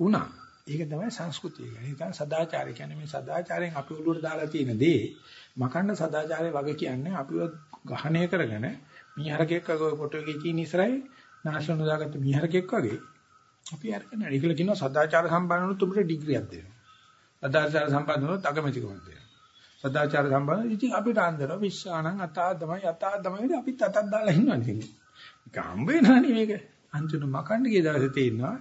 වුණා. ඒක තමයි සංස්කෘතිය කියන්නේ. ඒ තමයි සදාචාරය කියන්නේ මේ සදාචාරයෙන් අපි ඔළුවට දාලා තියෙන දේ මකන්න සදාචාරය වගේ කියන්නේ අපිව ගහණය කරගෙන මීහරකෙක් වගේ ෆොටෝ එකේ තියෙන ඉස්සරහේ නාශන දාගත්ත මීහරකෙක් වගේ අපි අරගෙන ඒකල කියනවා සදාචාර සම්පන්න වුණොත් උඹට ඩිග්‍රියක් දෙනවා. සදාචාර සම්පන්න වුණොත් අගමැතිකමක් දෙනවා. සදාචාර සම්පන්න ඉතින් අපිට අන්දර විශ්වාණං අතා තමයි අතා තමයි අපිත් අතක් දාලා ඉන්නවනේ. ඒක හම්බ වෙනානේ මේක. අන්තිම මකන්න ගිය දවසේ තේිනවා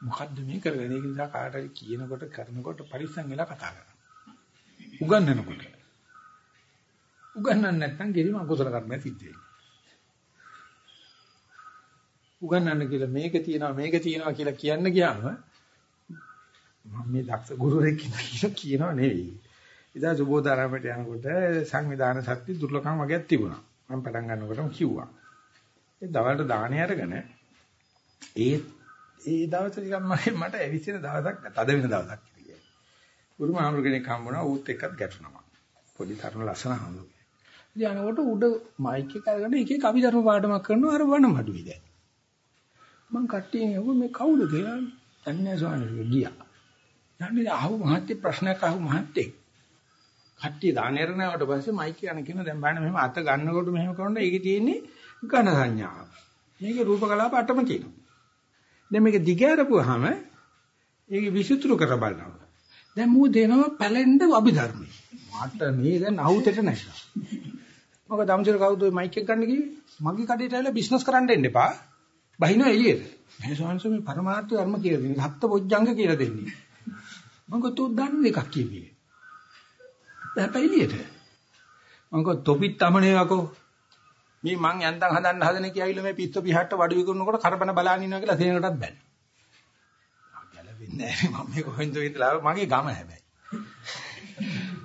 මොකද්ද මේ කරගෙන ඒක නිසා කාට හරි කියනකොට කරනකොට පරිස්සම් වෙලා කතා කරන්න. උගන්වනකොට. උගන්වන්න නැත්නම් ගෙලිම අකුසල කර්මයක් සිද්ධ වෙනවා. උගන්වන්න කියලා මේක තියෙනවා මේක තියෙනවා කියලා කියන්න ගියාම මම මේ දක්ෂ ගුරුවරයෙක් කියලා කියනවා නෙවෙයි. ඉතින් සුබෝධාරාමයට යනකොට සංවිධාන ශක්ති දුර්ලභම් වගේක් තිබුණා. මම පටන් ගන්නකොටම කිව්වා. ඒ දවල්ට දාහනේ අරගෙන ඒ ඒ දවසේ නිකන් මම මට ඇවිසින දවසක් තද වෙන දවසක් කියලා. ගුරු මහමුරු කෙනෙක් හම්බුණා ඌත් එක්කත් ගැටුණා. පොඩි තරුණ ලස්සන හම්බුනේ. ඉතින් අනකොට උඩ මයික් එක අරගෙන එකේ කවි ධර්ම පාඩමක් කරනවා අර වනමඩුවේ දැන්. මං කට්ටියෙන් ඇහුවා මේ කවුද කියලා. අන්නේ ස්වාමීන් ගියා. යන්නේ අහු මහත්තය ප්‍රශ්නයක් අහු මහත්තයෙක්. කට්ටිය දානේරණාවට පස්සේ මයික් එක කියන දැන් බලන්න මෙහෙම අත ගන්නකොට මෙහෙම කරනකොට ඒකේ තියෙන්නේ ඝන සංඥාව. මේකේ රූප කලාප අටම තියෙනවා. දැන් මේක දිගහැරපුවාම ඒක විසුතුරු කර බලනවා. දැන් මූ දෙනවා පැලෙන්න අභිධර්මයි. මට මේ දැන් අවුතට නැහැ. මොකද අම්චර කවුද මයික් එක ගන්න කිව්වේ? මගේ කඩේට ඇවිල්ලා බිස්නස් කරන්න එන්න එපා. බහිනවා එළියට. මේ සංසම මේ පරමාර්ථ ධර්ම කියලා දෙන්නේ. හත්ත බොජ්ජංග කියලා දෙන්නේ. මම කොතෝ දන්නේ එකක් කියපියේ. හැබැයි එළියට. මම කො තොපිත් තමනේ යකෝ මේ මං යන්තම් හදන්න හදන කියාවිල මේ පිස්සු පිහට්ට වඩු විකුණනකොට කරබන බලන් ඉන්නවා කියලා තේනකොටත් බැන්න. ගැලවෙන්නේ නැහැ මම මේ කොහෙන්ද ඉඳලා මගේ ගම හැබැයි.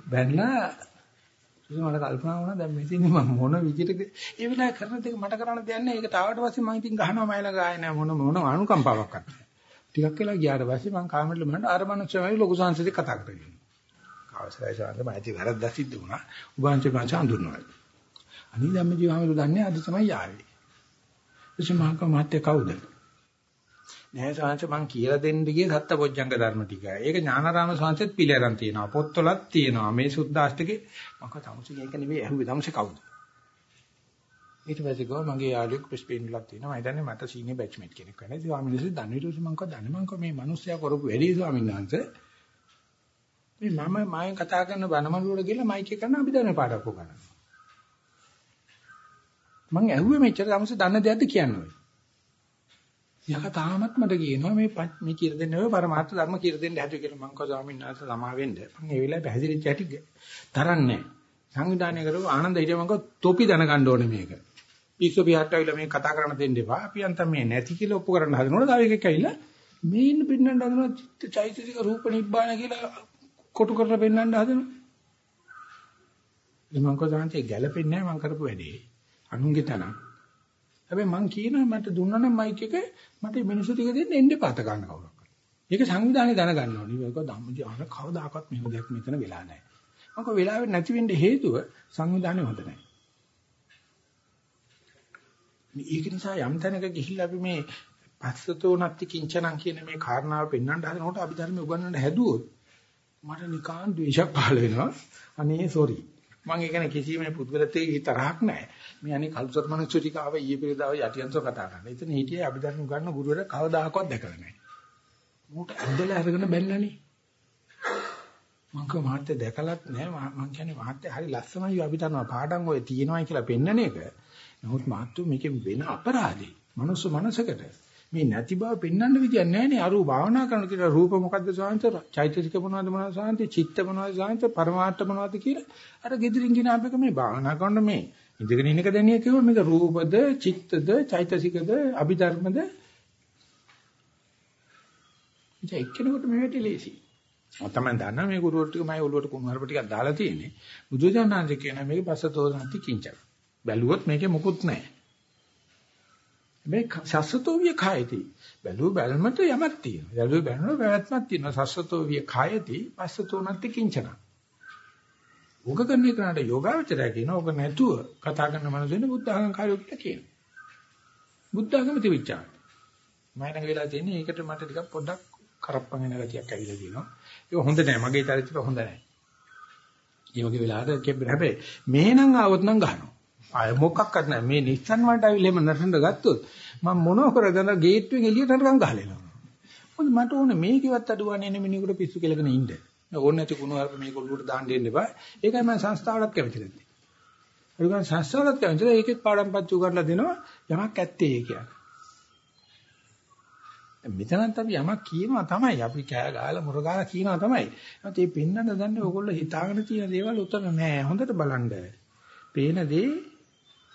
බැන්න ඉතින් මට කල්පනා වුණා දැන් මෙතන මම මොන විදිහට ඒ වෙලාවේ කරන දේ මට කරන්න දෙයක් නැහැ. ඒකට ආවට පස්සේ මම ඉතින් ගහනවා මයිලා ගාය නැහැ මොන මොන අනුකම්පාවක් නැහැ. ටිකක් වෙලා ගියාට පස්සේ මම කාමරෙට මම අර මනුස්සයමයි ලොකු සංසදේ කතා කරගෙන. අවසරයි සාන්ත මම ඇති වැරද්දක් සිද්ධ වුණා. උභාන්ති මං හඳුන්වනවා. අනිත් ධම්මජීව හැමෝම දන්නේ අද තමයි ආවේ. එසේ මහක මාත්‍ය කවුද? නෑ සාංශ මං කියලා දෙන්න ගියේ සත්පොච්චංග ධර්ම ටික. ඒක ඥානාරාම සාංශෙත් පිළිඅරන් තියෙනවා. පොත්වලත් තියෙනවා. මේ සුද්ධාෂ්ටකේ මම තමුසේ ඒක නෙවෙයි ඇහුවේ තමුසේ කවුද? ඊට පස්සේ ගෝ මගේ යාළුවෙක් ප්‍රස්පේන්ලක් තියෙනවා. මම දන්නේ මට සීනියර් බැච්මේට් කෙනෙක් වෙනවා. ඒ ස්වාමීන් වහන්සේ දන්නේ ඊට පස්සේ මං කව දන්නේ මං කව මේ මිනිස්සයා කරපු වැඩි ස්වාමීන් වහන්සේ මේ මම මායෙන් කතා කරන බණමළුවට ගිහලා මයික් එක කරන අභිධර්ම පාඩක් උගන්වනවා. මං ඇහුවේ මෙච්චර තමස දන්න දෙයක්ද කියන්නේ. යක තාමත් මට කියනවා මේ මේ කියලා දෙන්න ඔය පරමාර්ථ ධර්ම කියලා දෙන්න හැදුවේ කියලා මං කව ස්වාමීන් වහන්සේ සමා වෙන්න. මං ඒ වෙලාවේ පැහැදිලිච්ච හැටි තරන්නේ. සංවිධානය කරව ආනන්ද හිටිය මං කව තොපි දැනගන්න ඕනේ මේක. පිස්සු පියාට ඇවිල්ලා මේ කතා කරන්න දෙන්න එපා. අපි අන්තම් මේ නැති කියලා ඔප්පු කරන්න හදනකොට තව එකෙක් ඇවිල්ලා මේ ඉන්න පින්නන්න හදනවා චිත්ත චෛතසික රූප නිබ්බාන කියලා කොටු කරලා පෙන්වන්න හදනවා. මම කොහොමද ගැලපෙන්නේ නැහැ මම කරපු වැඩේ. අනුන්ගේ තන. හැබැයි මං කියනවා මට දුන්නා නම් මයික් එක මට මිනිස්සු ටික දෙන්න එන්න පාත ගන්න කවුරක්. ඒක සංවිධානයේ දැනගන්න ඕනේ. මේක ධම්මජී අර කවදාකවත් මෙහෙම දෙයක් මෙතන වෙලා නැහැ. මොකද වෙලාවෙ නැති වෙන්න හේතුව සංවිධානයේ හොඳ නැහැ. ඒක නිසා යම් තැනක ගිහිල්ලා අපි මේ පස්සතෝ නැති කිංචනං කියන මේ කාරණාව පෙන්වන්න හදනකොට අපි ධර්ම උගන්වන්න හැදුවොත් මට නිකාන් ද්වේෂයක් පහළ වෙනවා. අනේ සෝරි. මම ඒ කියන්නේ කිසිම පුද්ගලතේ තරහක් නැහැ. මේ අනේ කල්සර් මනුස්සය ටික ආව ඊයේ පෙරේදාව යටියන්සෝ කතා කරන්න. එතන හිටියේ අභිධර්ම උගන්වන ගුරුවරයා කවදාකවත් දැකලා නැහැ. මූට ඇඳලා අරගෙන බැන්නනේ. මම කව මහත්තයා දැකලත් නැහැ. මම කියන්නේ මහත්තයා හරි ලස්සනයි අභිධර්ම පාඩම් ඔය තියෙනවායි කියලා පෙන්නන එක. නමුත් මහත්තයෝ මේකෙන් වෙන අපරාධේ. මනුස්ස මනසකට මේ නැති බව පෙන්වන්න විදියක් නැහැ නේ. අරු භාවනා කරන කියලා රූප මොකද්ද සාන්ත? චෛතසික මොනවද මොනවද සාන්ත? චිත්ත මොනවද සාන්ත? පරමාර්ථ මොනවද කියලා අර gedirin gina අපේක මේ භාවනා කරන මේ ඉඳගෙන ඉන්න එක දැනිය කිව්ව මේක රූපද, චිත්තද, චෛතසිකද, අභිධර්මද? ඉතින් එක්කෙනෙකුට මේ වැටි ලේසි. මම තමයි දන්නා මේ ගුරුවරු ටික මම ඔළුවට කුණුහරුප ටිකක් දාලා තියෙන්නේ. බුදුජානනාංශ කියන මේක පස්සතෝ නැති කිංචක්. බැලුවොත් මේකේ මුකුත් නැහැ. මේ සස්සතෝ විය කායති. බැලුව බැලමට යමක් තියෙනවා. බැලුව බැලනොත් පැවැත්මක් තියෙනවා. සස්සතෝ විය කායති පස්සතෝ නැති කිංචන. ඕක කරන එකට යෝගාවචරය කියනවා. ඕක නැතුව කතා කරන මනුස්සෙන්න බුද්ධ ආගම කාර්යෝ කියලා කියනවා. බුද්ධ ආගම තිබිච්චා. මම නැග වෙලා තියෙන්නේ ඒකට මට ටිකක් පොඩ්ඩක් කරප්පන් වෙන ගතියක් ඇවිල්ලා තියෙනවා. ඒක හොඳ නෑ. මගේ චරිතය හොඳ නෑ. මේ වගේ වෙලාවට කෙබ්බ හැබැයි මේනම් ආවොත් නම් ගහනවා. ආය මොකක්වත් නැහැ. මේ නිස්සන් වලට අවිල එහෙම නටන්න ගත්තොත් මම මොනව කරද ගේට්ටුවෙන් එළියට නටකම් ගහලෙනවා. මොකද මට ඕනේ මේකවත් අඩුවන්නේ නෙමෙයි මිනිහෙකුට පිස්සු කෙලගෙන ඉන්න. ඕනේ නැති කුණු හරප මේක ඔළුවට දාන්න දෙන්න එපා. ඒකයි මම සංස්ථාවලත් කැමති නැත්තේ. ඒ කියන්නේ සංස්ථාවලත් කැමති නැහැ. ඒකෙත් පාඩම් පත්තු කරලා දෙනවා යමක් ඇත්තේ කියන්නේ. මෙතනත් අපි යමක් කියනවා තමයි. අපි කෑ ගහලා මුර ගහලා කියනවා තමයි. ඒත් මේ පෙන්වන්න දන්නේ ඕගොල්ලෝ හිතාගෙන තියෙන දේවල් උතන නෑ. හොඳට බලන්න. පේන දේ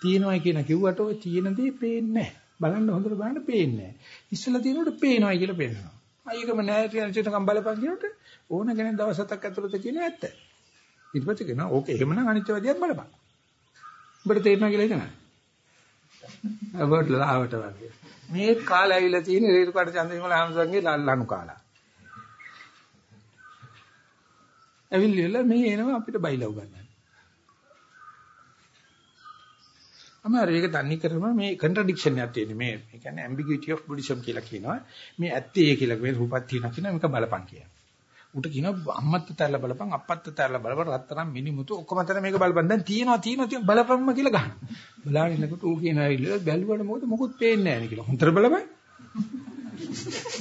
තියෙනවයි කියන කිව්වට ඔය තියෙන දේ පේන්නේ නැහැ. බලන්න හොඳට බලන්න පේන්නේ නැහැ. ඉස්සලා තියෙනකොට පේනවයි කියලා පේනවා. අයකම නැහැ කියන චිතකම් බලපන් කියනකොට ඕන කෙනෙක් දවස් හතක් ඇතුළත කියන ඇත්ත. ඊට පස්සේ කියනවා ඕක එහෙමනම් අනිත්‍යවාදියක් බලපන්. ඔබට තේරෙනවා කියලා හිතනවා. අපට ලාවට වගේ. මේ කාලය ඇවිල්ලා තියෙන රේරුකාට චන්දවිමල හම්සන්ගේ ලල්ලනු කාලා. ඇවිල්ලා මේ එනවා අපිට බයිලා උගන්නන්න. අමාරු ඒක තන්නේ කරම මේ කන්ට්‍රඩික්ෂන් එකක් තියෙන මේ ඒ කියන්නේ ambiguity of buddhism කියලා කියනවා. මේ ඇත්තේ කියලා මේ රූපක් තියෙනවා කියන මේක බලපන් කියනවා උට කියනවා අම්මත් තැරලා බලපන් අප්පත් තැරලා බලපන් රත්තරන් මිනිමුතු ඔක්කොම තැර මේක බලපන් දැන් තියෙනවා තියෙනවා තියෙන බලපන්ම කියලා ගන්න බලාගෙන ඉන්නකොට ඌ කියනවා ඉල්ල බැලුවට මොකද? මොකුත් පේන්නේ නැහැ නේ කියලා. හොඳට බලපන්.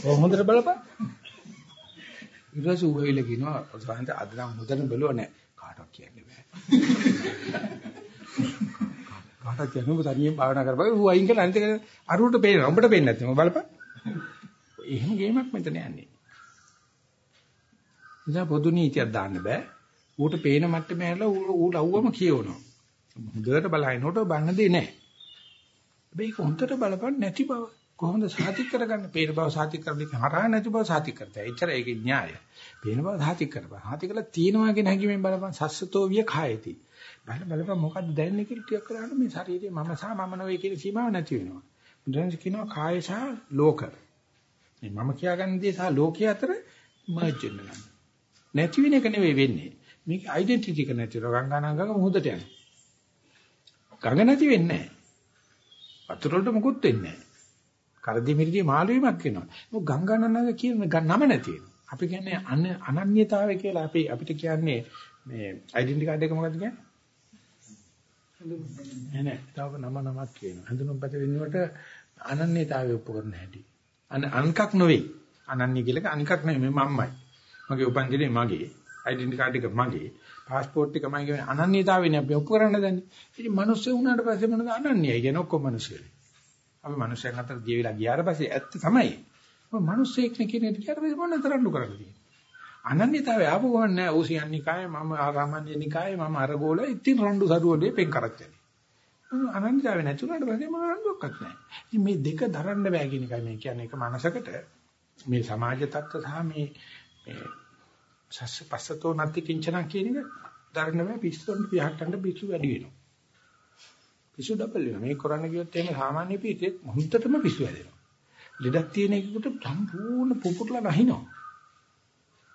ඔව් හොඳට බලපන්. ඊට පස්සේ ඌ වෙයිල කියනවා සාන්ත අද නම් හොඳට බැලුවා නෑ කාටවත් කියන්න බෑ. කාටවත් කියන්න ඔබ තනියෙන් භාවනා කරපන් ඌ අයින් කරලා අනිත් එක අරුවට පේනවා උඹට පේන්නේ නැත්නම් ඔබ බලපන් එහෙම ගේමක් මෙතන යන්නේ නිසා පොදු නීතියක් දාන්න බෑ ඌට පේන මට්ටමේ හැරලා ඌ ලව්වම කියවනවා හොඳට බලහිනකොට බන්න දෙන්නේ නැහැ හැබැයි හොඳට බලපන් නැති බව කොහොමද සාතික් කරගන්නේ? පේන බව සාතික් කරන්නේ හරහා නැති බව සාතික් කරතයි. එච්චර ඒකේ න්‍යාය. පේන බව සාතික් කරපන්. සාතික් කළා තියනවා කියන හැඟීමෙන් බලපන් සස්සතෝ විය කායති. බල බලපන් මොකද්ද දැනෙන්නේ කියලා ටිකක් කරාට මේ ශරීරේ මම සහ මම නෙවෙයි කියන සීමාව නැති වෙනවා. බුදුන්ස කියනවා කාය සහ ලෝක. මේ මම කියාගන්න දේ සහ ලෝකයේ අතර මර්ජ් වෙනවා. නැති වෙන එක නෙවෙයි වෙන්නේ. මේක ඩෙන්ටිටි එක නැතිව ගංගානංගක මුහුදට යනවා. ගඟ නැති වෙන්නේ නැහැ. වතුර වලට මුකුත් වෙන්නේ නැහැ. කරදි මිරිදි මාළු වීමක් වෙනවා. මොක ගංගානංගක කියන නම නැති වෙනවා. අපි කියන්නේ අනන්‍යතාවය කියලා අපි අපිට කියන්නේ මේ ඩෙන්ටිටි කාඩ් එක මොකද්ද කියන්නේ? නෑ නෑ තව නම නමක් කියනවා. හඳුනුම්පත වෙනුවට අනන්‍යතාවය ඔප්පු කරන හැටි. අන අන්කක් නෙවෙයි. අනන්‍ය කියලා අන්කක් නෙවෙයි මමයි. මගේ උපන්දිනේ මගේ. ඩෙන්ටිටි කාඩ් එක මගේ. પાස්පෝර්ට් එක මගේ කියන්නේ අනන්‍යතාවයනේ අපි ඔප්පු කරන්න දන්නේ. ඉතින් මිනිස්සු වුණාට පස්සේ මොනවද අනන්‍යයි කියන ඔක්කොම මිනිස්සු. අපි මිනිස්සුන් අතර ජීවිලා ගියාට පස්සේ ඇත්ත තමයි. ඔය මිනිස්සෙක් නේ කියන එක ගියාට පස්සේ කරන්න කරන්නේ? අනන්‍යතාවය ආපු ගමන් නෑ ඕසියන්නිකාය මම ආරාමණ්‍යනිකාය මම අරගෝල ඉතින් රණ්ඩු සරුවලේ පෙන් කරච්චලි. අනන්‍යතාවය නැතුණාට පස්සේ මොන රණ්ඩුවක්වත් නෑ. ඉතින් මේ දෙක දරන්න බෑ කියන එකයි මේ කියන්නේ එක මනසකට මේ සමාජ තත්ත්ව සහ මේ මේ සස්ස පස්සතෝ නැති කිංචන කියන එක දරන්න බෑ පිස්සුන්ට පියහට්ටන්න පිස්සු වැඩි වෙනවා. පිස්සු ඩබල් වෙනවා. මේ කරන්න ගියොත් එහෙම සාමාන්‍ය පිටේ මොහොතටම පිස්සු වැඩෙනවා. ලෙඩක් තියෙන එකකට සම්පූර්ණ පුපුරලා නැහිනවා.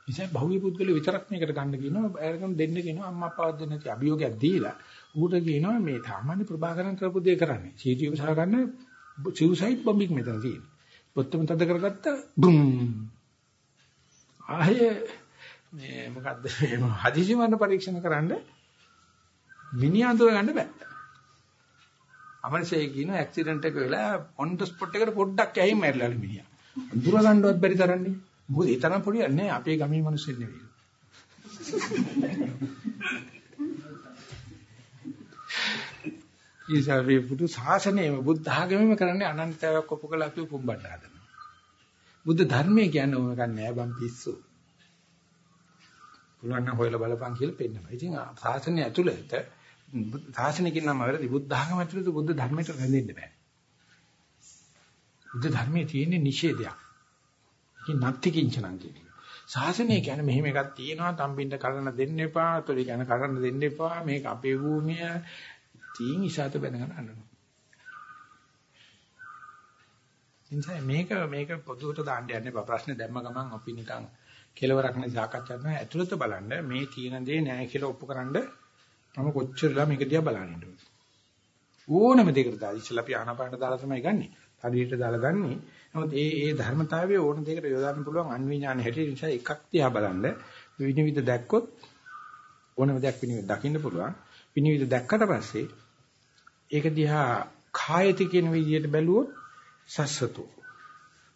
නිසා බහුවේ පුද්ගලයා විතරක් මේකට ගන්න කියනවා අරගෙන දෙන්න කියනවා අම්මා අප්පාවත් දෙන්න නැති අභියෝගයක් දීලා ඌට කියනවා මේ සාමාන්‍ය ප්‍රභාකරන් කරපු දේ කරන්නේ. සීටි උසහා ගන්න සිව්සයිඩ් බම්බික් මෙතන තියෙන පොත්තම තද කරගත්ත බුම්. ආයේ මේ මොකද්ද? හදිසි මරණ පරීක්ෂණ කරන්න මිනිහාඳුර ගන්න බෑ. අමරසේ කියන ඇක්සිඩන්ට් එක වෙලා ඔන් ද ස්පොට් එකට පොඩ්ඩක් ඇහිම මැරිලාලු මිනිහා. අඳුර ගන්නවත් බැරි තරන්නේ මොකද ඒ තරම් පොඩි නෑ අපේ ගමේ මිනිස්සු නෙවෙයි. ඊසාවේ බුදු සාසනයම බුද්ධ ආගමෙම කරන්නේ අනන්තයක් ඔප්පු කළ අපි කුඹඩ හදනවා. බුද්ධ ධර්මයේ කියන්නේ ඕක නෑ බම් පිස්සු. පුළුවන් නම් හොයලා බලපන් කියලා පෙන්නනවා. ඉතින් සාසනය ඇතුළත සාසනයකින් නම් වැරදි බුද්ධ ආගම ඇතුළත බුද්ධ ධර්මයට රැඳෙන්න බෑ. බුද්ධ ධර්මයේ තියෙන නිෂේධයක්. ඉතින් නැති කිංචනං කියන්නේ. ශාසනය කියන්නේ මෙහෙම එකක් තියෙනවා තම්බින්ද කරන්න දෙන්න එපා, තොලි ගැන කරන්න දෙන්න එපා. මේක අපේ භූමිය. තීන් ඉසాత බැනගෙන අඬනවා. ඉතින් මේක මේක පොදුවට දාන්න යන්න එපා. ප්‍රශ්නේ දැම්ම ගමන් අපි නිකන් කෙලවරක් නැති සාකච්ඡා කරනවා. ඇතුළත බලන්න මේ තියෙන දේ නෑ කියලා ඔප්පු කරන්න මම කොච්චරලා මේක දිහා බලන්න ඕනද? ඕනම දෙයකට දාලා ඉස්සලා අපි ආනාපානට දාලා තමයි ගන්නෙ. ශරීරයට දාලා ගන්නෙ. නමුත් ඒ ඒ ධර්මතාවය ඕන දෙයකට යොදාන්න පුළුවන් අන්විඥාන හැටි නිසා එකක් තියා බලන්න. විනිවිද දැක්කොත් ඕනම දෙයක් විනිවිද දකින්න පුළුවන්. විනිවිද දැක්කට පස්සේ ඒක දිහා කායති කියන විදිහට බැලුවොත් සස්සතු.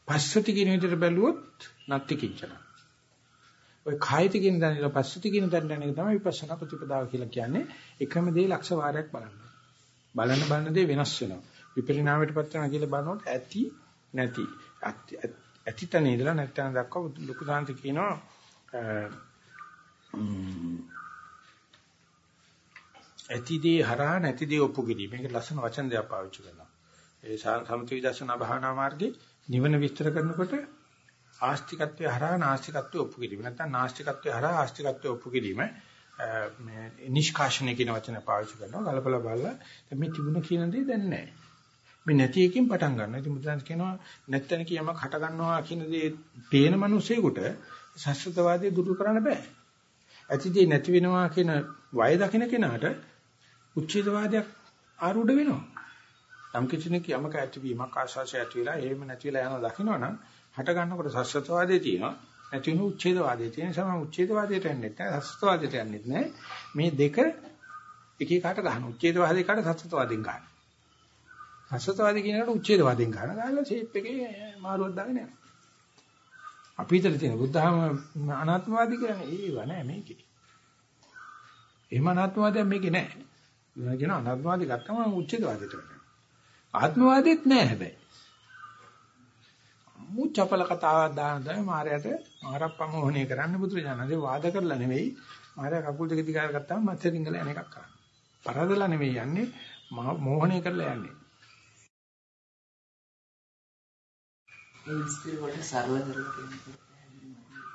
පස්සති කියන විදිහට බැලුවොත් නත්ති කිච්චන ඔය කායති කියන දැනන පස්සති කියන දැනන එක තමයි විපස්සනා ප්‍රතිපදාව කියලා කියන්නේ. එකම දේ ලක්ෂ වාරයක් බලන්න. බලන බලන දේ වෙනස් වෙනවා. විපරිණාමයටපත් වෙනවා කියලා බලනකොට ඇති නැති ඇතිතන ඉඳලා නැත්නම් දක්වා ලොකු සාන්ති කියනවා ඇතිදී හරහා නැතිදී ඔප්පු කිරීම. මේක ලස්සන වචන දෙයක් පාවිච්චි කරනවා. ඒ සමථ විදර්ශනා භාවනා මාර්ගයේ නිවන විස්තර කරනකොට ආස්තිකත්වයේ හරහා නාස්තිකත්වයේ ඔප්පු කිරීම. නැත්නම් නාස්තිකත්වයේ හරහා ආස්තිකත්වයේ ඔප්පු කිරීම. මේ නිෂ්කාශනය කියන වචන පාවිච්චි කරනවා. ගලපලා බලලා මේ තිබුණ කියන දේ දැන් නැහැ. මේ නැති එකකින් පටන් ගන්නවා. ඉතින් මුද්‍රාන්ත කියනවා නැත්තන කියමක් හට ගන්නවා කියන දේ පේන මිනිසෙකුට සස්ත්‍රවාදී දුරු කරන්න බෑ. ඇතිදී නැති වෙනවා කියන වය දකින්න කෙනාට උච්ඡේදවාදයක් ආරූඪ වෙනවා. යම් කිසිනෙක් යමක ඇතිවීමක් ආශාසය ඇති වෙලා එහෙම නැති වෙලා යනවා දකින්නවනම් හට ගන්නකොට සස්ත්‍රවාදයේ තියෙනවා. නැති වෙන උච්ඡේදවාදයේ තියෙන නිසා මම උච්ඡේදවාදයට යන්නේ නැහැ. සස්ත්‍රවාදයට යන්නේ නැහැ. මේ දෙක එක එකට ගන්න. උච්ඡේදවාදේ කාට සස්ත්‍රවාදෙන් ගන්න. අසතවාදී කියනකට උච්ඡේදවාදයෙන් ගන්න ගාලා ෂේප් එකේ මාරුවක් දාගෙන යනවා. අපි හිතලා තියෙන බුද්ධහම අනාත්මවාදී කියන්නේ ඒව නෑ මේකේ. එහෙම අනාත්මවාදයක් මේකේ නෑ. ඒවා කියන අනාත්මවාදී ගත්තම උච්ඡේදවාදයට වෙනවා. ආත්මවාදෙත් නෑ හැබැයි. මුචපල කතාවක් දාන තමයි මාරයට මාරප්පමෝහණය කරන්න බුදුරජාණන්සේ වාද කරලා නෙවෙයි මාරය කකුල් දෙක දිගාර ගත්තාම මත්ය රිංගල යන එකක් කරන්නේ. පරදලා නෙවෙයි යන්නේ මෝහණය කරලා යන්නේ. ඒ විස්තර වලට සරල කරලා කියනකොට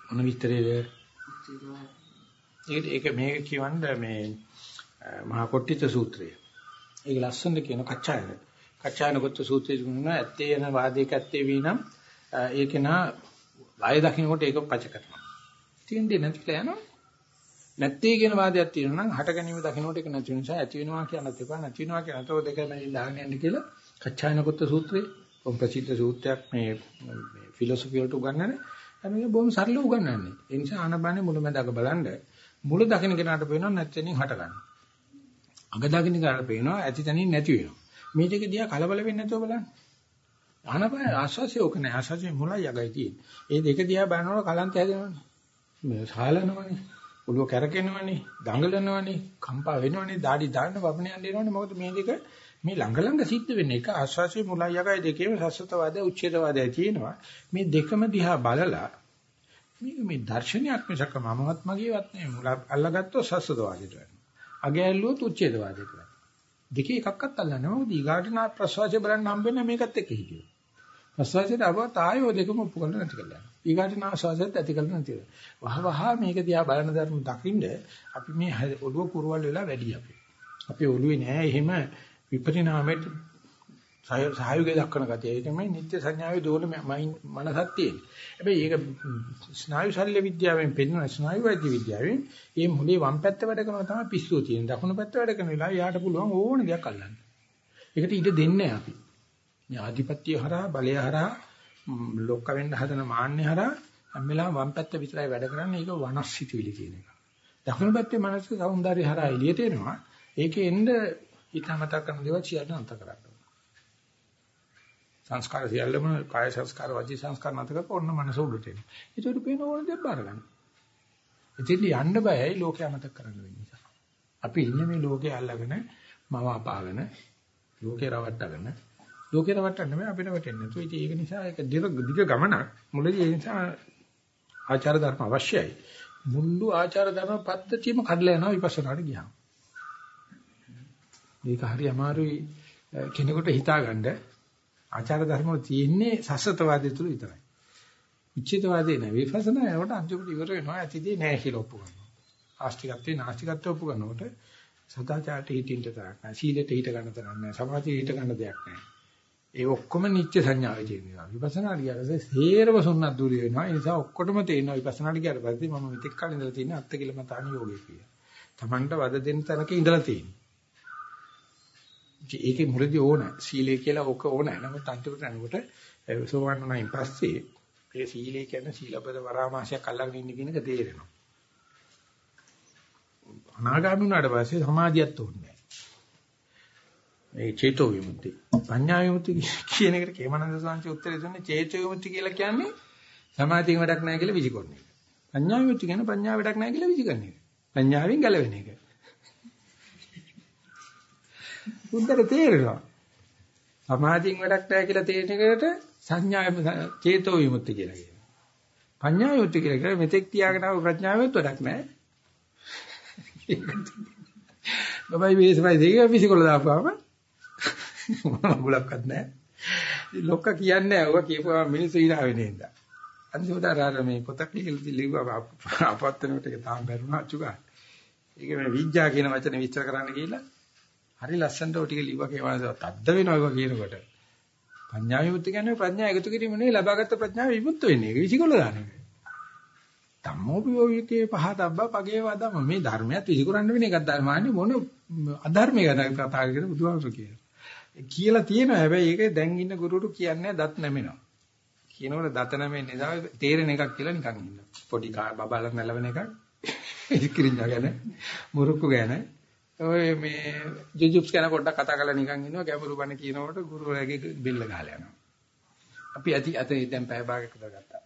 මොන විස්තරේද? ඒක ඒක මේක කියවන්න මේ මහා කොට්ටිත සූත්‍රය. ඒක ලස්සනට කියන කච්චායන. කච්චායන කොට සූත්‍රයේ දුන්නා ඇත්තේ යන වාදයක ඇත්තේ වීනම් ඒක නා ආය දකින්නකොට ඒක පච කරනවා. තියෙන්නේ නැතිලා යනවා. නැත්තේ කියන වාදයක් තියෙනවා නම් හට ගැනීම දකින්නකොට ඒක නැති නිසා ඇති වෙනවා කියනත් එපා නැති වෙනවා කියනත් ඔය දෙක මැදින් දාගෙන යන්න කියලා කච්චායන කොට සූත්‍රයේ ප්‍රසිද්ධ සූත්‍රයක් මේ මේ ෆිලොසොෆි වලට උගන්වන්නේ. මේක බොහොම සරල උගන්වන්නේ. ඒ නිසා ආනබන්නේ මුලමඳාක බලන්න මුල දකින්න කෙනාට පේනවා නැත්නම් හට ගන්න. අග දකින්න කෙනාට පේනවා ඇති තනින් නැති වෙනවා. මේ දෙක දිහා කලබල වෙන්නේ නැතුව බලන්න. ආනබන ආශාසිය ඕක නෑ ආශාසිය මුලයි යගයි තියෙන්නේ. ඒ දෙක දිහා බලනකොට කලන්ත හැදෙනවනේ. මේ සාලනවනේ. ඔළුව කැරකෙනවනේ, දඟලනවනේ, කම්පා වෙනවනේ, দাঁඩි දාන්න වපනේ යන්න එනවනේ. මොකද මේ දෙක මේ ළඟ ළඟ සිද්ධ වෙන්නේ එක ආශ්වාසයේ මුලයි යකයි දෙකේම සස්සතවාදය උච්ඡේදවාදය තියෙනවා. මේ දෙකම දිහා බලලා මේක මේ දර්ශනයක් මිසක මමවත් මගේවත් නෙවෙයි මුල අල්ලගත්තොත් සස්සතවාදයට වෙනවා අගය ඇල්ලුවොත් උච්ඡේදවාදයට වෙනවා දෙකේ එකක්වත් අල්ලන්නේ මොකද ඊගාටනා ප්‍රසවාසය බලන්න හම්බෙන්නේ මේකත් එක්ක හිටියෝ ප්‍රසවාසයට આવත් ආයෝ දෙකම ඔප්පු කරලා නැති කරලා ඊගාටනා ආශ්වාසයත් ඇති කරලා නැති වහ වහ මේක දිහා බලන ධර්ම දකින්න අපි මේ ඔළුව කුරුවල් වෙලා වැඩි අපි. අපේ ඔළුවේ නෑ. එහෙම විපරිණාමයට සහයෝගය දක්වන ගතිය. ඒ තමයි නිත්‍ය සංඥාවේ දෝල මනසක් තියෙන්නේ. හැබැයි ඒක ස්නායු ශල්‍ය විද්‍යාවෙන් පෙන්වන ස්නායු වෛද්‍ය විද්‍යාවෙන් මේ මුලේ වම් පැත්ත වැඩ කරනවා තමයි පිස්සුව තියෙන්නේ. දකුණු පැත්ත වැඩ කරන වෙලාව යාට පුළුවන් ඕන දෙයක් අල්ලන්න. ඒකට ඉඩ දෙන්නේ අපි. මේ ආධිපත්‍ය හරහා බලය හරහා ලොක්ක වෙන්න හදන මාන්නේ හරහා හැම වෙලාවෙම වම් පැත්ත විතරයි වැඩ කරන්නේ. ඒක වනස්සිතුවිලි කියන එක. දකුණු පැත්තේ මනස సౌందර්ය හරහා එළියට එනවා. ඒකේ එන්න හිතමතා කරන දේවල් සියල්ල අන්ත කරන්න සංස්කාර සියල්ලම කාය සංස්කාර වචී සංස්කාර නැත කරපො ඔන්න මනස උඩට එනවා. ඒකට පේන ඕන දෙයක් බාර ගන්න. ඉතින් යන්න බයයි ලෝකය අමතක කරන්න වෙන නිසා. අපි ඉන්නේ මේ ලෝකේ අල්ලගෙන මව අපාගෙන ලෝකේ රවට්ටගෙන ලෝකේ රවට්ටන්න නෙමෙයි අපිට වැටෙන්නේ. ඒ ඉතින් ඒක නිසා ඒක දිග දිග ගමනක්. මුලදී ඒ නිසා ආචාර ධර්ම අවශ්‍යයි. මුළු ආචාර ධර්ම පද්ධතියම කඩලා යනවා විපස්සනාට ගියාම. මේක හරි අමාරුයි කෙනෙකුට හිතාගන්න ආචාර ධර්ම තියෙන්නේ සස්සතවාදයේ තුල විතරයි. උච්චිතවාදී නෑ විපස්සනා යනකොට අන්තිමට ඉවර වෙනවා ඇතිදී නෑ කියලා ඔප්පු කරනවා. ආස්තිකත්වේ නාස්තිකත්වය ඔප්පු කරනකොට සදාචාරට හිටින්න තරක් නෑ. සීලෙට හිට ගන්න තරක් නෑ. සමාධියට හිට ගන්න දෙයක් නෑ. ඒ ඔක්කොම නිත්‍ය සංඥාවේ තියෙනවා. විපස්සනා ගියාට සේරම සුන්නත් දුරිය වෙනවා. ඒ නිසා ඔක්කොටම තේරෙනවා විපස්සනාට ගියාට පස්සේ මම මෙතෙක් කල ඉඳලා තියෙන අත්තිකිලමතාන යෝගයේ කියලා. Tamanට වද දෙන්න තැනක ඉඳලා තියෙනවා. ඒකේ මුලදී ඕන සීලය කියලා ඕක ඕන. නමුත් අන්තිමට යනකොට සෝවන් වුණායින් පස්සේ ඒ සීලය කියන්නේ සීලබද වරාමාශයක් අල්ලගෙන ඉන්න කියන එක තේරෙනවා. අනාගාමී වුණාට පස්සේ සමාධියත් ඕනේ මේ චේතෝ විමුක්ති. පඤ්ඤා විමුක්ති කියන එකට කේමනන්ද සාංශ උත්තරේ දුන්නේ චේතෝ විමුක්ති කියලා කියන්නේ සමාධියෙන් වැඩක් නැහැ කියලා විසිකොන්නේ. පඤ්ඤා විමුක්ති කියන්නේ පඤ්ඤා වැඩක් නැහැ කියලා විසිකරන එක. පඤ්ඤාවෙන් ගැලවෙන එක. උන්දට තේරෙනවා. සමාධියෙන් වැඩක් නැහැ කියලා තේරෙන එකට සංඥා චේතෝ විමුක්ති කියලා කියනවා. පඤ්ඤා විමුක්ති කියලා කියන්නේ මෙතෙක් තියාගෙන ආව ප්‍රඥාවෙත් වැඩක් නැහැ. බබයි වේසමයි දෙක විසිකොල දාපුවාම මොනක්වත් නැහැ. ලොක්ක කියන්නේ ඔය කියපුවා මිනිස්සු ඉනා වෙන්නේ නේද? අන්තිමට අර මේ පොතක් ලියලා අපවත් වෙනකොට ඒක තාම බැරුණා අචුගා. ඒක මේ විඥා කියන වචනේ විස්තර කරන්න ගිහිල්ලා හරි ලස්සනට ඔය ටික ලිව්වා කියවනද තද්ද වෙනවා ඒක කියනකොට. ප්‍රඥා විමුක්ති කියන්නේ ප්‍රඥා එකතු කිරීම නෙවෙයි ලබාගත් ප්‍රඥාව විමුක්ත වෙන්නේ. ඒක විසිකොල දාන එක. ධම්මෝපයෝගිකේ පහතබ්බ පගේ වදම මේ ධර්මයක් විසිකරන්න වෙන එකක් ධර්මාන්නේ මොන අධර්මයක කතා කරගෙන බුදුහාමුදුරු කියනවා. කියලා තියෙනවා හැබැයි ඒක දැන් ඉන්න ගුරුතුරු කියන්නේ දත් නැමෙනවා. කියනකොට දත නැමෙන්නේ නිසා තේරෙන එකක් කියලා නිකන් ඉන්නවා. පොඩි බබාලා නැලවෙන එකක්. ඉස්කිරින්ජා ගැන මුරුක්කු ගැන ඔය මේ ජුජුප්ස් ගැන පොඩ්ඩක් කතා කරලා නිකන් ඉන්නවා ගැඹුරු බණ කියනකොට ගුරුවරයාගේ බෙල්ල ගහලා යනවා. අපි ඇති අතේ දැන් පැය භාගයක් දාගත්තා.